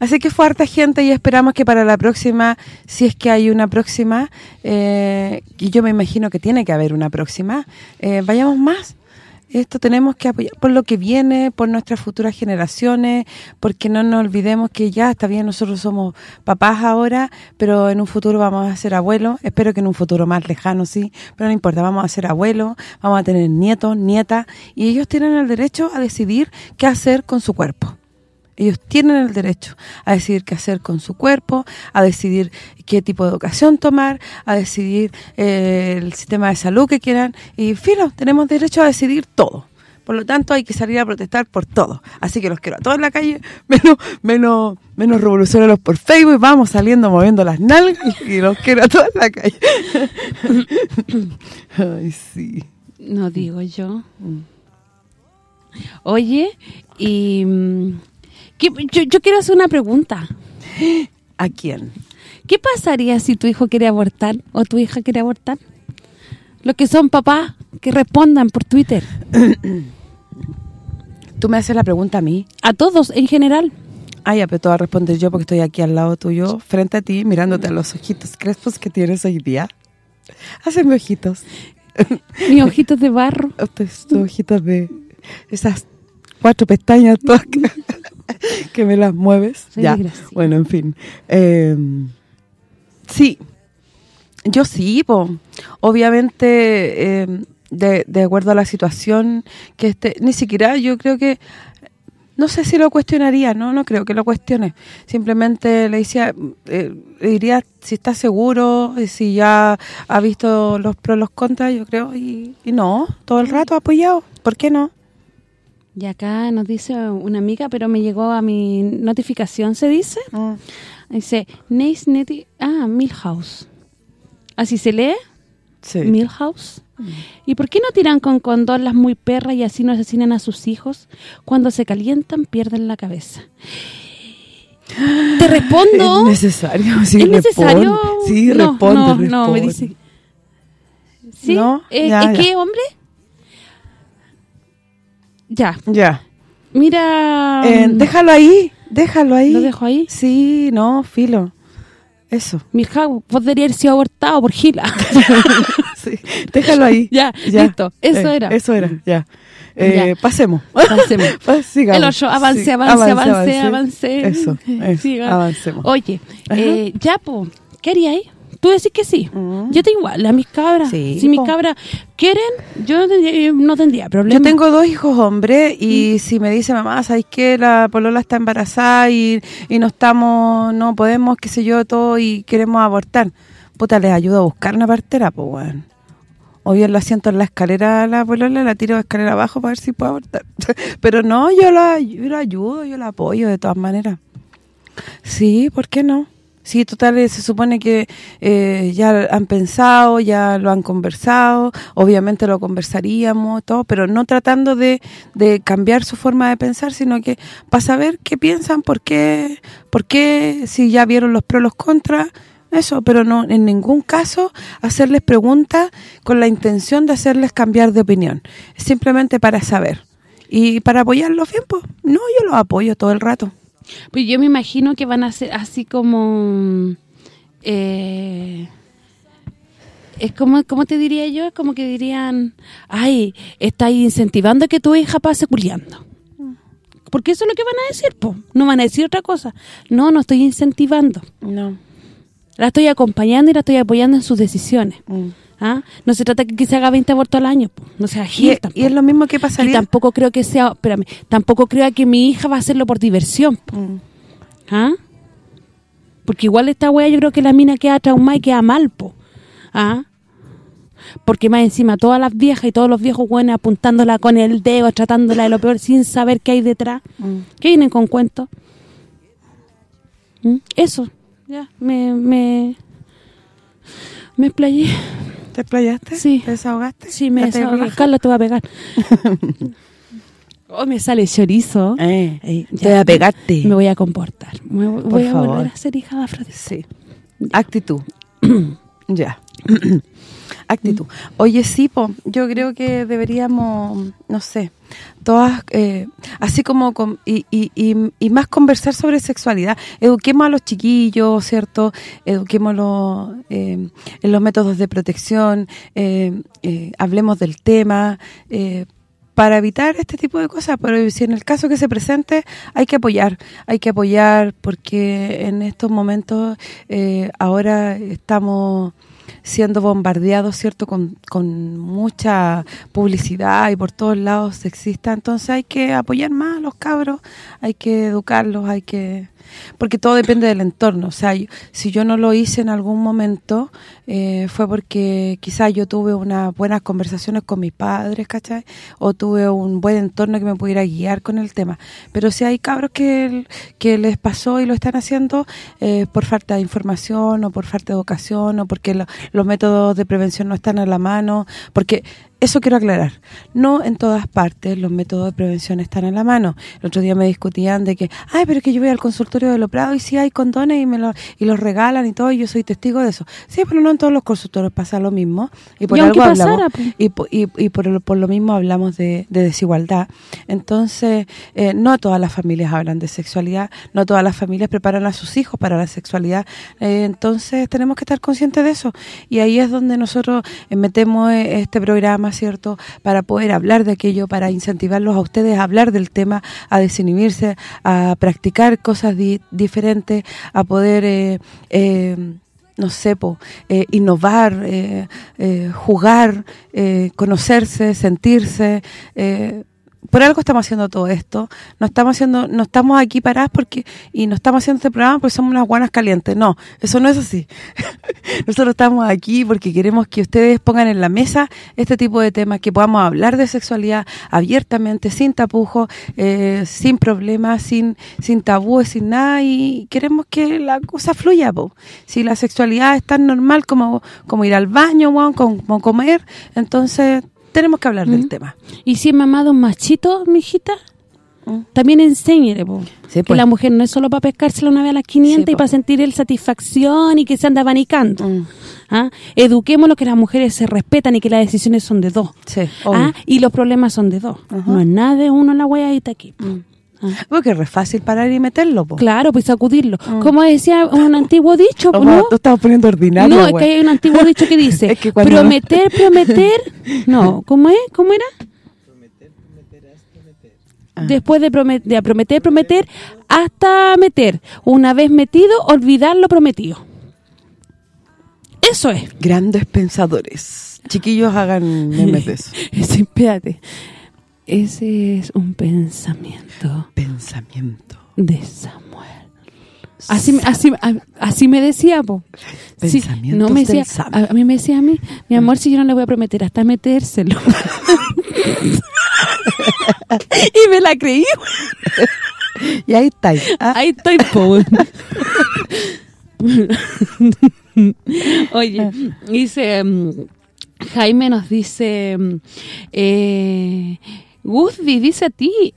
Así que fue harta gente y esperamos que para la próxima, si es que hay una próxima, eh, y yo me imagino que tiene que haber una próxima, eh, vayamos más. Esto tenemos que apoyar por lo que viene, por nuestras futuras generaciones, porque no nos olvidemos que ya está bien, nosotros somos papás ahora, pero en un futuro vamos a ser abuelos, espero que en un futuro más lejano, sí, pero no importa, vamos a ser abuelos, vamos a tener nietos, nietas, y ellos tienen el derecho a decidir qué hacer con su cuerpo. Ellos tienen el derecho a decidir qué hacer con su cuerpo, a decidir qué tipo de educación tomar, a decidir eh, el sistema de salud que quieran. Y, filo, tenemos derecho a decidir todo. Por lo tanto, hay que salir a protestar por todo. Así que los quiero a todos en la calle, menos menos menos revolucionarios por Facebook. Vamos saliendo moviendo las nalgas y los quiero a todos en la calle. Ay, sí. No digo yo. Oye, y... ¿qué- yo, yo quiero hacer una pregunta. ¿A quién? ¿Qué pasaría si tu hijo quiere abortar o tu hija quiere abortar? Los que son papás, que respondan por Twitter. ¿Tú me haces la pregunta a mí? A todos, en general. Ah, ya, pero te voy a responder yo porque estoy aquí al lado tuyo, frente a ti, mirándote a los ojitos crespos que tienes hoy día. Haceme ojitos. Mis ojitos de barro. Tus tus ojitos de esas cuatro pestañas todas que, me las mueves. Soy ya, bueno, en fin. Eh, sí, yo sí, po. obviamente, eh, de, de acuerdo a la situación que esté, ni siquiera yo creo que, no sé si lo cuestionaría, no no creo que lo cuestione. Simplemente le decía, eh, le diría si está seguro, y si ya ha visto los pros, los contras, yo creo, y, y no, todo el rato apoyado, ¿por qué no? Y acá nos dice una amiga, pero me llegó a mi notificación, ¿se dice? Dice, Nice Neti... Ah, Milhouse. ¿Así se lee? Sí. Milhouse. ¿Y por qué no tiran con condón las muy perras y así no asesinan a sus hijos? Cuando se calientan, pierden la cabeza. Te respondo. Es necesario, sí, ¿Es necesario? responde. Sí, no, responde, no, no, me dice. ¿Sí? No, Eh, ya, ¿Es ya. qué, hombre? Ya. Ya. Mira... Eh, déjalo ahí, déjalo ahí. ¿Lo dejo ahí? Sí, no, filo. Eso. Vos deberías haber sido abortado por Gila. sí, déjalo ahí. Ya, listo. Eso Eh, era. Eso era, ya. Eh, Ya. Pasemos. Pasemos. Pa- sigamos. El ocho, avance, Sí, avance, avance, avance. Eso, eso, avancemos. Oye, eh, ya, po, ¿qué haría ahí? Tú decís que sí. Yo te igual, a mis cabras. Sí, si mis po. cabras quieren, yo no tendría, yo no tendría problema. Yo tengo dos hijos hombres Mm. y si me dice mamá, ¿sabes qué? La polola está embarazada y, y no estamos, no podemos, qué sé yo, todo y queremos abortar. Puta, les ayudo a buscar una partera, pues bueno. O bien la siento en la escalera a la polola, la tiro de escalera abajo para ver si puedo abortar. Pero no, yo la, yo la ayudo, yo la apoyo de todas maneras. Sí, ¿por qué no? Sí, total, eh, se supone que eh, ya han pensado, ya lo han conversado, obviamente lo conversaríamos, todo, pero no tratando de, de cambiar su forma de pensar, sino que para saber qué piensan, por qué, por qué, si ya vieron los pros, los contras, eso, pero no en ningún caso hacerles preguntas con la intención de hacerles cambiar de opinión, simplemente para saber. Y para apoyarlos bien, pues, no, yo los apoyo todo el rato. Pues yo me imagino que van a ser así como... Eh, es como, ¿cómo te diría yo? Es como que dirían, ay, estáis incentivando que tu hija pase culiando. Porque eso es lo que van a decir, po. No van a decir otra cosa. No, no estoy incentivando. No. La estoy acompañando y la estoy apoyando en sus decisiones. ¿Ah? No se trata que se haga 20 abortos al año, po. no sea Y, gil y es lo mismo que Y pasaría... tampoco creo que sea, espérame, tampoco creo que mi hija va a hacerlo por diversión. po. Mm. ¿Ah? Porque igual esta wea yo creo que la mina queda traumada y queda mal, po. ¿Ah? Porque más encima todas las viejas y todos los viejos buenos apuntándola con el dedo, tratándola de lo peor sin saber qué hay detrás. Mm. ¿Qué vienen con cuentos? ¿Mm? Eso. Ya, me me me explayé. ¿Te explayaste? Sí. ¿Te desahogaste? Sí, me ¿Ya te desahogué. Carla, te voy a pegar. oh, me sale chorizo. Eh, te voy a pegarte. Me voy a comportar. Me voy Por a favor. volver a ser hija de Afrodita. Sí. Actitud. ya. actitud. Oye, sí, po, yo creo que deberíamos, no sé, todas, eh, así como, con, y, y, y, y más conversar sobre sexualidad. Eduquemos a los chiquillos, ¿cierto? Eduquémoslos eh, en los métodos de protección, eh, eh, hablemos del tema, eh, para evitar este tipo de cosas, pero si en el caso que se presente hay que apoyar, hay que apoyar porque en estos momentos eh, ahora estamos siendo bombardeados, ¿cierto?, con, con mucha publicidad y por todos lados sexista, entonces hay que apoyar más a los cabros, hay que educarlos, hay que porque todo depende del entorno, o sea, yo- si yo no lo hice en algún momento eh, fue porque quizás yo tuve unas buenas conversaciones con mis padres, ¿cachai? O tuve un buen entorno que me pudiera guiar con el tema, pero si hay cabros que, les pasó y lo están haciendo eh, por falta de información o por falta de educación o porque lo- los métodos de prevención no están a la mano, porque eso quiero aclarar. No en todas partes los métodos de prevención están a la mano. El otro día me discutían de que, ay, pero es que yo voy al consultorio de Loprado y sí hay condones y me lo, y los regalan y todo, y yo soy testigo de eso. Sí, pero no en todos los consultorios pasa lo mismo. Y por Y aunque algo pasara, hablamos, pues. y, po- y, y por, por lo mismo hablamos de, de desigualdad. Entonces, eh, no todas las familias hablan de sexualidad, no todas las familias preparan a sus hijos para la sexualidad. Eh, entonces, tenemos que estar conscientes de eso. Y ahí es donde nosotros eh, metemos eh, este programa, ¿cierto?, para poder hablar de aquello, para incentivarlos a ustedes a hablar del tema, a desinhibirse, a practicar cosas di- diferentes, a poder... eh, eh, no sé, eh, innovar, jugar, conocerse, sentirse. Por algo estamos haciendo todo esto. No estamos haciendo no estamos aquí paradas porque y no estamos haciendo este programa porque somos unas guanas calientes. No, eso no es así. Nosotros estamos aquí porque queremos que ustedes pongan en la mesa este tipo de temas, que podamos hablar de sexualidad abiertamente, sin tapujos, eh, sin problemas, sin sin tabúes, sin nada y queremos que la cosa fluya, po. Si la sexualidad es tan normal como como ir al baño, como comer, entonces tenemos que hablar del tema. Y si es mamá de un machito, mijita, también enséñele, que pues. la mujer no es solo para pescársela una vez a las 500 y para sentir el satisfacción y que se anda abanicando. ¿Ah? Eduquemos lo que las mujeres se respetan y que las decisiones son de dos. ¿Ah? Y los problemas son de dos. No es nada de uno en la hueadita aquí. Porque es re fácil parar y meterlo, po. Claro, pues sacudirlo. Como decía un antiguo dicho, Oh, ¿no? tú estabas poniendo ordinario, No, es que hay un antiguo dicho que dice, cuando- prometer, prometer, no, ¿cómo es? ¿Cómo era? Después de, promet- de prometer, prometer, hasta meter. Una vez metido, olvidar lo prometido. Eso es. Grandes pensadores. Chiquillos hagan memes de eso. Espérate. Ese es un pensamiento. Pensamiento. De Samuel. Así, me- así, así me decía, po. Sí, no me decía, a, mí me decía a mí, mi amor, si yo no le voy a prometer hasta metérselo. y me la creí. y ahí está. Ahí estoy, po. Oye, dice mm, Jaime nos dice mm, eh, Guzdi dice a ti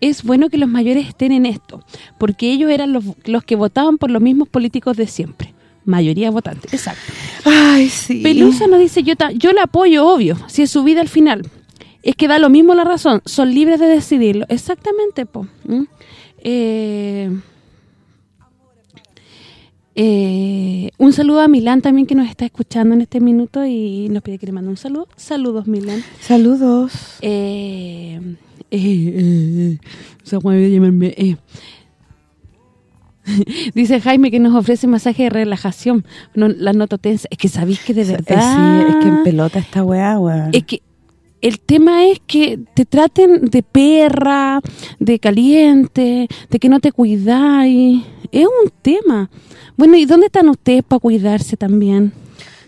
es bueno que los mayores estén en esto porque ellos eran los, los que votaban por los mismos políticos de siempre. Mayoría votante, exacto. Ay, sí. Pelusa nos dice yo yo la apoyo, obvio, si es su vida al final. Es que da lo mismo la razón, son libres de decidirlo exactamente, po ¿Mm? Eh... Eh, un saludo a Milán también que nos está escuchando en este minuto y nos pide que le mande un saludo. Saludos, Milán. Saludos. Eh, eh, eh. Eh. Dice Jaime que nos ofrece masaje de relajación. No, la noto tensa. Es que sabéis que de verdad... sí, es que en pelota esta weá. Es que el tema es que te traten de perra, de caliente, de que no te cuidáis. Es un tema. Bueno, ¿y dónde están ustedes para cuidarse también?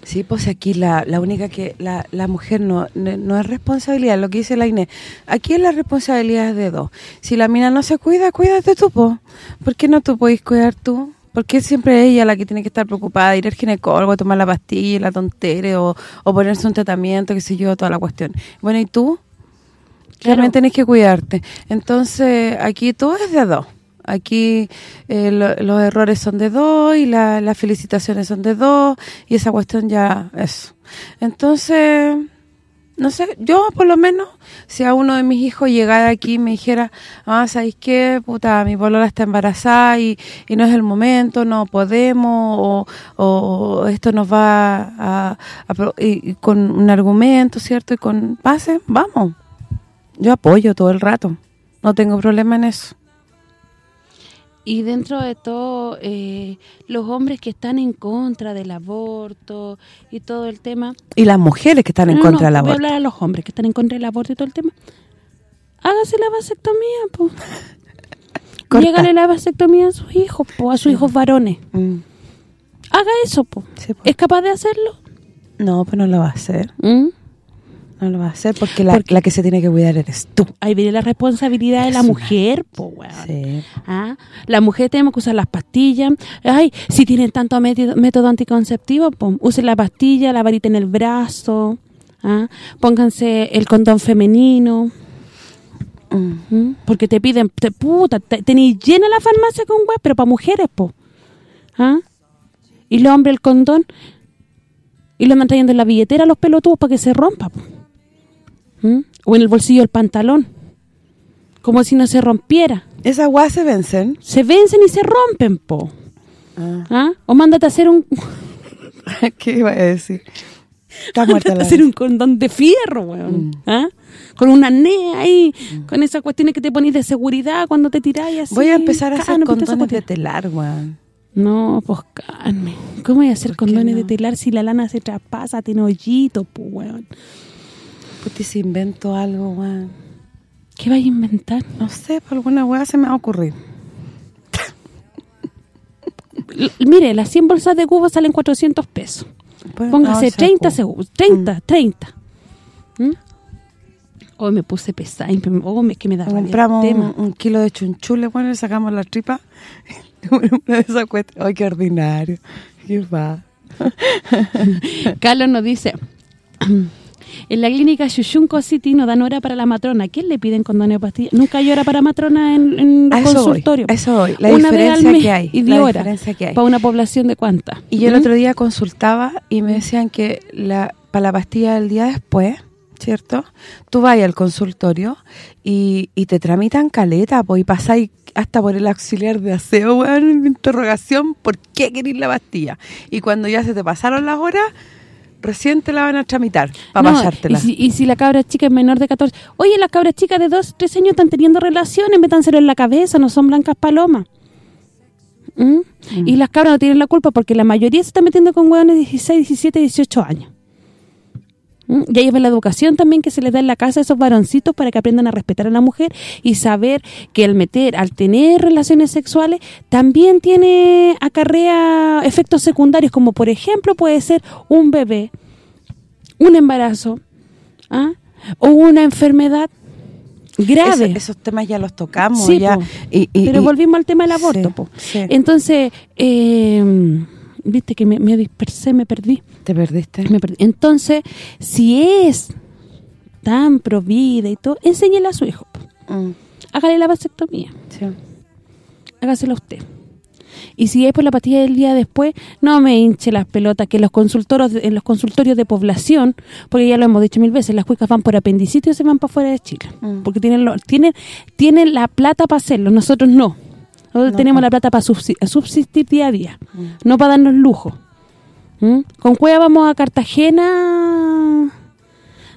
Sí, pues aquí la, la única que la, la mujer no, no no es responsabilidad, lo que dice la Inés. Aquí es la responsabilidad de dos. Si la mina no se cuida, cuídate tú, po. ¿Por qué no tú podés cuidar tú? ¿Por qué siempre ella la que tiene que estar preocupada, ir al ginecólogo, tomar la pastilla, la tontere, o, o ponerse un tratamiento, qué sé yo, toda la cuestión? Bueno, ¿y tú? También tenés que cuidarte. Entonces, aquí todo es de dos. Aquí eh, lo- los errores son de dos y la- las felicitaciones son de dos y esa cuestión ya es. Entonces, no sé, yo por lo menos, si a uno de mis hijos llegara aquí y me dijera, ah, ¿sabéis qué? Puta, mi polola está embarazada y, no es el momento, no podemos, o, esto nos va a... y con un argumento, ¿cierto? Y con base, vamos. Yo apoyo todo el rato. No tengo problema en eso. Y dentro de todo, eh, los hombres que están en contra del aborto y todo el tema... Y las mujeres que están en No, no, contra del voy a aborto. hablar a los hombres que están en contra del aborto y todo el tema. Hágase la vasectomía, po. Corta. Llégale la vasectomía a sus hijos, po, a sus hijos varones. Mm. Haga eso, po. ¿Es capaz de hacerlo? No, pues no lo va a hacer. ¿Mm? No lo va a hacer porque la, la que se tiene que cuidar eres tú. Ahí viene la responsabilidad de la mujer, po, weón. Sí. Ah, La mujer tenemos que usar las pastillas. Ay, si tienen tanto método, método anticonceptivo, pues, usen la pastilla, la varita en el brazo. ah, Pónganse el condón femenino. ¿Mm? Porque te piden, te, puta, te, llena la farmacia con web, pero para mujeres, po. ¿Ah? Y los hombres el condón y lo andan trayendo en la billetera los pelotudos para que se rompa, po. ¿Mm? O en el bolsillo del pantalón. Como si no se rompiera. ¿Esas guas se vencen? Se vencen y se rompen, po. Ah. ¿Ah? O mándate a hacer un... ¿Qué iba a decir? Está muerta la hacer un condón de fierro, weón. ¿Ah? Con una arnés ahí, con esas cuestiones que te ponís de seguridad cuando te tiráis así. Voy a empezar a hacer esa condones de telar, weón. No, pues carne. ¿Cómo voy a hacer condones de telar si la lana se traspasa, tiene hoyito, pues, weón? Puti, si invento algo, weón. ¿Qué vais a inventar? No sé, por alguna weá se me va a ocurrir. Mire, las 100 bolsas de cubo salen 400 pesos. Pues, Póngase no, esa 30 cu- segundos. 30, 30. ¿Mm? Hoy me puse pesada. Oh, me, que me da Compramos un, un kilo de chunchule, bueno, le sacamos la tripa. Una de esas cuestiones. Ay, qué ordinario. Qué va. Carlos nos dice... En la clínica Xuxunco City no dan hora para la matrona. ¿Quién le piden condones o pastillas? Nunca hay hora para matrona en, en los eso consultorios. voy. La Una vez al diferencia mes que hay, Y la de hora. diferencia que hay. Para una población de cuántas. Y yo el ¿Mm? otro día consultaba y me decían que la para la pastilla del día después, ¿cierto? Tú vas al consultorio y, y te tramitan caleta, pues, y pasáis hasta por el auxiliar de aseo, weón, en interrogación, ¿por qué queréis la pastilla? Y cuando ya se te pasaron las horas, recién te la van a tramitar para No, pasártela. Y si, y si la cabra chica es menor de 14... Oye, las cabras chicas de 2, 3 años están teniendo relaciones, métanselo en la cabeza, no son blancas palomas. ¿Mm? Y las cabras no tienen la culpa porque la mayoría se está metiendo con hueones de 16, 17, 18 años. Y ahí va la educación también que se les da en la casa a esos varoncitos para que aprendan a respetar a la mujer y saber que al meter, al tener relaciones sexuales, también tiene, acarrea efectos secundarios, como por ejemplo puede ser un bebé, un embarazo, ¿ah? o una enfermedad grave. Eso- esos temas ya los tocamos Sí, ya. po. y- y- Pero volvimos al tema del aborto, Sí, po. sí. Entonces, eh, viste que me, me dispersé, me perdí. ¿Te perdiste? Me perdí. Entonces, si es tan provida y todo, enséñele a su hijo. Mm, Hágale la vasectomía. sí. Hágasela usted. Y si es por la pastilla del día después, no me hinche las pelotas que los consultorios en los consultorios de población, porque ya lo hemos dicho mil veces, las cuicas van por apendicitis y se van para fuera de Chile, Mm. porque tienen lo- tienen tienen la plata para hacerlo, nosotros no. Nosotros No, tenemos pues. la plata para subsistir, subsistir día a día, no para darnos lujo. ¿Mm? Con cueva vamos a Cartagena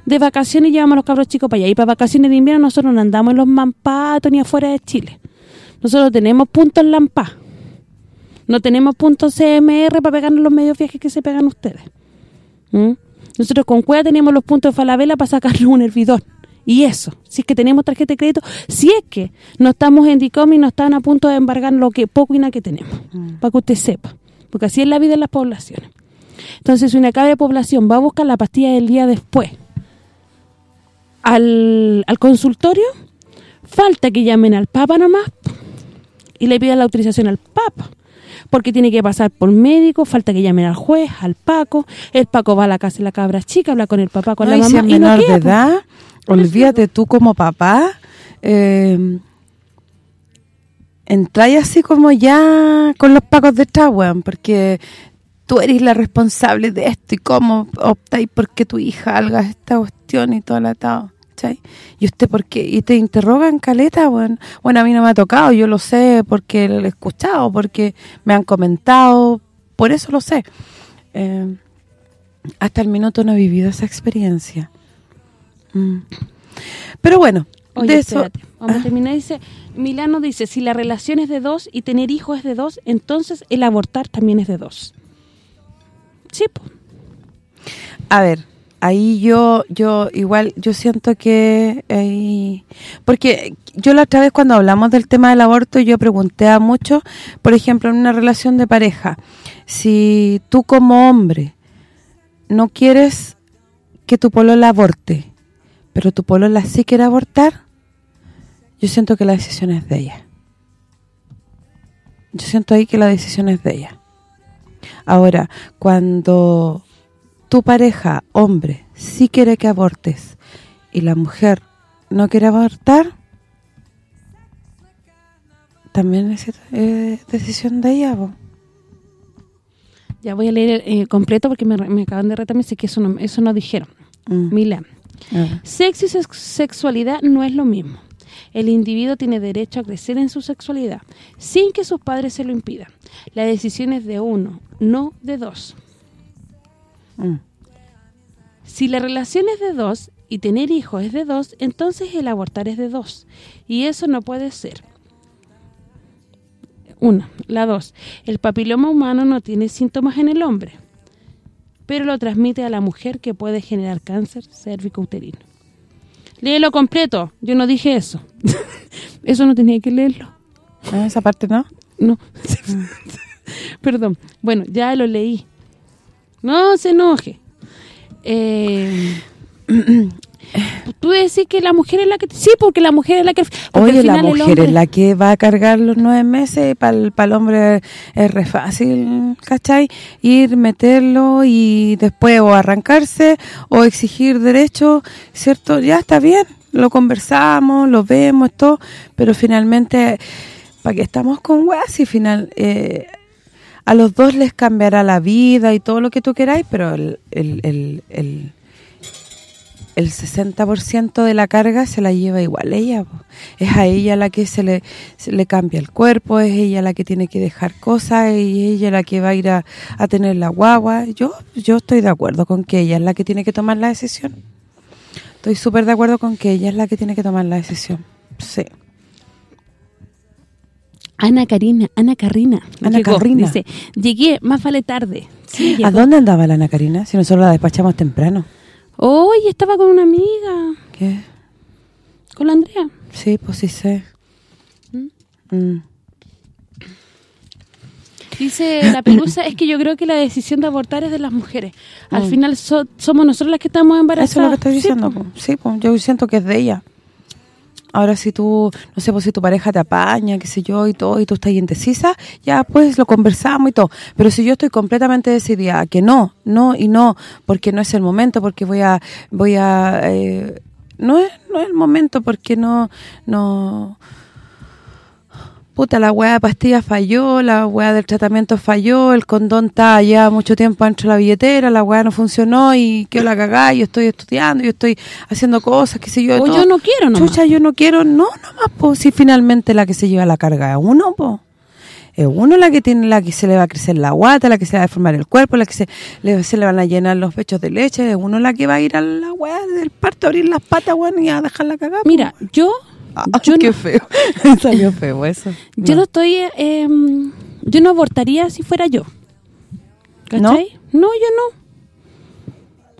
de vacaciones y llevamos a los cabros chicos para allá. Y para vacaciones de invierno nosotros no andamos en los mampatos ni afuera de Chile. Nosotros tenemos puntos Lampa. No tenemos puntos CMR para pegarnos los medios viajes que se pegan ustedes. ¿Mm? Nosotros con Cueva tenemos los puntos de Falabella para sacarnos un hervidor. Y eso, si es que tenemos tarjeta de crédito, si es que no estamos en DICOM y no están a punto de embargar lo que poco y nada que tenemos, para que usted sepa. Porque así es la vida en las poblaciones. Entonces, si una cabra de población va a buscar la pastilla del día después al, al consultorio, falta que llamen al Papa nomás y le pidan la autorización al Papa. Porque tiene que pasar por médico, falta que llamen al juez, al Paco, el Paco va a la casa de la cabra chica, habla con el papá, con No, la y si mamá y no menor queda, de po. edad, olvídate tú como papá, eh, entráis así como ya con los pacos de weón, porque tú eres la responsable de esto y cómo optáis porque tu hija haga esta cuestión y todo el atado. ¿cachai? Y usted por qué, y te interrogan caleta, bueno, bueno, a mí no me ha tocado, yo lo sé porque lo he escuchado, porque me han comentado, por eso lo sé. Eh, hasta el minuto no he vivido esa experiencia. Mm. Pero bueno, Oye, de eso... Vamos a terminar. Dice, Milano dice, si la relación es de dos y tener hijos es de dos, entonces el abortar también es de dos. Sí, po. A ver, ahí yo yo igual yo siento que ahí- porque yo la otra vez cuando hablamos del tema del aborto yo pregunté a muchos, por ejemplo, en una relación de pareja, si tú como hombre no quieres que tu polola aborte, pero tu polola sí quiere abortar, yo siento que la decisión es de ella. Yo siento ahí que la decisión es de ella. Ahora, cuando tu pareja, hombre, sí quiere que abortes y la mujer no quiere abortar, también es eh, decisión de ella, po. Ya voy a leer eh, completo porque me, me acaban de retar, me dice que eso no, eso no dijeron. Sexo y sex- sexualidad no es lo mismo. El individuo tiene derecho a crecer en su sexualidad, sin que sus padres se lo impidan. La decisión es de uno, no de dos. Mm. Si la relación es de dos y tener hijos es de dos, entonces el abortar es de dos. Y eso no puede ser. Una. La dos. El papiloma humano no tiene síntomas en el hombre, pero lo transmite a la mujer que puede generar cáncer cérvico-uterino. Léelo completo. Yo no dije eso. eso no tenía que leerlo. Ah, esa parte no. No. Perdón. Bueno, ya lo leí. No se enoje. Eh, tú decís que la mujer es la que... Sí, porque la mujer es la que... Oye, la mujer es la que va a cargar los nueve meses, para el, el hombre es re fácil, ¿cachai? Ir, meterlo y después o arrancarse o exigir derechos, ¿cierto? Ya está bien, lo conversamos, lo vemos, todo, pero finalmente, ¿para qué estamos con weas? Y final, eh, a los dos les cambiará la vida y todo lo que tú queráis, pero el, el, el, el, el 60% de la carga se la lleva igual ella. po. Es a ella la que se le, se le cambia el cuerpo, es ella la que tiene que dejar cosas, y ella la que va a ir a, a tener la guagua. Yo yo estoy de acuerdo con que ella es la que tiene que tomar la decisión. Estoy súper de acuerdo con que ella es la que tiene que tomar la decisión. Sí. Ana Karina, Ana Carrina. Ana llegó, Carrina. Dice, llegué, más vale tarde. Sí, ¿A dónde andaba la Ana Karina? Si nosotros la despachamos temprano. Oye, estaba con una amiga. ¿Qué? Con la Andrea. Sí, pues sí sé. Mm. Dice la pelusa, es que yo creo que la decisión de abortar es de las mujeres. Al Mm. final so- somos nosotros las que estamos embarazadas. Eso es lo que estoy Sí, diciendo. Sí, pues yo siento que es de ella. Ahora si tú, no sé, pues si tu pareja te apaña, qué sé yo, y todo, y tú estás indecisa, ya pues lo conversamos y todo. Pero si yo estoy completamente decidida que no, no y no, porque no es el momento, porque voy a, voy a, eh, no es, no es el momento, porque no, no, puta, la hueá de pastillas falló, la hueá del tratamiento falló, el condón está ya mucho tiempo dentro de la billetera, la hueá no funcionó y quedó la cagada, yo estoy estudiando, yo estoy haciendo cosas, qué sé yo. O todo. yo no quiero nomás. Chucha, yo no quiero, no, nomás, pues, si finalmente la que se lleva la carga es uno, pues. Es uno la que tiene la que se le va a crecer la guata, la que se va a deformar el cuerpo, la que se le, se le van a llenar los pechos de leche, es uno la que va a ir a la weá del parto, a abrir las patas, weón, y a dejarla cagar. Mira, yo... yo qué feo. Salió feo eso. Yo no estoy... eh, yo no abortaría si fuera yo. ¿Cachai? No, yo no.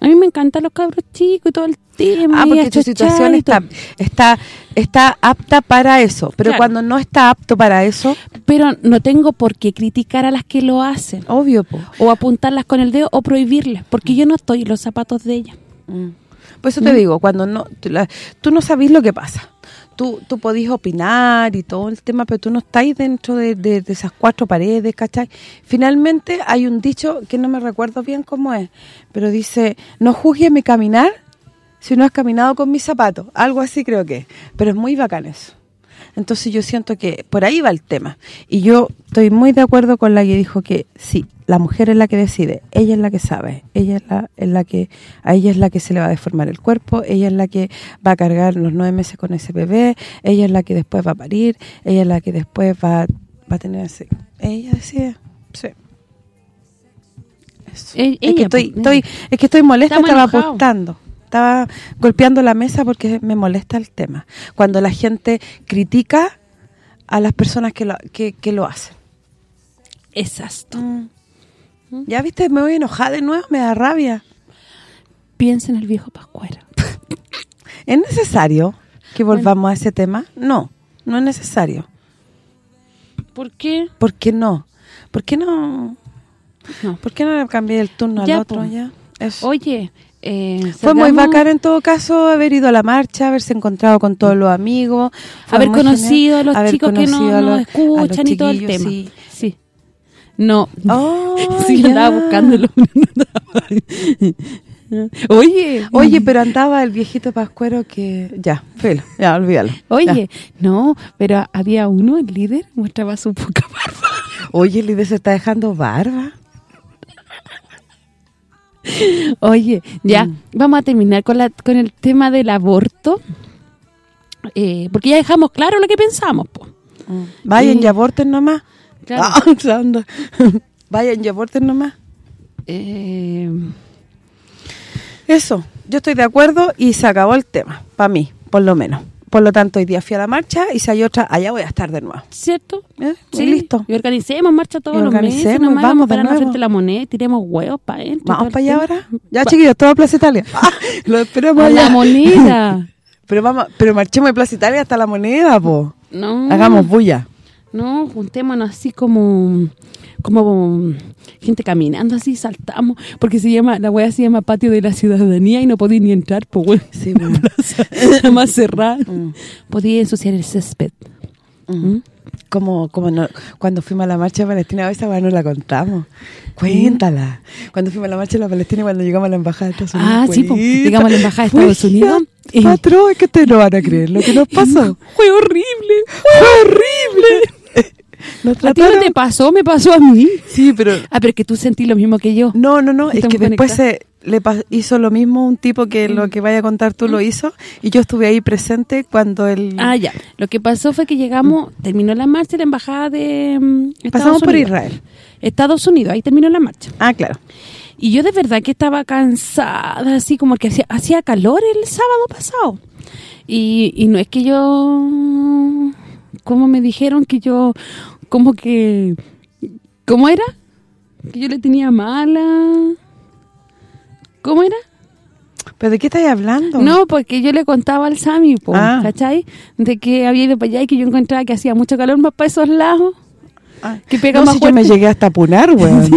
A mí me encantan los cabros chicos y todo el tema. Ah, porque tu situación está está está apta para eso, pero Claro. cuando no está apto para eso, Pero no tengo por qué criticar a las que lo hacen. obvio, po. O apuntarlas con el dedo o prohibirles. Porque yo no estoy en los zapatos de ellas. Por eso te Mm. digo, cuando no tú, la- tú no sabís lo que pasa. Tú tú podís opinar y todo el tema, pero tú no estáis dentro de, de- de esas cuatro paredes, ¿cachai? Finalmente hay un dicho que no me recuerdo bien cómo es, pero dice, no juzgues mi caminar si no has caminado con mis zapatos. Algo así creo que es. Pero es muy bacán eso. Entonces yo siento que por ahí va el tema. Y yo estoy muy de acuerdo con la que dijo que sí, la mujer es la que decide, ella es la que sabe, ella es la, es la que a ella es la que se le va a deformar el cuerpo, ella es la que va a cargar los nueve meses con ese bebé, ella es la que después va a parir, ella es la que después va, va a tener ese... Ella decide, sí. Eso. E- es, que estoy, pues, estoy, es que estoy molesta, estaba apostando. Estaba golpeando la mesa porque me molesta el tema. Cuando la gente critica a las personas que lo, que, que lo hacen. Exacto. Ya viste, me voy enojada de nuevo, me da rabia. Piensa en el viejo Pascuero. ¿Es necesario que volvamos a ese tema? No, no es necesario. ¿Por qué? ¿Por qué no? ¿Por qué no? ¿Por qué no le cambié el turno Ya, al otro po. ya? Oye, eh, Fue muy bacán en todo caso haber ido a la marcha, haberse encontrado con todos los amigos. Haber conocido genial, a los haber chicos que no, los- a los escuchan y todo el tema. sí. No. Oh, sí, ya. andaba buscándolo. Oye. Oye, pero andaba el viejito pascuero que... Ya, filo, ya, olvídalo. Oye, no, pero había uno, el líder, mostraba su poca barba. Oye, el líder se está dejando barba. Oye, ya, Mm. vamos a terminar con la con el tema del aborto. Eh, porque ya dejamos claro lo que pensamos, po. Vayan Y- y aborten nomás. Claro. Ah, anda. Vayan y aborten nomás. Eh, Eso, yo estoy de acuerdo y se acabó el tema, para mí, por lo menos. Por lo tanto, hoy día fui a la marcha y si hay otra, allá voy a estar de nuevo. ¿Cierto? ¿Eh? Sí, Sí, listo. Y organicemos marcha todos Y los meses. organicemos, nomás, vamos vamos para frente a la moneda y tiremos huevos para adentro. y ¿Vamos para allá tema. ahora? Ya, chiquillos, todo a Plaza Italia. Ah, lo esperamos A allá. la moneda. pero vamos, pero marchemos de Plaza Italia hasta la moneda, po. No. Hagamos bulla. No, juntémonos así como como gente caminando así, saltamos, porque se llama la wea se llama Patio de la Ciudadanía y no podía ni entrar, pues bueno. Sí, bueno. Está más cerrada. Podía ensuciar el césped. ¿Mm? Como, como no, cuando fuimos a la marcha de Palestina, esa weá no la contamos. Cuéntala. Cuando fuimos a la marcha de la Palestina y cuando llegamos a la embajada de Estados Unidos. Ah, sí, pues, llegamos a la embajada de Fue Estados Unidos Patrón, es que ustedes no van a creer lo que nos pasó. Fue horrible. Fue horrible. Nos ¿A ti no te pasó? Me pasó a mí. Sí, pero... Ah, pero es que tú sentí lo mismo que yo. No, no, no, es que después se le hizo lo mismo un tipo que lo que vaya a contar tú lo hizo y yo estuve ahí presente cuando él... Ah, ya. Lo que pasó fue que llegamos, terminó la marcha en la embajada de mm, Estados Pasamos por Unidos. Israel. Estados Unidos, ahí terminó la marcha. Ah, claro. Y yo de verdad que estaba cansada, así como que hacía, hacía calor el sábado pasado. Y, y no es que yo, como me dijeron que yo, como que, ¿cómo era? Que yo le tenía mala. ¿Cómo era? ¿Pero de qué estáis hablando? No, porque yo le contaba al Sami, po, Ah. ¿cachai? De que había ido para allá y que yo encontraba que hacía mucho calor más para esos lados. Que pega No, más si yo me llegué hasta apunar, weón.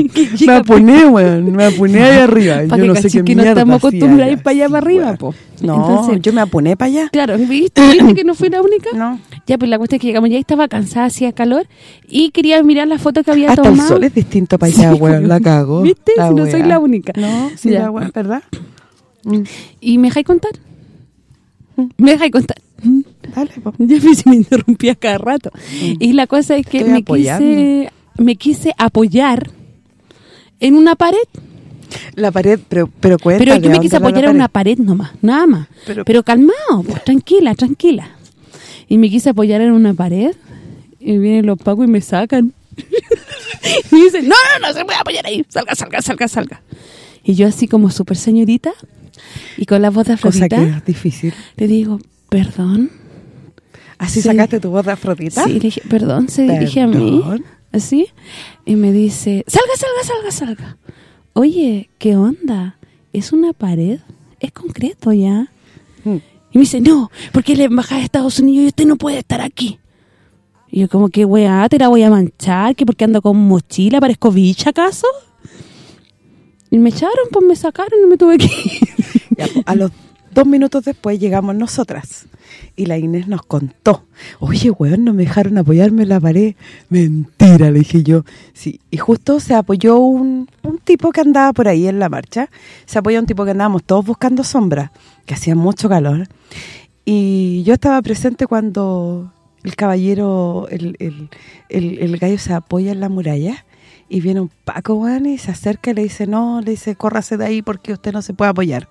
me apuné, weón. Me apuné ahí arriba. Pa' yo que no sé qué que no mierda estamos hacía acostumbrados a ir para allá para arriba, po. No, Entonces- yo me apuné para allá. Claro, ¿viste? ¿Viste que no fui la única? No. Ya, pues la cuestión es que llegamos ya y estaba cansada, hacía calor y quería mirar la foto que había Hasta tomado. el sol es distinto para allá, Sí, weón. La cago. ¿Viste? La si no soy la única. No, sí, Ya. la weón, ¿verdad? ¿Y me dejáis contar? ¿Me dejáis contar? Dale. Ya me, se me interrumpía cada rato. Y la cosa es que Estoy me apoyando. quise, me quise apoyar en una pared. La pared, pero, pero cuenta Pero yo me quise apoyar en una pared nomás, nada más. Pero- Pero, calmado, pues, tranquila, tranquila. Y me quise apoyar en una pared y vienen los pacos y me sacan. y dicen, no, no, no se puede apoyar ahí, salga, salga, salga, salga. Y yo así como súper señorita y con la voz de Cosa Afrodita, que es difícil. le digo, perdón. ¿Así Sí. sacaste tu voz de Afrodita? Sí, dije, perdón, se dirige a mí. Perdón. Así. Y me dice, salga, salga, salga, salga. Oye, ¿qué onda? ¿Es una pared? ¿Es concreto ya? Mm. Y me dice, no, porque es la embajada de Estados Unidos y usted no puede estar aquí. Y yo como que, weá, te la voy a manchar, que porque ando con mochila, parezco bicha, ¿acaso? Y me echaron, pues me sacaron y me tuve que ir. Ya, po, a los dos minutos después llegamos nosotras. Y la Inés nos contó. Oye, weón, no me dejaron apoyarme en la pared. Mentira, le dije yo. Sí, y justo se apoyó un, un tipo que andaba por ahí en la marcha. Se apoyó un tipo que andábamos todos buscando sombra, que hacía mucho calor. Y yo estaba presente cuando el caballero, el, el, el, gallo se apoya en la muralla y viene un Paco, weón, y se acerca y le dice, no, le dice, córrase de ahí porque usted no se puede apoyar.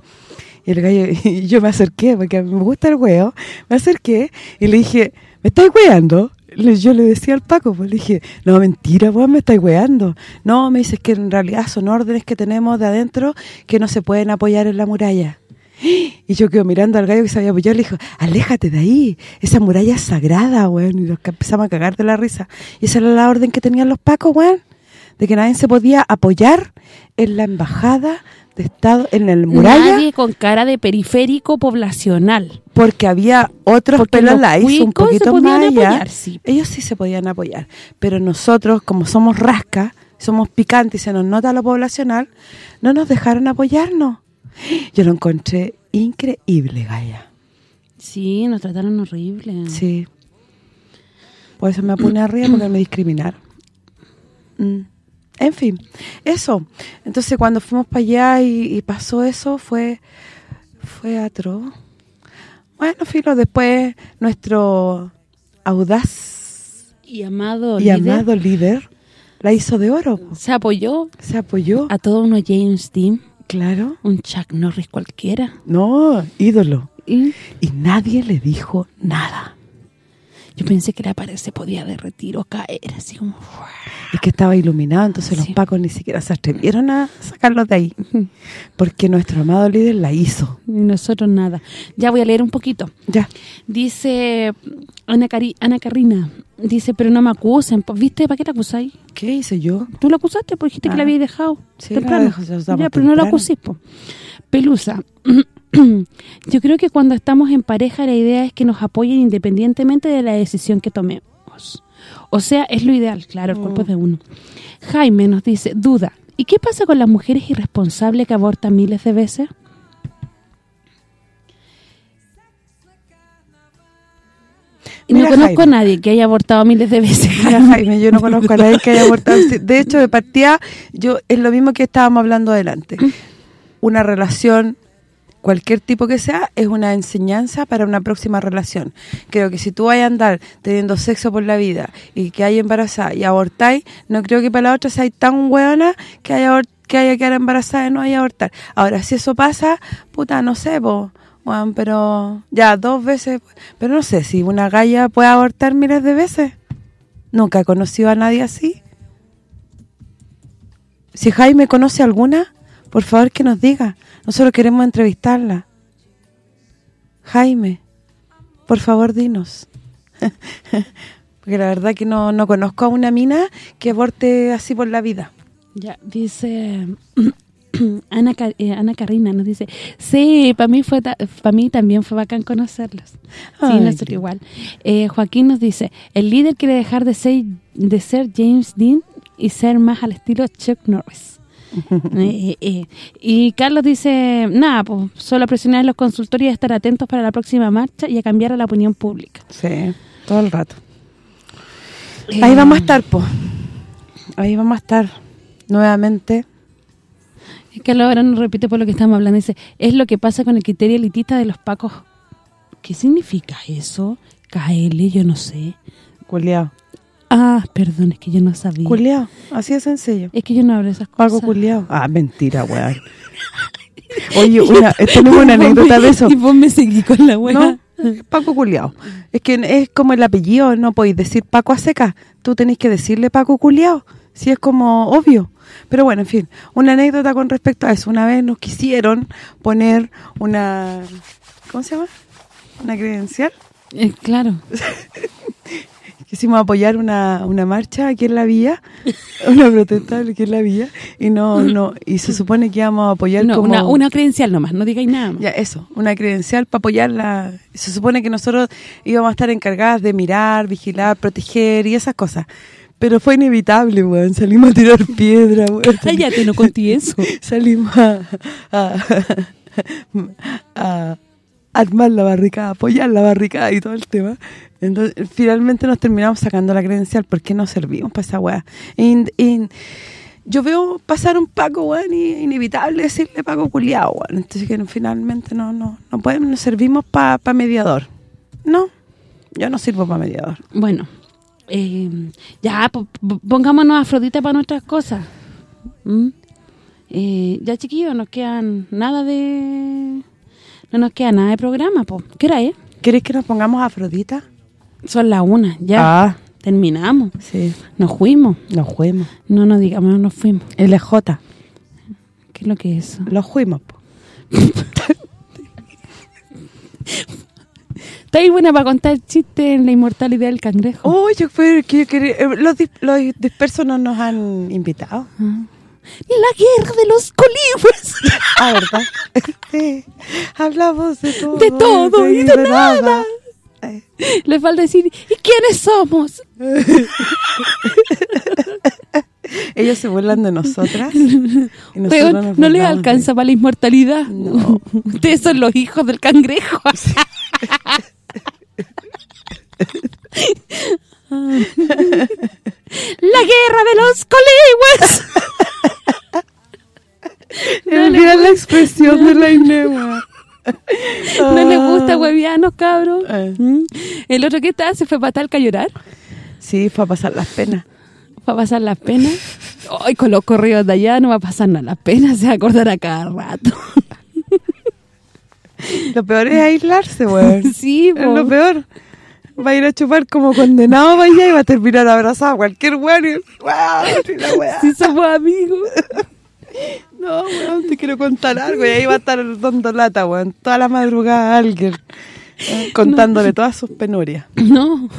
Y el gallo, yo me acerqué, porque a mí me gusta el huevo, me acerqué y le dije, ¿me estáis weando? Le- Yo le decía al Paco, pues le dije, no, mentira, weón, me estáis weando. No, me dices que en realidad son órdenes que tenemos de adentro que no se pueden apoyar en la muralla. Y yo quedo mirando al gallo que se había apoyado le dijo, aléjate de ahí, esa muralla es sagrada, weón. Y los que empezamos a cagar de la risa. Y esa era la orden que tenían los pacos, weón. De que nadie se podía apoyar en la embajada de Estado, en el muralla, Nadie con cara de periférico poblacional. porque había otros Porque los pelolais un poquito más allá. apoyar, sí. Ellos sí se podían apoyar. Pero nosotros, como somos rasca, somos picantes y se nos nota lo poblacional, no nos dejaron apoyarnos. Yo lo encontré increíble, Gaia. Sí, nos trataron horrible. Sí. Por eso me apuné arriba porque me discriminaron. Mm. En fin, eso. Entonces cuando fuimos para allá y, y pasó eso fue fue atroz. Bueno, filo, después nuestro audaz Y amado y líder amado líder la hizo de oro. po. se apoyó Se apoyó. a todo uno James Dean, Claro. un Chuck Norris cualquiera. No, ídolo. Y Y nadie le dijo nada. Yo pensé que la pared se podía derretir o caer, así como... Es que estaba iluminado, entonces los pacos ni siquiera se atrevieron a sacarlos de ahí. Porque nuestro amado líder la hizo. Y nosotros nada. Ya voy a leer un poquito. Ya. Dice Ana, Cari- Ana Carrina, dice, pero no me acusen. ¿Viste? ¿Para qué la acusáis? ¿Qué hice yo? Tú la acusaste porque dijiste que Ah. la habías dejado Sí, temprano. la usamos ya, pero no la temprano. acusís, po. Pelusa. Yo creo que cuando estamos en pareja la idea es que nos apoyen independientemente de la decisión que tomemos. O sea, es lo ideal, claro, el cuerpo es de uno. Jaime nos dice, duda, ¿y qué pasa con las mujeres irresponsables que abortan miles de veces? Y no Mira, conozco Jaime. a nadie que haya abortado miles de veces. Mira, Jaime, yo no conozco a nadie que haya abortado. De hecho, de partida, yo es lo mismo que estábamos hablando adelante. Una relación, cualquier tipo que sea, es una enseñanza para una próxima relación. Creo que si tú vas a andar teniendo sexo por la vida y que hay embarazada y abortáis, no creo que para la otra seáis tan hueona que haya que haya que quedar embarazada y no haya abortar. Ahora, si eso pasa, puta, no sé, po, pero ya dos veces, pero no sé, si una galla puede abortar miles de veces. Nunca he conocido a nadie así. Si Jaime conoce alguna, por favor que nos diga. Nosotros queremos entrevistarla. Jaime, por favor dinos. Porque la verdad que no, no conozco a una mina que aborte así por la vida. Ya, dice Ana, eh, Ana Carrina nos dice, sí, para mí fue para mí también fue bacán conocerlos. Sí, Ay, nosotros qué- igual. Eh, Joaquín nos dice, el líder quiere dejar de ser de ser James Dean y ser más al estilo Chuck Norris. Eh, eh, eh. Y Carlos dice, nada, pues solo a presionar en los consultorios y estar atentos para la próxima marcha y a cambiar a la opinión pública. Sí, todo el rato. Ahí vamos a estar, po. Ahí vamos a estar nuevamente. Es que ahora nos repite por lo que estamos hablando. Dice, es lo que pasa con el criterio elitista de los pacos. ¿Qué significa eso? KL, yo no sé. Culeado. Ah, perdón, es que yo no sabía. Culeado, así de sencillo. Es que yo no hablo de esas cosas. Algo culeado. Ah, mentira, weón. Oye, una, tenemos una anécdota de eso. Y vos me seguí con la weá. No, Paco Culeado. Es que es como el apellido, no podéis decir Paco a seca. Tú tenéis que decirle Paco Culeado. Si es como obvio. Pero bueno, en fin, una anécdota con respecto a eso. Una vez nos quisieron poner una... ¿Cómo se llama? Una credencial. Eh, claro. Quisimos apoyar una, una marcha aquí en la villa, una protesta aquí en la villa, y no no y se supone que íbamos a apoyar No, como... una, una credencial nomás, no digáis nada más. Ya, eso, una credencial para apoyarla. Se supone que nosotros íbamos a estar encargadas de mirar, vigilar, proteger y esas cosas. Pero fue inevitable, weón. Salimos a tirar piedra, weón. Cállate, no conté eso. Salimos a, a, a armar la barricada, apoyar la barricada y todo el tema. Entonces, finalmente nos terminamos sacando la credencial porque no servimos para esa weá. Yo veo pasar un Paco, weón, y inevitable decirle Paco culiao, weón. Entonces que finalmente no no no podemos, no servimos para mediador. No, yo no sirvo para mediador. Bueno, Eh, ya, po- po- pongámonos Afrodita para nuestras cosas. ¿Mm? Eh, ya, chiquillos, nos quedan nada de... No nos queda nada de programa, po. ¿Qué hora es? ¿Quieres que nos pongamos Afrodita? Son las una, ya. Ah. Terminamos. Sí. Nos fuimos. Nos fuimos. No nos digamos, no nos fuimos. LJ. ¿Qué es lo que es eso? Los fuimos, po. Está ahí buena para contar chistes en la inmortalidad del cangrejo. Oh, yo creo que, que- eh, los, dis- los dispersos no nos han invitado. La guerra de los colibres. Ah, ¿verdad? Sí. Hablamos de todo. De todo y de nada. Eh. Le falta decir, ¿y quiénes somos? Ellos se burlan de nosotras. y nosotros nos no les alcanza para la inmortalidad. Ustedes son los hijos del cangrejo. La guerra de los colibres. ellos. Mira la expresión de la Inema. No les gusta huevianos, cabros. Eh. ¿Mm? El otro que está se fue para Talca a llorar. Sí, fue a pasar las penas. Fue a pasar las penas. Ay, con los correos de allá no va a pasar nada las penas, se va a acordar a cada rato. Lo peor es aislarse, weón. Sí, Es lo peor. Va a ir a chupar como condenado para allá y va a terminar abrazado a cualquier weón. y- weón. Si somos amigos. No, weón, te quiero contar algo. Y ahí va a estar dando lata, weón. Toda la madrugada a alguien. eh, Contándole todas sus penurias. No,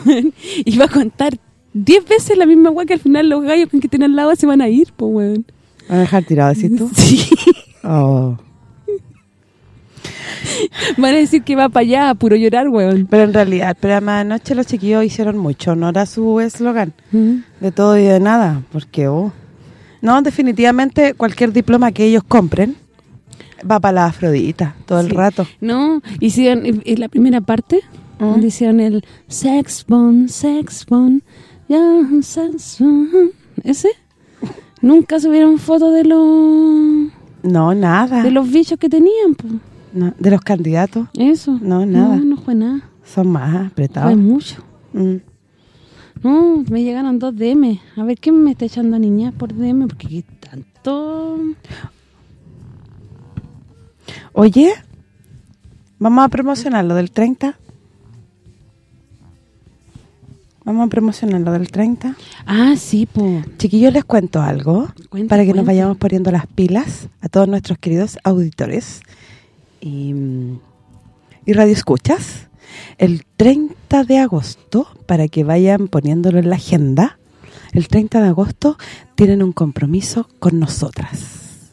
iba a contar 10 veces la misma weá que al final los gallos con que tienen al lado se van a ir, pues weón. ¿Van a dejar tirado, decís tú? Sí. Oh. Van a decir que va para allá a puro llorar, weón. Pero en realidad, programa de anoche los chiquillos hicieron mucho honor a su eslogan. De todo y de nada. Porque, oh. No, definitivamente cualquier diploma que ellos compren va para la Afrodita todo el rato. No, hicieron en la primera parte, donde hicieron el sex bomb, sex bomb, ya, sex bomb. ¿Ese? Nunca subieron fotos de los No, nada. de los bichos que tenían, pues. No, de los candidatos. Eso. No, nada. No, no fue nada. Son más apretados. Fue mucho. Mm. No, me llegaron dos DM. A ver, ¿quién me está echando a niñas por DM? Porque aquí tanto... Oye, vamos a promocionar lo del 30. Vamos a promocionar lo del 30. Ah, sí, pues. Chiquillos, les cuento algo Cuenta, para que nos vayamos poniendo las pilas a todos nuestros queridos auditores y, y radioescuchas. El 30 de agosto, para que vayan poniéndolo en la agenda, el 30 de agosto tienen un compromiso con nosotras.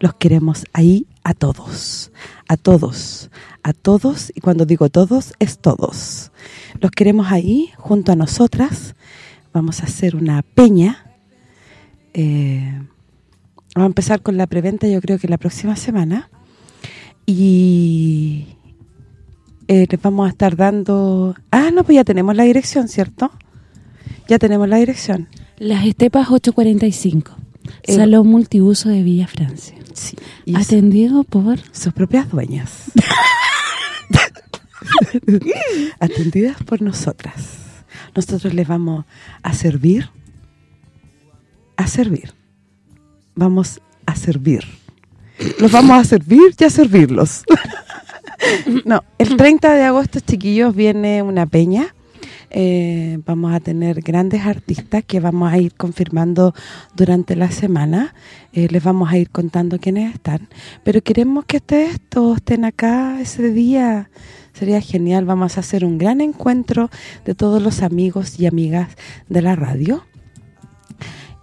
Los queremos ahí a todos, a todos, a todos, y cuando digo todos, es todos. Los queremos ahí, junto a nosotras. Vamos a hacer una peña. Eh, vamos a empezar con la preventa, yo creo que la próxima semana. Y eh, les vamos a estar dando... Ah, no, pues ya tenemos la dirección, ¿cierto? Ya tenemos la dirección. Las Estepas 845. Eh, Salón multiuso de Villa Francia. Sí. y Atendido por... sus propias dueñas. Atendidas por nosotras. Nosotros les vamos a servir, a servir. Vamos a servir. Los vamos a servir y a servirlos. no, el 30 de agosto, chiquillos, viene una peña. Eh, vamos a tener grandes artistas que vamos a ir confirmando durante la semana. Eh, les vamos a ir contando quiénes están. Pero queremos que ustedes estén acá ese día. Sería genial. Vamos a hacer un gran encuentro de todos los amigos y amigas de la radio.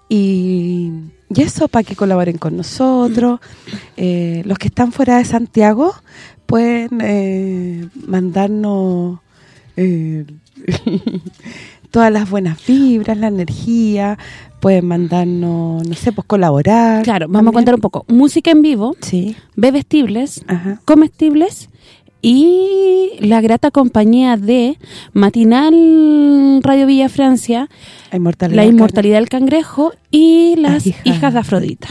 Y, y eso, para que colaboren con nosotros. Eh, los que están fuera de Santiago pueden eh, mandarnos eh, todas las buenas vibras, la energía, pueden mandarnos, no sé, pues colaborar. Claro, vamos a contar un poco. Música en vivo, Sí. bebestibles, Ajá. comestibles y la grata compañía de Matinal Radio Villa Francia, La inmortalidad. La del Inmortalidad del Cangrejo y Las hijas. De Afrodita.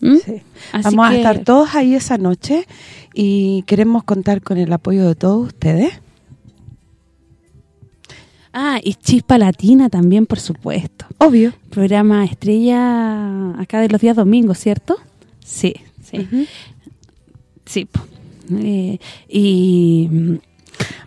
¿Mm? Sí. Vamos a estar todos ahí esa noche y queremos contar con el apoyo de todos ustedes. Ah, y Chispa Latina también, por supuesto. Obvio. Programa estrella acá de los días domingos, ¿cierto? Sí, sí. Sí. Eh, y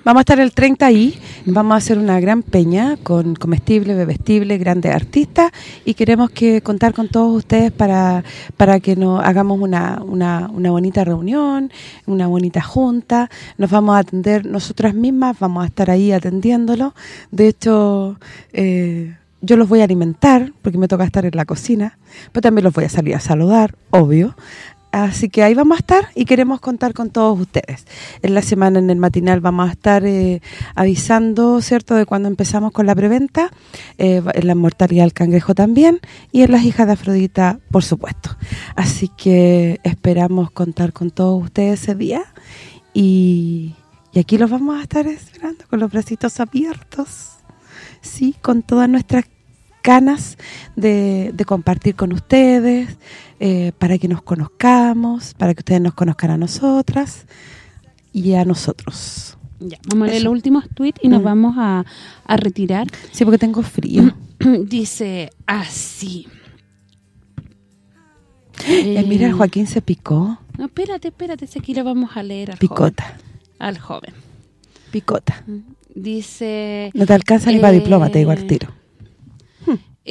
Vamos a estar el 30 ahí, vamos a hacer una gran peña con comestible, bebestible, grandes artistas y queremos que contar con todos ustedes para para que nos hagamos una, una, una bonita reunión, una bonita junta. Nos vamos a atender nosotras mismas, vamos a estar ahí atendiéndolo. De hecho, eh, yo los voy a alimentar porque me toca estar en la cocina, pero también los voy a salir a saludar, obvio. Así que ahí vamos a estar y queremos contar con todos ustedes. En la semana, en el matinal, vamos a estar eh, avisando, ¿cierto?, de cuando empezamos con la preventa, eh, en la mortalidad del cangrejo también, y en las hijas de Afrodita, por supuesto. Así que esperamos contar con todos ustedes ese día y, y aquí los vamos a estar esperando con los bracitos abiertos, sí, con todas nuestras ganas de, de compartir con ustedes, eh, para que nos conozcamos, para que ustedes nos conozcan a nosotras y a nosotros. Ya, vamos a leer los últimos tweets y nos Mm. vamos a, a retirar. Sí, porque tengo frío. Dice así. Eh, mira, el Joaquín se picó. No, espérate, espérate, aquí lo vamos a leer al Picota. joven. Al joven. Picota. Dice... No te alcanza ni para eh, diploma, te digo al tiro.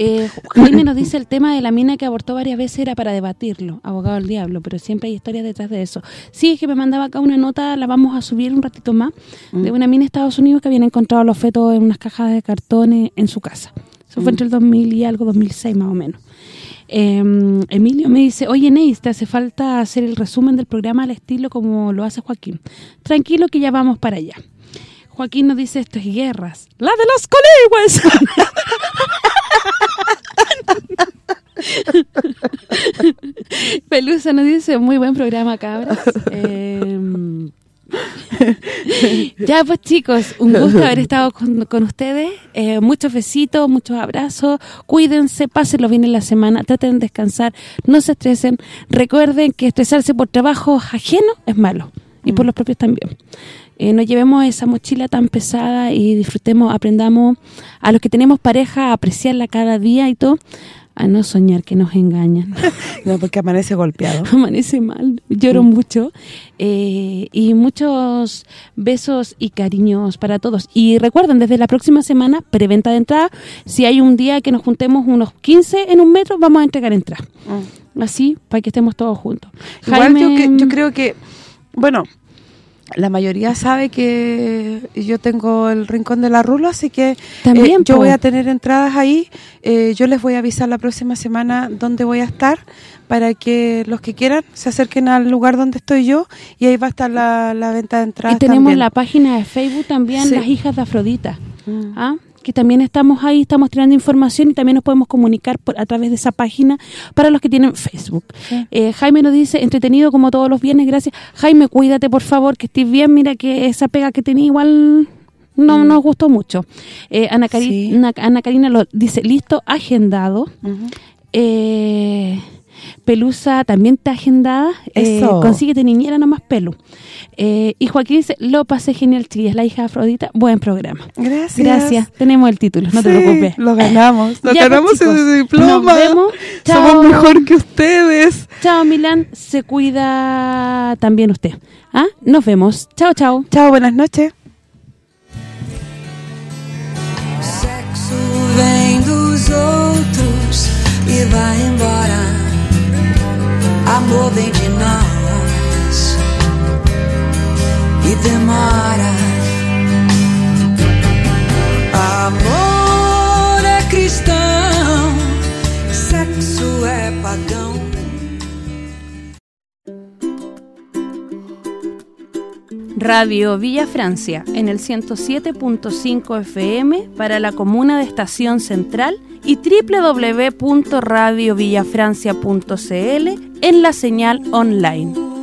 Eh, Jaime nos dice el tema de la mina que abortó varias veces era para debatirlo, abogado del diablo, pero siempre hay historias detrás de eso. Sí, es que me mandaba acá una nota, la vamos a subir un ratito más, de Mm. una mina de Estados Unidos que habían encontrado los fetos en unas cajas de cartón en, su casa. Eso fue Mm. entre el 2000 y algo, 2006 más o menos. Eh, Emilio me dice, oye Neis, te hace falta hacer el resumen del programa al estilo como lo hace Joaquín. Tranquilo que ya vamos para allá. Joaquín nos dice, esto es guerras. ¡La de los coligües! Pelusa nos dice, muy buen programa, cabras. Eh, ya pues chicos, un gusto haber estado con, con ustedes. Eh, muchos besitos, muchos abrazos. Cuídense, pásenlo bien en la semana, traten de descansar, no se estresen. Recuerden que estresarse por trabajo ajeno es malo y por los propios también. Eh, no llevemos esa mochila tan pesada y disfrutemos, aprendamos a los que tenemos pareja a apreciarla cada día y todo, a no soñar que nos engañan. No, porque amanece golpeado. Amanece mal, lloro mucho. Eh, y muchos besos y cariños para todos. Y recuerden, desde la próxima semana, preventa de entrada, si hay un día que nos juntemos unos 15 en un metro, vamos a entregar entrada. Así, para que estemos todos juntos. Igual yo, Jaime- que- yo creo que, bueno, la mayoría sabe que yo tengo el Rincón de la Rulo, así que eh, También, yo voy a tener entradas ahí. Eh, yo les voy a avisar la próxima semana dónde voy a estar para que los que quieran se acerquen al lugar donde estoy yo y ahí va a estar la, la venta de entradas Y tenemos también. la página de Facebook también, Sí. Mm. Las Hijas de Afrodita. ¿ah? Que también estamos ahí, estamos tirando información y también nos podemos comunicar por, a través de esa página para los que tienen Facebook. Eh, Jaime nos dice, entretenido como todos los viernes, gracias. Jaime, cuídate por favor, que estés bien. Mira que esa pega que tenía igual no nos gustó mucho. Eh, Ana, Cari- Mm. Sí. Ana, Ana Karina lo dice, listo, agendado. Eh, Pelusa también está agendada. Eh, Eso. consíguete niñera nomás pelu. Eh, y Joaquín dice, lo pasé genial, chiquillas, la hija de Afrodita, buen programa. Gracias. Gracias, tenemos el título, no te preocupes. lo ganamos, lo Ya, pues, ganamos chicos, ese diploma. Nos vemos. Somos mejor que ustedes. Chao, Milán. Se cuida también usted. ¿Ah? Nos vemos. Chao, chao. Chao, buenas noches. Sexo vem dos outros e vai embora. Amor de nós e demora. Amor é cristão, sexo é pagão. Radio Villa Francia en el 107.5 FM para la comuna de Estación Central y www.radiovillafrancia.cl en la señal online.